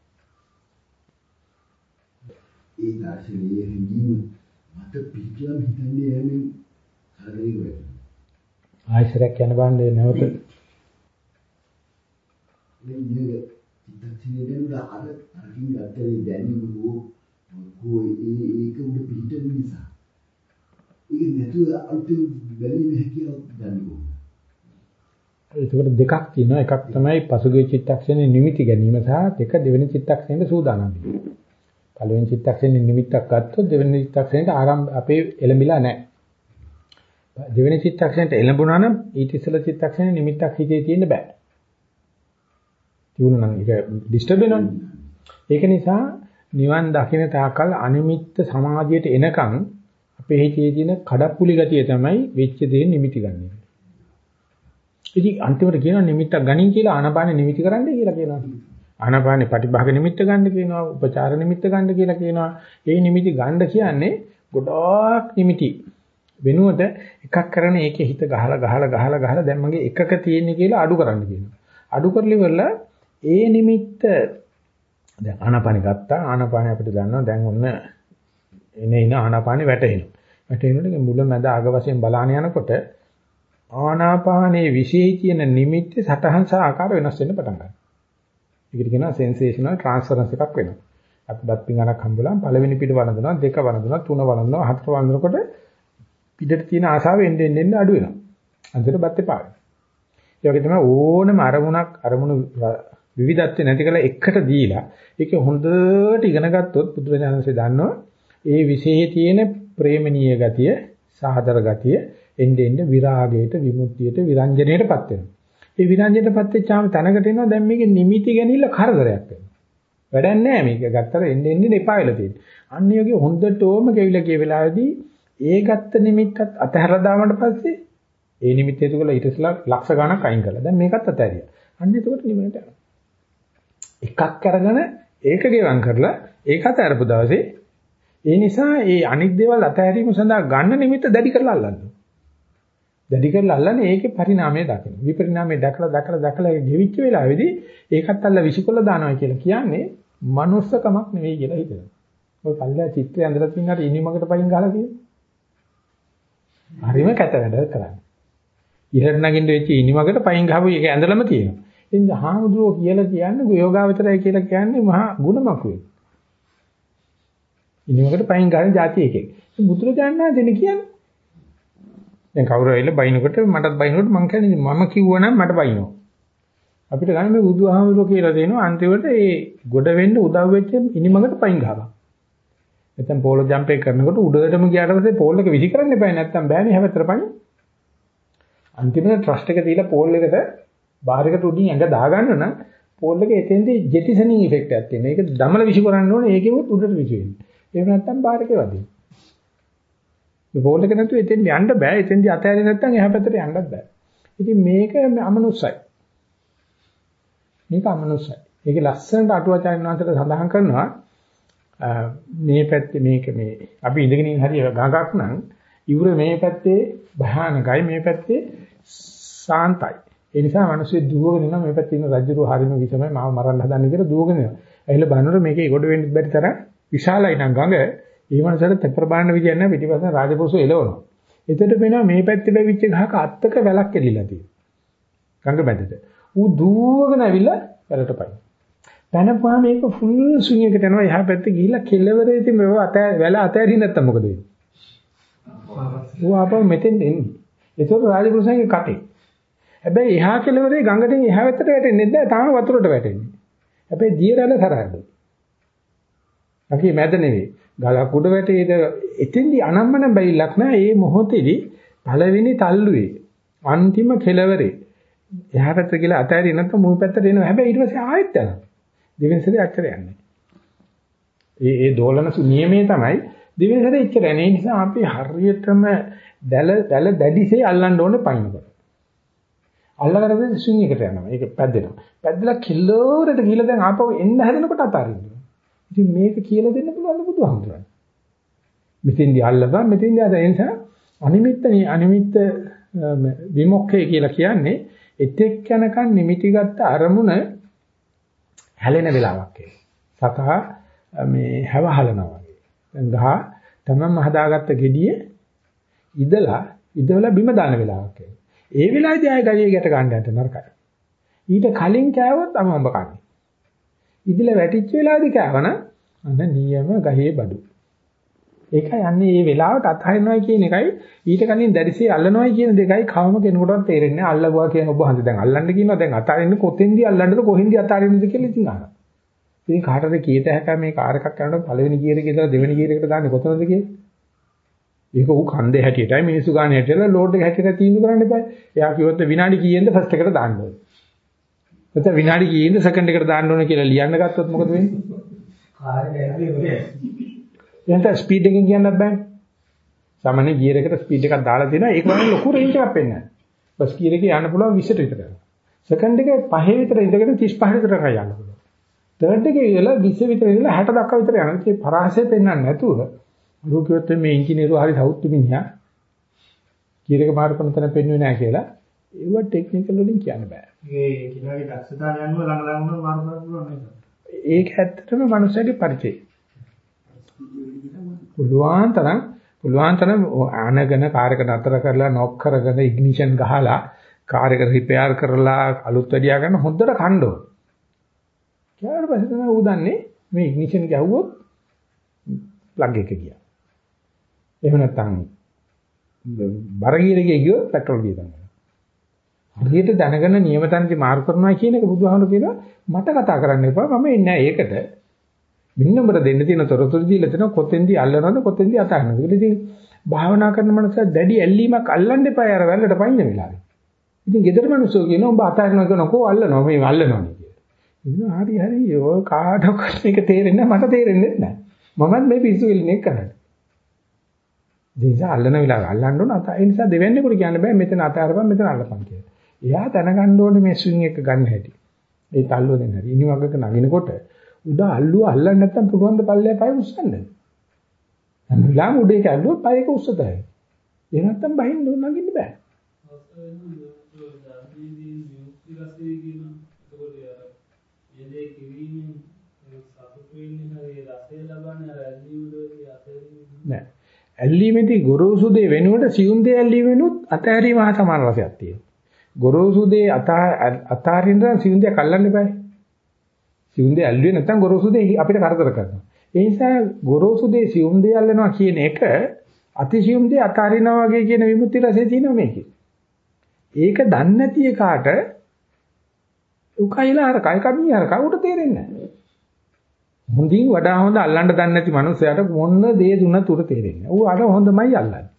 ඒ දර්ශනීය හිඳීම මට පිටියම් හිතන්නේ යන්නේ හරිය වෙයි. ආයසරයක් යන බන්නේ නැවත මේ චිත්තක්ෂණය දෙන්න අර අරකින් ගත්තේ දැනීම හෝ ඒ ඒක උඩ පිටින් නිසා. ඒක නැතුව අලුතෙන් බැලීමේ හැකියාවක් ගන්නවා. ඒකට දෙකක් තියෙනවා. එකක් තමයි පසුගිය චිත්තක්ෂණේ නිමිති ගැනීම සහ දෙක දෙවෙනි චිත්තක්ෂණයට සූදානම් වීම. පළවෙනි චිත්තක්ෂණේ නිමිත්තක් ගත්තොත් දෙවෙනි චිත්තක්ෂණයට ආරම්භ අපේ එළඹිලා නැහැ. දෙවෙනි චිත්තක්ෂණයට එළඹුණා නම් ඊට ඉස්සෙල්ලා චිත්තක්ෂණේ නිමිත්තක් හිතේ තියෙන්න බෑ. තියුණා නම් ඒක ඩිස්ටර්බ් වෙනවනේ. ඒක නිසා නිවන් දකින්න තාකල් අනිමිත්ත සමාධියට එනකන් අපේ හිතේ තියෙන කඩප්පුලි ගතිය තමයි වෙච්ච දේ නිමිති ගන්න එක. ඉතින් අන්තිමට කියනවා නිමිත්තක් ගනින් කියලා ආනාපාන නිමිති කරන්න කියලා කියනවා. ආනාපානේ ප්‍රතිභාග නිමිත්ත ගන්න කියනවා, උපචාර නිමිත්ත ගන්න කියලා කියනවා. ඒ නිමිති ගන්න කියන්නේ ගොඩාක් නිමිති වෙනුවට එකක් කරන එකේ හිත ගහලා ගහලා ගහලා ගහලා දැන් මගේ එකක තියෙන්නේ කියලා අඩු කරන්න කියනවා. අඩු කරලි වල ඒ නිමිත්ත දැන් ආනාපානෙ ගත්තා ආනාපානෙ අපිට දන්නවා දැන් ඔන්න එන එන ආනාපානෙ වැටෙනවා. වැටෙනකොට මුල මැද අග වශයෙන් බලාන යනකොට ආනාපානයේ විශේෂ කියන නිමිත්තේ සටහන් සහ ආකාර වෙනස් වෙන්න පටන් ගන්නවා. ඒකට කියනවා සෙන්සේෂනල් ට්‍රාන්ස්ෆරන්ස් එකක් වෙනවා. අපි බත් පිඟානක් හම්බුලා පළවෙනි පිට වළඳනවා දෙක වළඳනවා තුන වළඳනවා හතර වළඳනකොට පිටට තියෙන ආසාව එන්න එන්න එන්න අඩු වෙනවා. අන්තිමට බත් එපා වෙනවා. ඒ වගේ තමයි ඕනම අරමුණක් අරමුණු විවිධත්ව නැති කරලා එකට දීලා ඒක හොඳට ඉගෙන ගත්තොත් බුදුරජාණන්සේ දන්නවා ඒ විශේෂයේ තියෙන ප්‍රේමණීය ගතිය, සාදර ගතිය එන්නේ එන්නේ විරාගයට, විමුක්තියට, විරංජනයටපත් වෙනවා. ඒ විරංජනයටපත් වෙච්චාම තැනකට එනවා දැන් මේකේ නිමිති ගැනීම කරදරයක් වෙනවා. වැඩක් නැහැ මේක. ගත්තට එන්නේ එන්නේ එපා වෙලා තියෙනවා. අන්න යෝගේ හොඳටම ගෙවිලා ගිය වෙලාවේදී ඒ ගත්ත නිමිත්තත් අතහැරලා දාමකට පස්සේ ඒ නිමිත්ත එතකොට ඊට ඉස්සලා ලක්ෂ ගණක් අයින් කළා. දැන් මේකත් අතහැරියා. අන්න එතකොට නිවනට යනවා. එකක් අරගෙන ඒක ගෙවම් කරලා ඒක අතහැරපු දවසේ ඒ නිසා ඒ අනිත් දේවල් අතහැරීම සඳහා ගන්න නිමිත්ත දැඩි කරලා අල්ලන්න. දැඩි කරලා අල්ලන්නේ ඒකේ පරිණාමය දකින්න. විපරිණාමය දැකලා දැකලා දැකලා ගෙවිච්ච වෙලාවේදී ඒකත් අල්ල විසිකොල්ල දානවා කියලා කියන්නේ මනුස්සකමක් නෙවෙයි කියලා හිතනවා. ඔය පල්ලා චිත්‍රය ඇඳලා තියෙනාට ඉනිමකට පයින් ගහලා තියෙනවා. හරිම කැත වැඩ කරන්නේ. ඉහළ නගින්න වෙච්ච ඉනිමකට පයින් ගහපු එක ඇඳලම තියෙනවා. ඉතින් හාමුදුරුවෝ කියලා කියන්නේ යෝගාවචරය කියලා කියන්නේ මහා ගුණමකුයි. ඉනිමකට පයින් ගහන જાති එකෙක්. බුදුරජාණන් වහන්සේ කියන්නේ දැන් කවුරු ඇවිල්ලා බයිනකොට මටත් බයිනකොට මං කියන්නේ මම කිව්වනම් මට බයිනෝ. අපිට ගන්න මේ බුදුහාමුදුරුවෝ කියලා දෙනවා අන්තිමට ඒ ගොඩ වෙන්න උදව් වෙච්ච ඉනිමකට පයින් ගහපන්. නැත්නම් පෝල ජම්ප් එක කරනකොට උඩටම ගියාට පස්සේ පෝල් එක විසි කරන්න එපා නැත්නම් බෑනේ හැවතර පයින්. අන්තිමට ට්‍රස්ට් එක දීලා පෝල් එකට බාහිර එකට උඩින් ඇඟ දාගන්න නම් පෝල් එකේ එතෙන්දී ජෙටිසනින් ඉෆෙක්ට් එකක් තියෙනවා. ඒක දමල විසි කරන්න ඕනේ ඒකෙමුත් උඩට විසි වෙන්නේ. එහෙම නැත්නම් බාහිර එකේ වදිනවා. මේ පෝල් එක නැතුව එතෙන් යන්න බෑ. එතෙන්දී අතහැරෙන්නේ නැත්නම් එහා පැත්තට යන්නත් බෑ. ඉතින් මේක අමනුස්සයි. මේක අමනුස්සයි. ඒක ලස්සනට අටුවාචාර්ය වංශයට සඳහන් කරනවා මේ පැත්තේ මේක මේ අපි ඉඳගෙන ඉන්න හරිය ගඟක් නම් ඉවුර මේ පැත්තේ භයානකයි මේ පැත්තේ සාන්තයි. ඒ නිසා මිනිස්සු දුවගෙන යනවා මේ පැත්තේ ඉන්න රජුරු හරිම විසමයි මාව මරන්න හදන්නේ කියලා දුවගෙන යනවා. ඇහිලා බලනකොට මේකේ ගොඩ වෙන්න බැරි තරම් විශාලයි නම් ගඟ. ඒ මනසට තෙපර බාන්න විදියක් නැහැ පිටිපස්සෙන් රාජපොසු එලවනවා. එතකොට වෙනවා මේ පැත්තේ බැවිච්ච ගහක අත්තක වැලක් එල්ලලා තියෙනවා. ගඟ මැදට. ඌ දුවගෙන ඇවිල්ලා වැලට පයින්. පැනපුවා මේක ෆුල් ස්විං එකට යනවා එහා පැත්තේ ගිහිල්ලා කෙළවරේ ඉතින් මේව අත වැල අතෑරින් නැත්තම් මොකද වෙන්නේ? ඌ ආපහු මෙතෙන් එන්නේ. ඒතකොට රාජපුරුෂයන්ගේ කටේ. හැබැයි එහා කෙළවරේ ගඟටින් එහා පැත්තට වැටෙන්නේ නැහැ තාම වතුරට වැටෙන්නේ. හැබැයි දියරැළ කරාද. අපි මැද නෙවෙයි. ගලක් උඩ වැටේද එතෙන්දි අනම්මන බැරිලක් නෑ. මේ මොහොතේදී පළවෙනි තල්ලුවේ අන්තිම කෙළවරේ එහා පැත්ත කියලා අතෑරිය නැත්නම් මුල් පැත්තට එනවා. හැබැයි ඊට පස්සේ ආයෙත් යනවා. දෙවෙනි සැරේ අච්චර යන්නේ. ඒ ඒ දෝලන නියමයේ තමයි දෙවෙනි සැරේ ඉච්චර යන්නේ. ඒ නිසා අපි හරියටම දැල දැල දැඩිසේ අල්ලන්න ඕනේ පයින්කොට. අල්ලගෙන ස්විං එකට යනවා. ඒක පැද්දෙනවා. පැද්දලා කිලෝරට ගිහලා දැන් ආපහු එන්න හැදෙනකොට අතාරිනවා. ඉතින් මේක කියලා දෙන්න පුළුවන් බුදුහාමුදුරන්. මෙතෙන්දී අල්ලපන් මෙතෙන්දී අද ඒ නිසා අනිමිත්තනේ අනිමිත්ත විමුක්ඛය කියලා කියන්නේ එතෙක් යනකන් නිමිතිගත් අරමුණ හැලෙන වෙලාවක් ඒක. සතහ මේ හැවහලනවා වගේ. දැන් ගහ තමන්ම හදාගත්ත gediye ඉදලා ඉදවලා බිම දාන වෙලාවක් ඒක. ඒ වෙලාවේදී ආය ගලිය ගැට ගන්න යන්න නරකයි. ඊට කලින් කෑවොත් අමඹ කන්නේ. ඉදලා වැටිච්ච වෙලාවේදී කෑවනම් අන්න නියම ගහේ බඩු. ඒකයි යන්නේ මේ වෙලාවට අත්හරිනවා කියන එකයි ඊට කලින් දැරිසේ අල්ලනවායි කියන දෙකයි කවම කෙනෙකුටවත් තේරෙන්නේ අල්ලගුවා කියන ඔබ හන්ද දැන් අල්ලන්න කියනවා දැන් අතාරින්න කොතෙන්දී අල්ලන්නද කොහෙන්දී අතාරින්නද කියලා ඉතින් අහනවා. ඉතින් කාටද කීත හැක මේ කාර් එකක් කරනකොට පළවෙනි ගියර එකේ ඉඳලා දෙවෙනි ගියර එකට දාන්නේ කොතනද කියලා? ඒක උ කන්දේ හැටියටයි මිනිස්සු ගානේ හැටියට ලෝඩ් එක හැටියට තීන්දුව කරන්න එපා. එයා කිව්වොත් විනාඩි කීයෙන්ද ෆස්ට් එකට දාන්න ඕනේ. නැත්නම් විනාඩි කීයෙන්ද සෙකන්ඩ් එකට දාන්න ඕනේ කියලා ලියන්න ගත්තොත් මොකද වෙන්නේ? කාර් යන්නේ ඔය. එහෙනම් ස්පීඩ් එකෙන් කියන්නත් බෑනේ. සාමාන්‍ය ගියර් එකට ස්පීඩ් එකක් දාලා තියෙනවා ඒක වගේ ලොකු රේන්ජ් එකක් වෙන්නේ නැහැ. බස් ගියර් එකේ යන්න පුළුවන් 20ට විතර. සෙකන්ඩ් එකේ 5 විතර ඉඳගෙන 35 විතර යන්න පුළුවන්. තර්ඩ් එකේ ඉඳලා 20 විතර ඉඳලා 60 දක්වා විතර යනවා. ඒ පරාසය පෙන්වන්නේ නැතුව රූපියොත් මේ ඉංජිනේරු හරි සෞත්තු මිනිහා ගියර් එක මාරු කරන තැන පෙන්වන්නේ නැහැ කියලා ඒව ටෙක්නිකල් වලින් කියන්න බෑ. ඒ කිනාගේ දක්ෂතාවය අනුව ළඟ ළඟම මාරු කරන්න පුළුවන් නේද? ඒක ඇත්තටම මනුස්සයෙක් පරිචය. පුළුවන් තරම් පුළුවන් තරම් ආනගෙන කාර් එක නතර කරලා නොක් කරගෙන ඉග්නිෂන් ගහලා කාර් එක රිපෙයාර් කරලා අලුත් වැඩියා ගන්න හොඳට කණ්ඩෝ. ඊට පස්සේ තමයි උදන්නේ මේ ඉග්නිෂන් ගැහුවොත් ප්ලග් එක ගියා. එහෙම නැත්නම් බර ගියරේ ගියොත් පෙට්‍රල් ගිය තමයි. හරියට දැනගෙන නියම තැනදී මාරු කරනවා කියන එක බුදුහාමුදුරු කියනවා මට කතා කරන්න එපා මම ඉන්නේ ඒකට මෙන්න උඹට දෙන්න තියෙන තොරතුරු දීලා තියෙනවා කොතෙන්දී අල්ලනවද කොතෙන්දී අතහරිනවද කියලා ඉතින් භාවනා කරන මනස දැඩි ඇල්ලීමක් අල්ලන්න එපා අර වැල්ලට පයින්න වෙලාවේ. ඉතින් ගෙදර මිනිස්සු කියනවා උඹ අතහරිනවා කියනවා කො අල්ලනවා මේ අල්ලනවනේ කියලා. ඉතින් හරි හරි ඔය කාටවත් මේක තේරෙන්නේ මට තේරෙන්නේ නැහැ. මමත් මේ පිස්සු වෙලිනේ කරන්නේ. නිසා අල්ලන වෙලාව අල්ලන්න ඕන අත ඒ නිසා දෙවන්නේකට කියන්න බෑ මෙතන අතාරපන් මෙතන අල්ලපන් කියලා. එයා දැනගන්න ඕනේ මේ ස්විං එක ගන්න හැටි. ඒ තල්ලුව දෙන්න හැටි. ඉනි වගක නගිනකොට උඩ අල්ලුව අල්ලන්න නැත්තම් පුළුවන් ද පල්ලේ පය උස්සන්න. හැම වෙලාවෙම උඩ ඒක අල්ලුව පයක උස්සතයි. ඒ නැත්තම් බහින්න නගින්න බෑ. නෑ ඇල්ලීමේදී ගොරෝසු දේ වෙනුවට සියුම් දේ ඇල්ලීම වෙනුත් අතහැරීම හා සමාන රසයක් තියෙනවා. ගොරෝසු දේ අතාරින්න සියුම් දේ කල්ලන්න බෑ. සියුම් දේ ඇල්ලුවේ නැත්නම් ගොරෝසු දේ අපිට කරදර කරනවා. ඒ නිසා ගොරෝසු දේ සියුම් දේ ඇල්ලනවා කියන එක අතිසියුම් දේ අතාරිනවා වගේ කියන විමුක්ති රසය තියෙනවා මේකේ. ඒක දන්නේ නැති එකාට උකයිලා අර කයි කමී අර කවුට තේරෙන්නේ නැහැ. හොඳින් වඩා හොඳ අල්ලන්න දන්නේ නැති මනුස්සයාට මොන දේ දුන්නත් උර තේරෙන්නේ. ඌ අර හොඳමයි අල්ලන්නේ.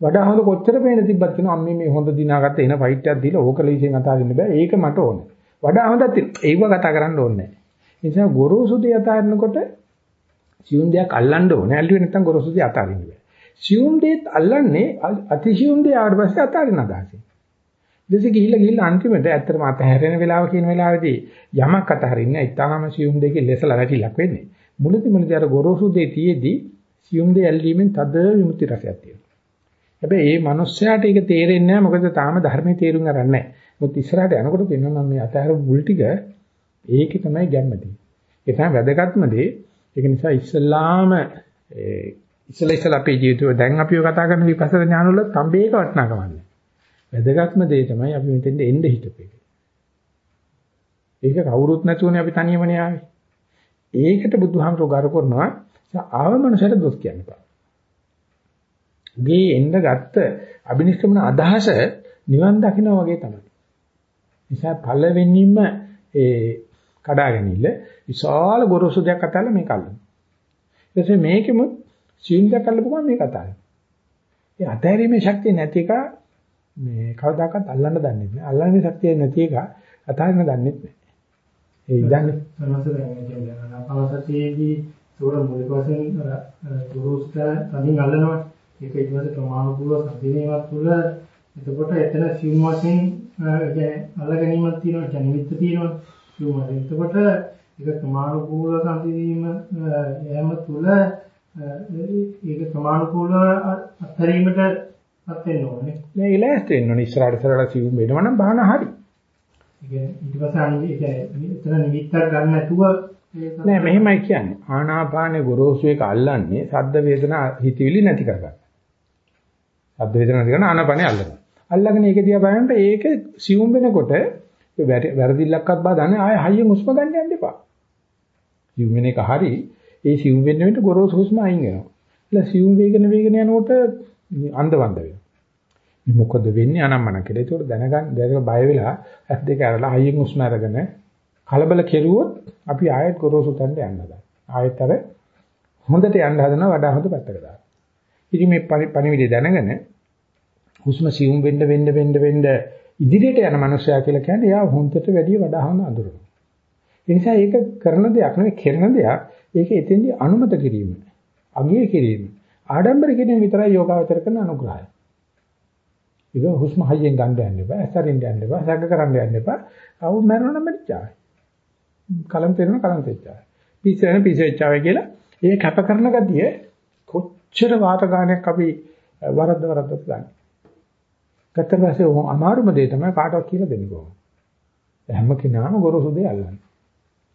වඩා හොඳ කොච්චර පේන තිබ්බත් කියනවා අම්මේ මේ හොඳ දිනාගත්ත එන ෆයිට් එකක් දීලා ඕක ලීසෙන් අතාරින්න බෑ. ඒක මට ඕනේ. වඩා හොඳක් තියෙනවා. ඒව කතා කරන්න ඕනේ නැහැ. ඒ නිසා ගොරෝසු දේ අතාරිනකොට සියුම් දෙයක් අල්ලන්න ඕනේ. ඇල්ලුවේ නැත්නම් ගොරෝසු දේ අතාරින්න බෑ. සියුම් දෙයත් අල්ලන්නේ අතිසියුම් දේ ආවට පස්සේ අතාරින අදහසින්. ඊටසේ ගිහිල්ලා ගිහිල්ලා අන්තිමට ඇත්තටම අතහැරෙන වෙලාව කියන වෙලාවේදී යමක් අතහරින්නේ ඉතාලම සියුම් දෙකේ ලෙසලා වැටිලක් වෙන්නේ. මුලදී මුලදී අර ගොරෝසු දෙය තියේදී සියුම් දෙය ඇල්ලීමෙන් තද විමුක්ති රසයක් තියෙනවා. හැබැයි මේ මිනිස්යාට ඒක තේරෙන්නේ නැහැ මොකද තාම ධර්මයේ තේරුම් ගන්න නැහැ. මොකද ඉස්සරහට යනකොට පේනවා මම මේ අතහැර මුල් ටික ඒකේ තමයි ගැම්ම තියෙන්නේ. ඒ තමයි වැදගත්ම දේ. ඒක නිසා ඉස්සල්ලාම ඉස්සලා ඉස්සලා අපේ ජීවිතේ දැන් අපිව කතා කරන විපස්සනා ඥාන වල තඹේක වටනකම නැහැ. වැදගත්ම දේ තමයි අපි මෙතෙන්ද එන්න හිතපේ. ඒක කවුරුත් නැතුවනේ අපි තනියමනේ ආවේ. ඒකට බුදුහාමරෝ ගරු කරනවා ආව මනුෂයට දොස් කියන්න බෑ. ගේ එන්න ගත්ත අබිනිෂ්ක්‍මන අදහස නිවන් දකින්න වගේ තමයි. නිසා පළවෙනිම ඒ කඩාගැනිල්ල විශාල ගොරෝසු දෙයක් අතල්ලා මේක අල්ලනවා. ඊට පස්සේ මේකෙම සිංහක කල්ලපුවා මේක අතාරිනවා. ඒ අතහැරීමේ ශක්තිය නැති එක මේ කවදාකවත් අල්ලන්න දන්නේ නැහැ. අල්ලන්නේ ශක්තිය නැති එක අතාරින්න දන්නේ නැහැ. ඒ ඉඳන්නේ සමස්ත දැන් අනාපානසතියේදී සෝර මූලික වශයෙන් ගුරුස්ත තනින් අල්ලනවා. ඒක පස්සේ ප්‍රමාණිකව සම්පීනයක් තුළ එතකොට එතන සිවුම් වශයෙන් කියන්නේ අල්ල ගැනීමක් තියෙනවා, ජනිමිත්ත තියෙනවා. සිවුම් වශයෙන්. එතකොට ඒක ප්‍රමාණිකව සම්පීනීම එහෙම තුළ ඒක ප්‍රමාණිකව අත්හැරීමට පත් වෙන්න ඕනේ. මේ ඉලෑස්ට වෙන්න ඕනේ ඉස්සරහට ඉස්සරහට සිවුම් වෙනවා නම් බාහන හරි. ඒ කියන්නේ ඊට පස්සේ අනිත් ඒ කියන්නේ එතන නිමිත්තක් ගන්න නැතුව නෑ මෙහෙමයි කියන්නේ. ආනාපානේ ගොරෝසු එක අල්ලන්නේ සද්ද වේදනා හිතවිලි නැති කරගන්න. සද්ද වේදනා නැති කරන ආනාපානේ අල්ලනවා. අල්ලගෙන ඒක දිහා බලනකොට ඒක සිවුම් වෙනකොට වැරදිල්ලක්වත් බාදන්නේ ආය හයියෙන් හුස්ම ගන්න යන්න එපා. සිවුම් වෙන එක හරි ඒ සිවුම් වෙන්න වෙන්න ගොරෝසු හුස්ම අයින් වෙනවා. ඊළ සිවුම් වේගන වේගන යනකොට අන්ධවන්ද වෙනවා. මේ මොකද වෙන්නේ අනම්මන කියලා. ඒකට දැනගන්න දැනග බය වෙලා ඇස් දෙක අරලා හයියෙන් හුස්ම අරගෙන කලබල කෙරුවොත් අපි ආයෙත් ගොරෝසු තැනට යන්න හදනවා. ආයෙත් අර හොඳට යන්න හදනවා වඩා හොඳ පැත්තකට දාන්න. ඉතින් මේ පණිවිඩය දැනගෙන හුස්ම සිවුම් වෙන්න වෙන්න වෙන්න වෙන්න ඉදිරියට යන මනුස්සයා කියලා කියන්නේ එයා හොඳට වැඩි වඩා හොඳ අඳුරනවා. ඒ නිසා ඒක කරන දෙයක් නෙවෙයි කරන දෙයක්. ඒක එතෙන්දී අනුමත කිරීම. අගය කිරීම. ආඩම්බර කිරීම විතරයි යෝගාවචර කරන අනුග්‍රහය. ඒක හුස්ම හයියෙන් ගන්න යන්න එපා. ඇසරින් යන්න එපා. සැක කරන්න යන්න එපා. අවු මරණ මෙච්චායි. කලම් තේරෙන කලම් තෙච්චායි. පිස්සෙන පිස්සෙච්චායි කියලා ඒ කැප කරන ගතිය කොච්චර වාත ගානයක් අපි වරද්ද වරද්ද ගන්න. ගත්ත පස්සේ අමාරුම දේ තමයි කාටවත් කියලා දෙන්නේ කොහොමද? හැම කෙනාම ගොරෝසු දේ අල්ලන්නේ.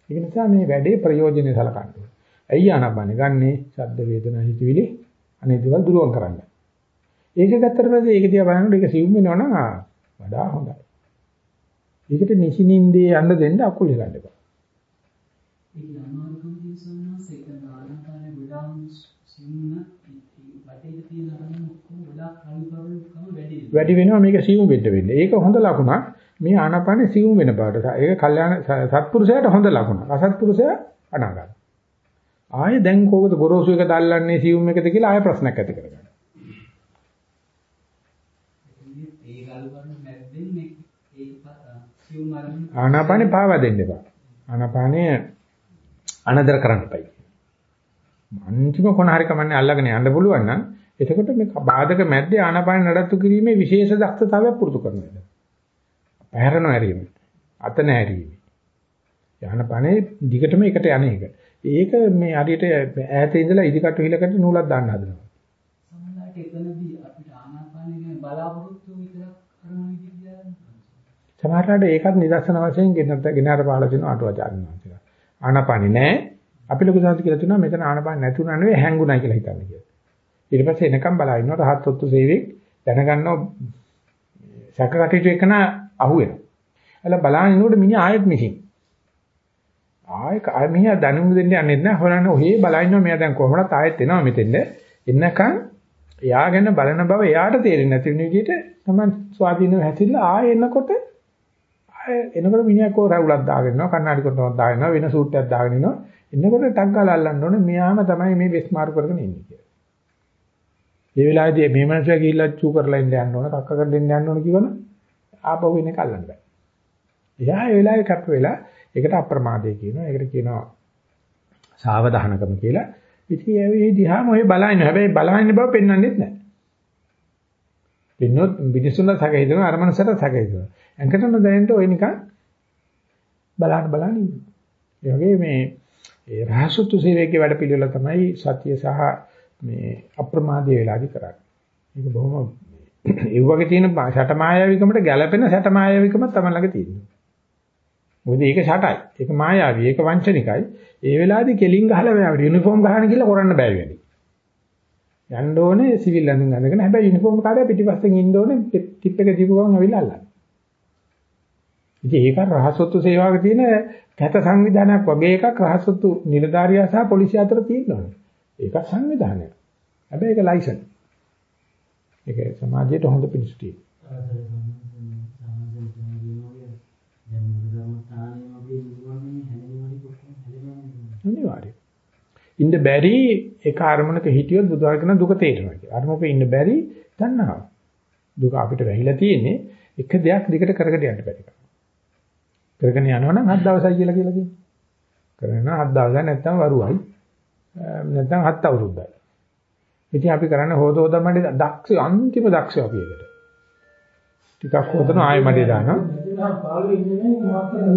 ඒක නිසා මේ වැඩේ ප්‍රයෝජනෙ සලකන්න ඕනේ. ඇයි ආනපනේ ගන්නේ? ශබ්ද වේදනා හිතවිලි අනේ දේවල් දුරුවන් කරන්න. ඒක ගත්තට පස්සේ ඒක දිහා බලනකොට ඒක සිවුම් වෙනවනම් වඩා හොඳයි. ඒකට නිසිනින්දේ යන්න දෙන්න අකුල් ගන්න එපා. ඒ අමාරුකම් දිනසනස් ඒක ආනාපාන විඩාම් සින්න වටේ තියෙන අරමුණ ඔක්කොම ගොඩාක් කල්පරුකම වැඩි වෙනවා. මේක සිවුම් වෙන්න වෙන්නේ. ඒක හොඳ ලකුණක්. මේ ආනාපානේ සිවුම් වෙන බවට. ඒක කල්යාණ සත්පුරුෂයාට හොඳ ලකුණක්. අසත්පුරුෂයා අනාගත. ආයෙ දැන් කෝකද ගොරෝසු එක දැල්ලන්නේ සියුම් එකද කියලා ආයෙ ප්‍රශ්නයක් ඇති කරගන්න. සියුම් ආනාපානේ පාවා දෙන්න එපා. ආනාපානේ අනදර කරන්න එපයි. අන්තිම කොන හරි කමන්නේ අල්ලගෙන යන්න පුළුවන් නම් එතකොට මේ බාධක මැද්දේ ආනාපාන නඩත්තු කිරීමේ විශේෂ දක්ෂතාවයක් පුරුදු කරනවා. පැහැරන හැරීම. අත නැහැරීම. ආනාපානේ දිගටම එකට යන එක. ඒක මේ හරියට ඈත ඉඳලා ඉදිකට හිලකට නූලක් දාන්න හදනවා. සමහරවිට එතනදී අපිට ආනාපානෙ ගැන බලාපොරොත්තු විතරක් කරන විදිහට සමහරවිට ඒකත් නිදර්ශන වශයෙන් ගෙනත් ගෙනාර පහල දෙන අටුවාචාර්ය වහන්සේලා. ආනාපානෙ නැහැ. අපි ලොකු සාන්ති කියලා තුනා මෙතන ආනාපාන නැතුණා නෙවෙයි හැංගුණා කියලා හිතන්නේ කියලා. ඊට පස්සේ එනකම් බලා ඉන්නවා රහත් ඔත්තු සේවෙක් දැනගන්නව සැකකටයුතු එකන අහුවෙනවා. එල බලන ඉන්නකොට මිනිහා ආයෙත් මිසින්. ආයෙ ආයෙ මිනිහා දැනුම් දෙන්න යන්නේ නැහැ. හොරන්න ඔහේ බලා ඉන්නවා මෙයා දැන් කොහොමවත් ආයෙත් එනවා මෙතෙන්ද. එන්නකම් එයා ගැන බලන බව එයාට තේරෙන්නේ නැති වෙන විදිහට තමයි ස්වාධීනව හැසිරලා ආයෙ එනකොට ආයෙ එනකොට මිනිහා කෝ රවුලක් දාගෙන ඉන්නවා කන්නඩි කොටවක් දාගෙන ඉන්නවා වෙන සූට් එකක් දාගෙන ඉන්නවා. එන්නකොට ටක් ගාලා අල්ලන්න ඕනේ මෙයාම තමයි මේ වෙස් මාරු කරගෙන ඉන්නේ කියලා. මේ වෙලාවේදී මේ මනුස්සයා ගිහිල්ලා චූ කරලා ඉන්න යන්න ඕන, කක්ක කරලා ඉන්න යන්න ඕන කිව්වම ආපහු එන්නේ කල්ලන්න බෑ. එයා ඒ වෙලාවේ කප්ප වෙලා ඒකට අප්‍රමාදේ කියනවා. ඒකට කියනවා සාවධානකම කියලා. ඉතින් ඒ දිහාම ඔය බලන්න. හැබැයි බලහින්න බව පෙන්වන්නෙත් නැහැ. පින්නොත් මිනිසුන්ට සැකයි දෙනවා අර මනසට සැකයි දෙනවා. ඇඟටම දැනෙන්න ඔය නිකන් බලන්න බලන්න ඉන්නවා. ඒ වගේ මේ ඒ රහසුතු සේවයේ වැඩ පිළිවෙල තමයි සත්‍ය සහ මේ අප්‍රමාදී වෙලාදී කරන්නේ. මේක බොහොම ඒ වගේ තියෙන ෂටමායාවිකමට ගැළපෙන ෂටමායාවිකම තමයි ළඟ තියෙන්නේ. මොකද ඒක ෂටයි. ඒක මායාවී. ඒක වංචනිකයි. ඒ වෙලාවේදී කෙලින් ගහලා මෙයා යුනිෆෝම් ගහන කියලා කරන්න බෑ වැඩි. යන්න ඕනේ සිවිල් ඇඳුම් අඳගෙන හැබැයි යුනිෆෝම් කාර්යය පිටිපස්සෙන් ඉන්න ඕනේ ටිප් එක දීපු ගමන් අවිල්ල අල්ලන්න. ඉතින් ඒක රහසොත්තු සේවාවක තියෙන කැත සංවිධානයක් වගේ එකක් රහසොත්තු නිලධාරියා සහ පොලිසිය අතර තියෙනවා. ඒක සංවිධානයක්. හැබැයි ඒක ලයිසන්. ඒක සමාජයට හොඳ පිණිස තියෙනවා. අනිවාර්යයෙන්. ඉන්න බැරි ඒ කාර්මණක හිටියොත් බුදුහාර කරන දුක තේරෙනවා කියලා. අර මොකද ඉන්න බැරි තණ්හාව. දුක අපිට වැහිලා තියෙන්නේ එක දෙයක් දිගට කරගෙන යන්න බැරි කම. කරගෙන යනවා නම් හත් දවසයි කියලා කියලා කියනවා. කරගෙන හත් දවසක් නැත්තම් වරුවයි. නැත්තම් හත් අවුරුද්දයි. ඉතින් අපි කරන්නේ හොද හොද මඩේ දක්ෂ අන්තිම දක්ෂ අපි එකට. ටිකක් හොදන ආයෙ මඩේ දානවා.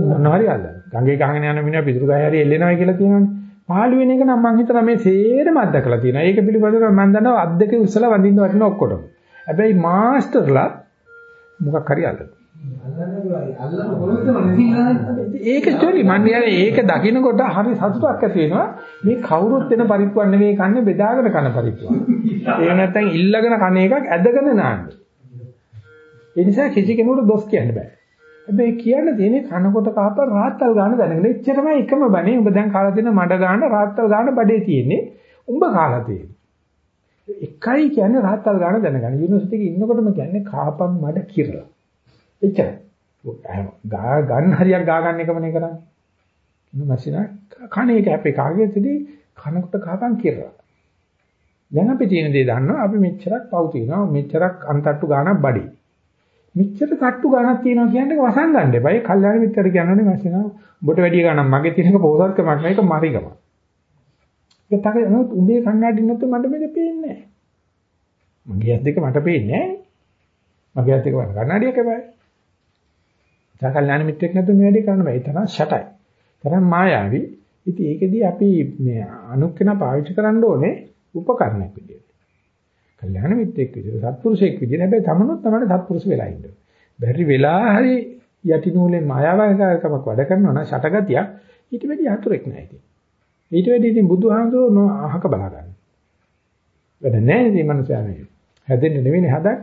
මොනවාරි අල්ලන. ගඟේ ගහගෙන යන මිනිහා පිටුරු ගහේ හරි එල්ලෙනවා කියලා කියනවනේ. පාළු වෙන එක නම් මං හිතනවා මේ සේරම අත්දකලා තියෙනවා. ඒක පිළිබඳව මම දන්නවා අත් දෙක උස්සලා වඳින්න වටින ඔක්කොටම. හැබැයි මාස්ටර්ලා මොකක් හරි අල්ලන. ඒක ස්ටෝරි මම කියන්නේ ඒක දකින්නකොට හරි සතුටක් ඇති වෙනවා. මේ කවුරුත් වෙන පරිප්පුවක් නෙවෙයි කන්නේ බෙදාගෙන කන පරිප්පුවක්. ඒක නැත්තම් ඉල්ලගෙන කන එකක් ඇදගෙන නාන්නේ. ඒ නිසා කිසි කෙනෙකුට දොස් කියන්න බෑ. හැබැයි කියන්න තියෙන්නේ කනකොට කහප රාත්තල් ගන්න දැනගෙන එච්චරමයි එකම බනේ. උඹ දැන් කාලා තියෙන මඩ ගන්න රාත්තල් ගන්න බඩේ තියෙන්නේ. උඹ කාලා තියෙන්නේ. එකයි කියන්නේ රාත්තල් ගන්න දැනගන්න. යුනිවර්සිටි එකේ ඉන්නකොටම කියන්නේ කාපම් මඩ කිරලා. එච්චරයි. ගා ගන්න හරියක් ගා ගන්න එකමනේ කරන්නේ. ඉන්න මැෂින කණේ කැපේ කාගේදී කනකොට කාපම් කිරලා. දැන් අපි තියෙන දේ දන්නවා අපි මෙච්චරක් පව් තියනවා මෙච්චරක් අන්තට්ටු ගානක් බඩේ. මෙච්චර තට්ටු ගානක් තියෙනවා කියන්නේ වසන් ගන්න එපා. ඒ කල්යාණ මිත්‍ර කියන්නේ මැෂින ඔබට වැඩි ගානක් මගේ තියෙනක පොහොසත්කමක් නෑ ඒක මරිගම. ඒක තමයි නමුත් උඹේ කන්නඩි නැත්නම් මට මේක පේන්නේ නෑ. මගේ ඇස් දෙක මට පේන්නේ නෑ. මගේ ඇස් දෙක මට කන්නඩියක් එපා. සාකල්යාණ මිත්‍රෙක් නැතුව මේ වැඩේ කරන්න බෑ. ඒ තරම් ෂටයි. තරම් මායාවි. ඉතින් ඒකෙදී අපි මේ අනුක්කන පාවිච්චි කරන්න ඕනේ උපකරණයක් විදියට. කල්යාණ මිත්‍රෙක් විදියට, සත්පුරුෂයෙක් විදියට හැබැයි තමනුත් තමයි සත්පුරුෂ වෙලා ඉන්න. බැරි වෙලා හරි යටි නූලේ මායාවකමක් වැඩ කරනවා නම් ෂටගතියක් ඊට වැඩි අතුරෙක් නැහැ ඉතින්. ඊට වැඩි ඉතින් බුදුහාමුදුරුවෝ අහක බලා ගන්න. වැඩ නැහැ ඉතින් මනුස්සයා මේ. හැදෙන්න නෙවෙයි හදන්නේ.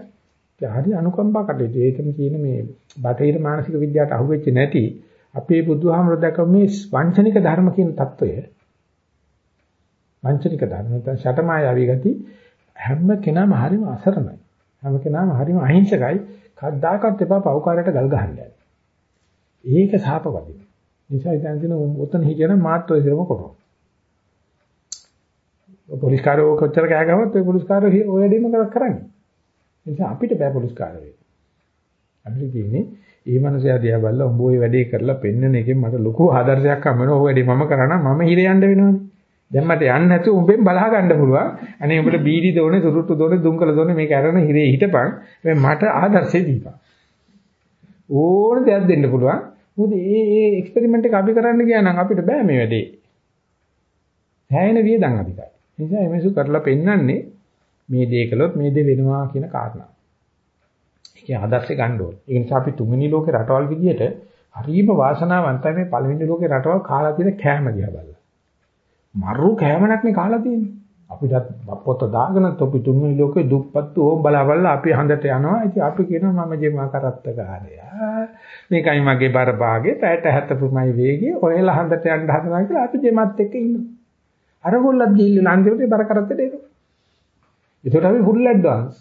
හරි අනුකම්පා කටයුතු. ඒකම කියන මේ බටහිර මානසික විද්‍යාවට අහුවෙච්ච නැති අපේ බුදුහාමර දැක මේ වංචනික ධර්ම කියන తত্ত্বය වංචනික ධර්ම නැත්නම් ෂටමායාවී ගති හැම කෙනාම හරිම අසරණයි. හැම කෙනාම හරිම අහිංසකයි. කද්දාකත් එපා පව්කාරයට ගල් ගහන්න ඒක සාපවදී. නිසා ඉතින් දින උතන හිගෙන මාත් ඔය ඉරම කරනවා. පොලිස්කාරෝ කොච්චර කෑ ගහවත් ඔය පොලිස්කාරෝ ඔය වැඩිම කරන්නේ. ඒ නිසා අපිට බෑ පොලිස්කාරය වෙන්න. අපිට තියෙන්නේ ඒ මනුස්සයා දිහා බලලා උඹ ওই වැඩේ කරලා පෙන්නන එකෙන් මට ලොකු ආදර්ශයක් හම්බ වෙනවා. ඔය වැඩේ මම කරා නම් මම හිරේ යන්න වෙනවනේ. දැන් මට යන්න නැතුව උඹෙන් බලා ගන්න පුළුවන්. අනේ උඹට බීඩි දෝනේ, සුරුට්ටු දෝනේ, දුම්කල දෝනේ මේක අරගෙන හිරේ හිටපන්. මට ආදර්ශය දීපන්. ඕන දෙයක් දෙන්න පුළුවන්. මොකද මේ මේ එක්ස්පෙරිමන්ට් එක අපි කරන්න ගියා නම් අපිට බෑ මේ වැඩේ. හැයෙන වියදම් අධිකයි. ඒ නිසා එමසු කරලා පෙන්නන්නේ මේ දේ කළොත් මේ දේ වෙනවා කියන කාරණා. ඒකේ ආදර්ශය ගන්න ඕනේ. ඒ නිසා අපි තුන්වෙනි ලෝකේ රටවල් විදියට හරිම වාසනාවන්තයි මේ පළවෙනි ලෝකේ රටවල් කාලා තියෙන කෑම දිහා බලලා. මරු කෑමක් නේ කාලා තියෙන්නේ. අපිට පොත දාගෙන තොපි තුන්වෙනි ලෝකේ දුප්පත්තු ඕම් බලා බලලා අපි හඳට යනවා. ඉතින් අපි කියනවා මම ජීමා කරත්තකාරයා. මේකයි මගේ බර භාගේ පැයට 70මයි වේගය. ඔයලා හඳට යන්න හදනවා කියලා අපි ජෙමත් එක්ක ඉන්නවා. අරගොල්ලත් ගිහිල්ලා අන්තිමට බර කරත්තට එනවා. ඒකට අපි ෆුල් ඇඩ්වාන්ස්.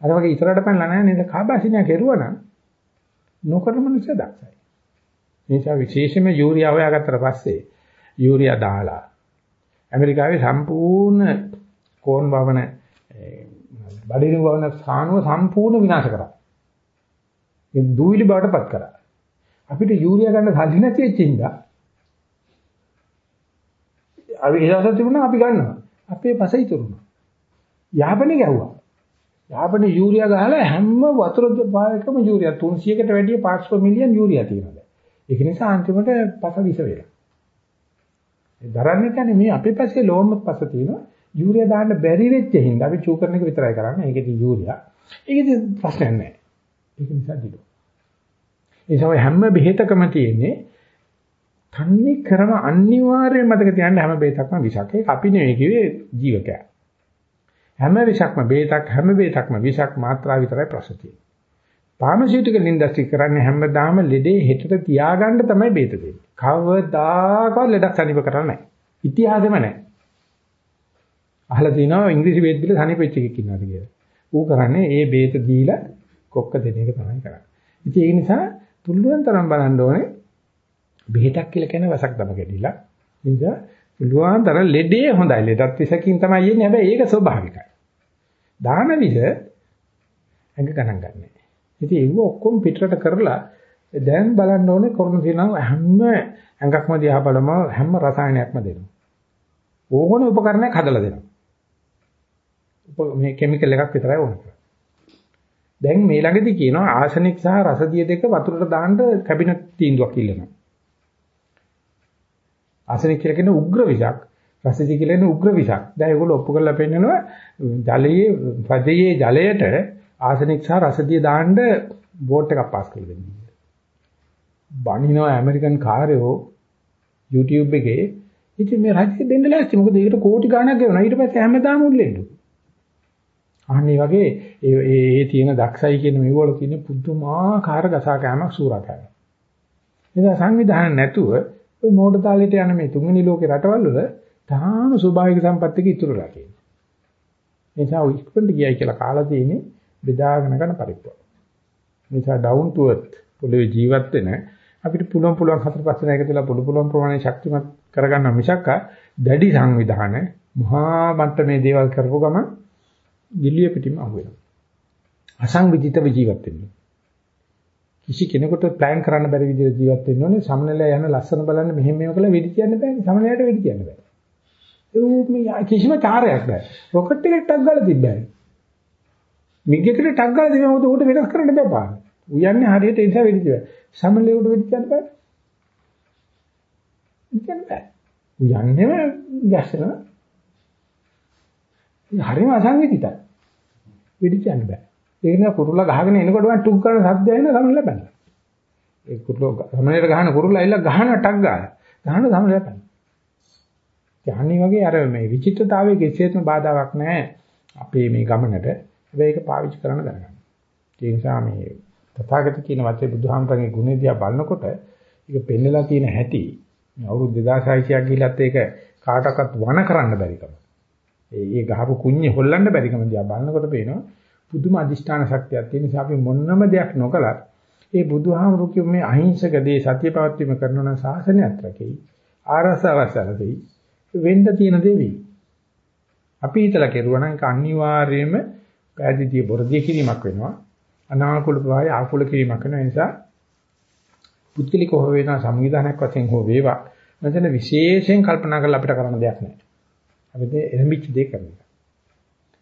අර වගේ ඉතරට පැනලා නැහැ නේද? කාබාසිනිය කෙරුවා නම් නොකරන මිනිස්සු දක්ෂයි. මේ නිසා විශේෂයෙන්ම යූරියා හොයාගත්තට පස්සේ යූරියා දාලා ඇමරිකාවේ සම්පූර්ණ කෝන් භවන බඩිනු භවන ස්ථානුව සම්පූර්ණ විනාශ කරා. ඒ දූවිලි බවට පත් කරා. අපිට යූරියා ගන්න සල්ලි නැති වෙච්ච ඉඳා අපි ඉහළට තිබුණා අපි ගන්නවා. අපේ පස ඉතුරුනා. යාපනේ ගැහුවා. යාපනේ යූරියා ගහලා හැම වතුර පායකම යූරියා 300කට වැඩිය පාර්ට්ස් per මිලියන් යූරියා තියෙනවා. ඒක නිසා අන්තිමට පස විස වෙලා. ඒ දරන්නේ කියන්නේ මේ අපේ පස්සේ ලෝම පස තියෙනවා. යූරියා දාන්න බැරි වෙච්ච හින්දා අපි චූ කරන එක විතරයි කරන්නේ. ඒකෙදි යූරියා. ඒකෙදි ප්‍රශ්නයක් නැහැ. ඒක නිසා දිලු. ඒ තමයි හැම බෙහෙතකම තියෙන්නේ තන්නේ කරම අනිවාර්යයෙන් මතක තියාගන්න හැම බෙහෙතක්ම විසක්. ඒක අපි නෙවෙයි කිව්වේ ජීවකයා. හැම විසක්ම බේතක් හැම බේතක්ම විසක් මාත්‍රා විතරයි ප්‍රශ්න තියෙන්නේ. ෆාමසිටිකල් ඉන්ඩස්ට්‍රි කරන්නේ හැමදාම ලෙඩේ හෙටට තියාගන්න තමයි බේත දෙන්නේ. කවදාකවත් ලෙඩක් සනීප කරන්නේ නැහැ. ඉතිහාසෙම නැහැ. අහලා තිනවා ඉංග්‍රීසි බේත් දීලා සනීපෙච්ච එකෙක් ඉන්නවාද කියලා. ඌ කරන්නේ ඒ බේත දීලා කොක්ක දෙන එක තමයි කරන්නේ. ඉතින් ඒ නිසා පුළුවන් තරම් බලන්න ඕනේ බෙහෙතක් කියලා කියන වසක් දම ගැටිලා. ඒ නිසා පුළුවන් තරම් ලෙඩේ හොඳයි. ලෙඩත් විසකින් තමයි යන්නේ. හැබැයි ඒක ස්වභාවිකයි. දාන විස ඇඟ ගණන් ගන්නෑ. ඉතින් ඒව ඔක්කොම පිටරට කරලා දැන් බලන්න ඕනේ කරන තියෙනවා හැම ඇඟක්ම දිහා බලම හැම රසායනයක්ම දෙනවා. ඕන උපකරණයක් හදලා දෙනවා. මේ කිමිකල් එකක් විතරයි ඕන කරන්නේ. දැන් මේ ළඟදී කියනවා ආසනික් සහ රසදිය දෙක වතුරට දාන්න කැබිනට් තීන්දුවක් ඉල්ලනවා. ආසනික කියලා කියන උග්‍ර විෂක්, රසදි කියලා කියන උග්‍ර විෂක්. දැන් ඒගොල්ලෝ ඔප්පු කරලා පෙන්නනවා ජලයේ පදයේ ජලයට ආසනික සහ රසදිය දාන්න බෝට් එකක් පාස් කරලා දෙන්න. බණිනවා ඇමරිකන් කාර්යෝ YouTube එකේ ඉතින් මේ රජෙ දෙන්න ලෑස්ති මොකද ඒකට කෝටි ගණනක් ගෙවනවා ඊට පස්සේ හැමදාම උල්ලෙන්න. අනේ වගේ ඒ ඒ තියෙන දක්ෂයි කියන මේවල තියෙන පුදුමාකාර ගසා කෑමක් සූරා කෑමක්. ඒක සංවිධානය නැතුව ඔය මෝඩ තාලෙට යන මේ තුන්වෙනි ලෝකේ රටවල් වල තාම ස්වභාවික සම්පත්තික ඉතුරුලා තියෙනවා. ඒ නිසා ඉක්පන්ට ගියයි කියලා කාලා තියෙන්නේ බෙදාගෙන කරන පරිප්පුව. නිසා down to earth පොළවේ ජීවත් වෙන අපිට පුළුවන් පුළුවන් හතර පහ දෙනා එකතුලා පුළු පුළුවන් ප්‍රමාණය ශක්තිමත් කරගන්න මිසක් දැඩි සංවිධාන මහා මට්ටමේ දේවල් කරපුව ගමන් ගිලිය පිටිම අහුවෙනවා. අසංවිධිතව ජීවත් වෙන්නේ. කිසි කෙනෙකුට ප්ලෑන් කරන්න බැරි විදිහට ජීවත් වෙන්න ඕනේ. සමනලයා යන ලස්සන බලන්න මෙහෙම මේව කළා වෙඩි කියන්න බෑනේ. සමනලයාට වෙඩි කියන්න බෑ. ඒ කිසිම කාර්යයක් බෑ. රොකට් එකකට ටක් ගාලා තිබ්බයි. මිග්ගකට ටක් ගාලා තිබ්බම උට උට වෙනස් කරන්න බෑ පාන. උයන්නේ හරියට ඒ නිසා වෙඩි කියනවා. සමනලයාට වෙඩි කියන්න බෑ. කියන්න බෑ. උයන්නේම ගැස්සනවා. හරිම අසංවිධිතයි. වෙඩි කියන්න බෑ. ඒක නේ කුරුල්ලා ගහගෙන එනකොට වන් ටුක් ගන්න සද්ද ඇහෙන සමනල බැලලා. ඒ කුරුල්ලා සමනලට ගහන කුරුල්ලා ඇවිල්ලා ගහන ටක් ගාලා. ගහන සමනල බැලලා. යහනි වගේ අර මේ විචිත්‍රතාවයේ කිසියම් බාධාවක් නැහැ අපේ මේ ගමනට. හැබැයි ඒක පාවිච්චි කරන්න දැනගන්න. ඒ නිසා මේ තථාගත කියන වචේ බුදුහාමරගේ ගුණය දිහා බලනකොට ඒක පෙන්නලා තියෙන හැටි මේ අවුරුදු 2600ක් ගිහිලත් ඒක කාටවත් වණ කරන්න බැරිකම. ඒ ඒ ගහපු කුඤ්ඤේ හොල්ලන්න බැරිකම දිහා බලනකොට පේනවා පුදුම අදිෂ්ඨාන ශක්තියක් තියෙන නිසා අපි මොනම දෙයක් නොකලත් ඒ බුදුහාමුදුරු කිව්ව මේ අහිංසක දේ සත්‍ය පවත්වීම කරනවා නම් සාසනයත් රැකෙයි ආරසවසලදී වෙන්න තියෙන දේ වෙයි. අපි හිතලා කෙරුවා නම් ඒක අනිවාර්යයෙන්ම පෑදීදී බොරදී කිරීමක් වෙනවා. අනාකූල ප්‍රවාහය ආකූල කිරීමක් වෙන නිසා පුද්ගලික හෝ වේනා සංවිධානයක් වශයෙන් හෝ වේවා මතන විශේෂයෙන් කල්පනා කරලා අපිට කරන්න දෙයක් නැහැ. අපිට එළඹිච්ච දේ කරන්න.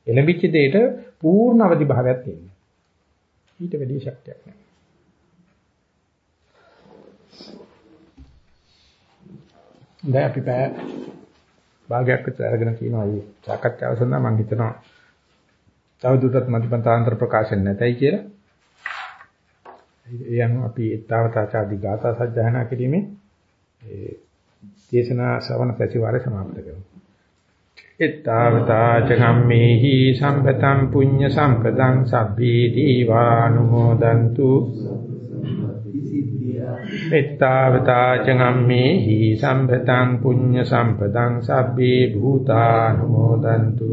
එළඹිච්ච දෙයට පූර්ණ අවදි භාවයක් තියෙනවා. ඊට වැඩි ශක්තියක් නැහැ. දැන් අපි පැය භාගයක් විතර අරගෙන කියනවා මේ සාකච්ඡාව සඳහා මම හිතනවා තවදුරටත් මධිපන්තාන්තර ප්‍රකාශන නැතයි කියලා. ඒ අනුව අපි ඊතාවතාචාදී ගාථා සජ්ජායනා කිරීමේ ඒ දේශනා ශ්‍රවණ ප්‍රතිවාරය සමාප්ත කරමු. ඊතාවතාච කම්මේහි සම්පතං පුඤ්ඤ සම්පතං සබ්බේ දීවානුමෝදන්තු. එත්තාවතා චගම්මේ හි සම්පතං පුඤ්ඤ සම්පතං සබ්බේ භූතානුමෝදන්තු.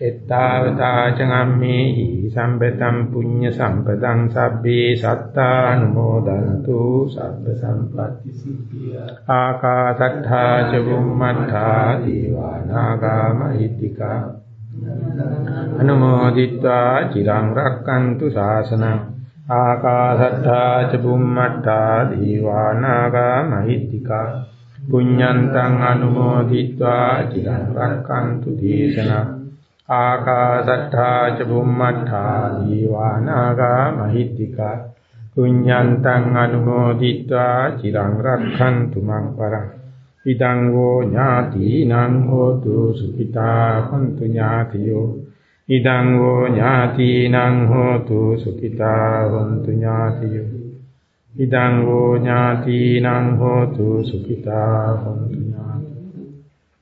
එත්තාවතාච ගම්මේහි සම්පතම් පුඤ්ඤ සම්පතං සබ්බේ සත්තානුමෝදන්තු සබ්බ සම්පatti සිද්ධිය ආකාශත්තා ච බුම්මත්තා දීවානාගා මහිත්‍තිකා අනුමෝදිත්වා චිරං රක්칸තු ශාසනං ආකාශත්තා ච බුම්මත්තා දීවානාගා මහිත්‍තිකා පුඤ්ඤන්තං අනුමෝදිත්වා චිරං රක්칸තු දේශනං ආකාසට්ඨා ච බුම්මට්ඨා දීවානාගා මහිත්‍තිකා කුඤ්ඤන්තං අනුමෝදිත්වා චිරං රක්ඛන්තු මං පරං ඉදං වූ ඥාතිනං හෝතු සුඛිතා හොන්තු ඥාතියෝ ඉදං වූ ඥාතිනං හෝතු සුඛිතා හොන්තු ඥාතියෝ ඉදං වූ ඥාතිනං හෝතු සුඛිතා හොන්තු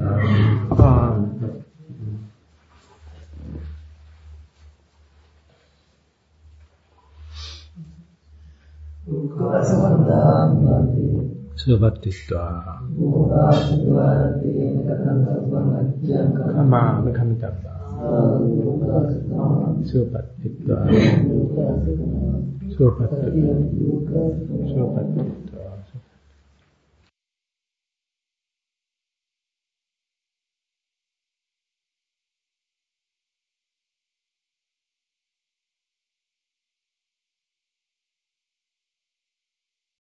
යාව සුවපත්තිත්වා කමාමි කමිතබ්බා සුවපත් විත්වා සුවපත් සුවපත්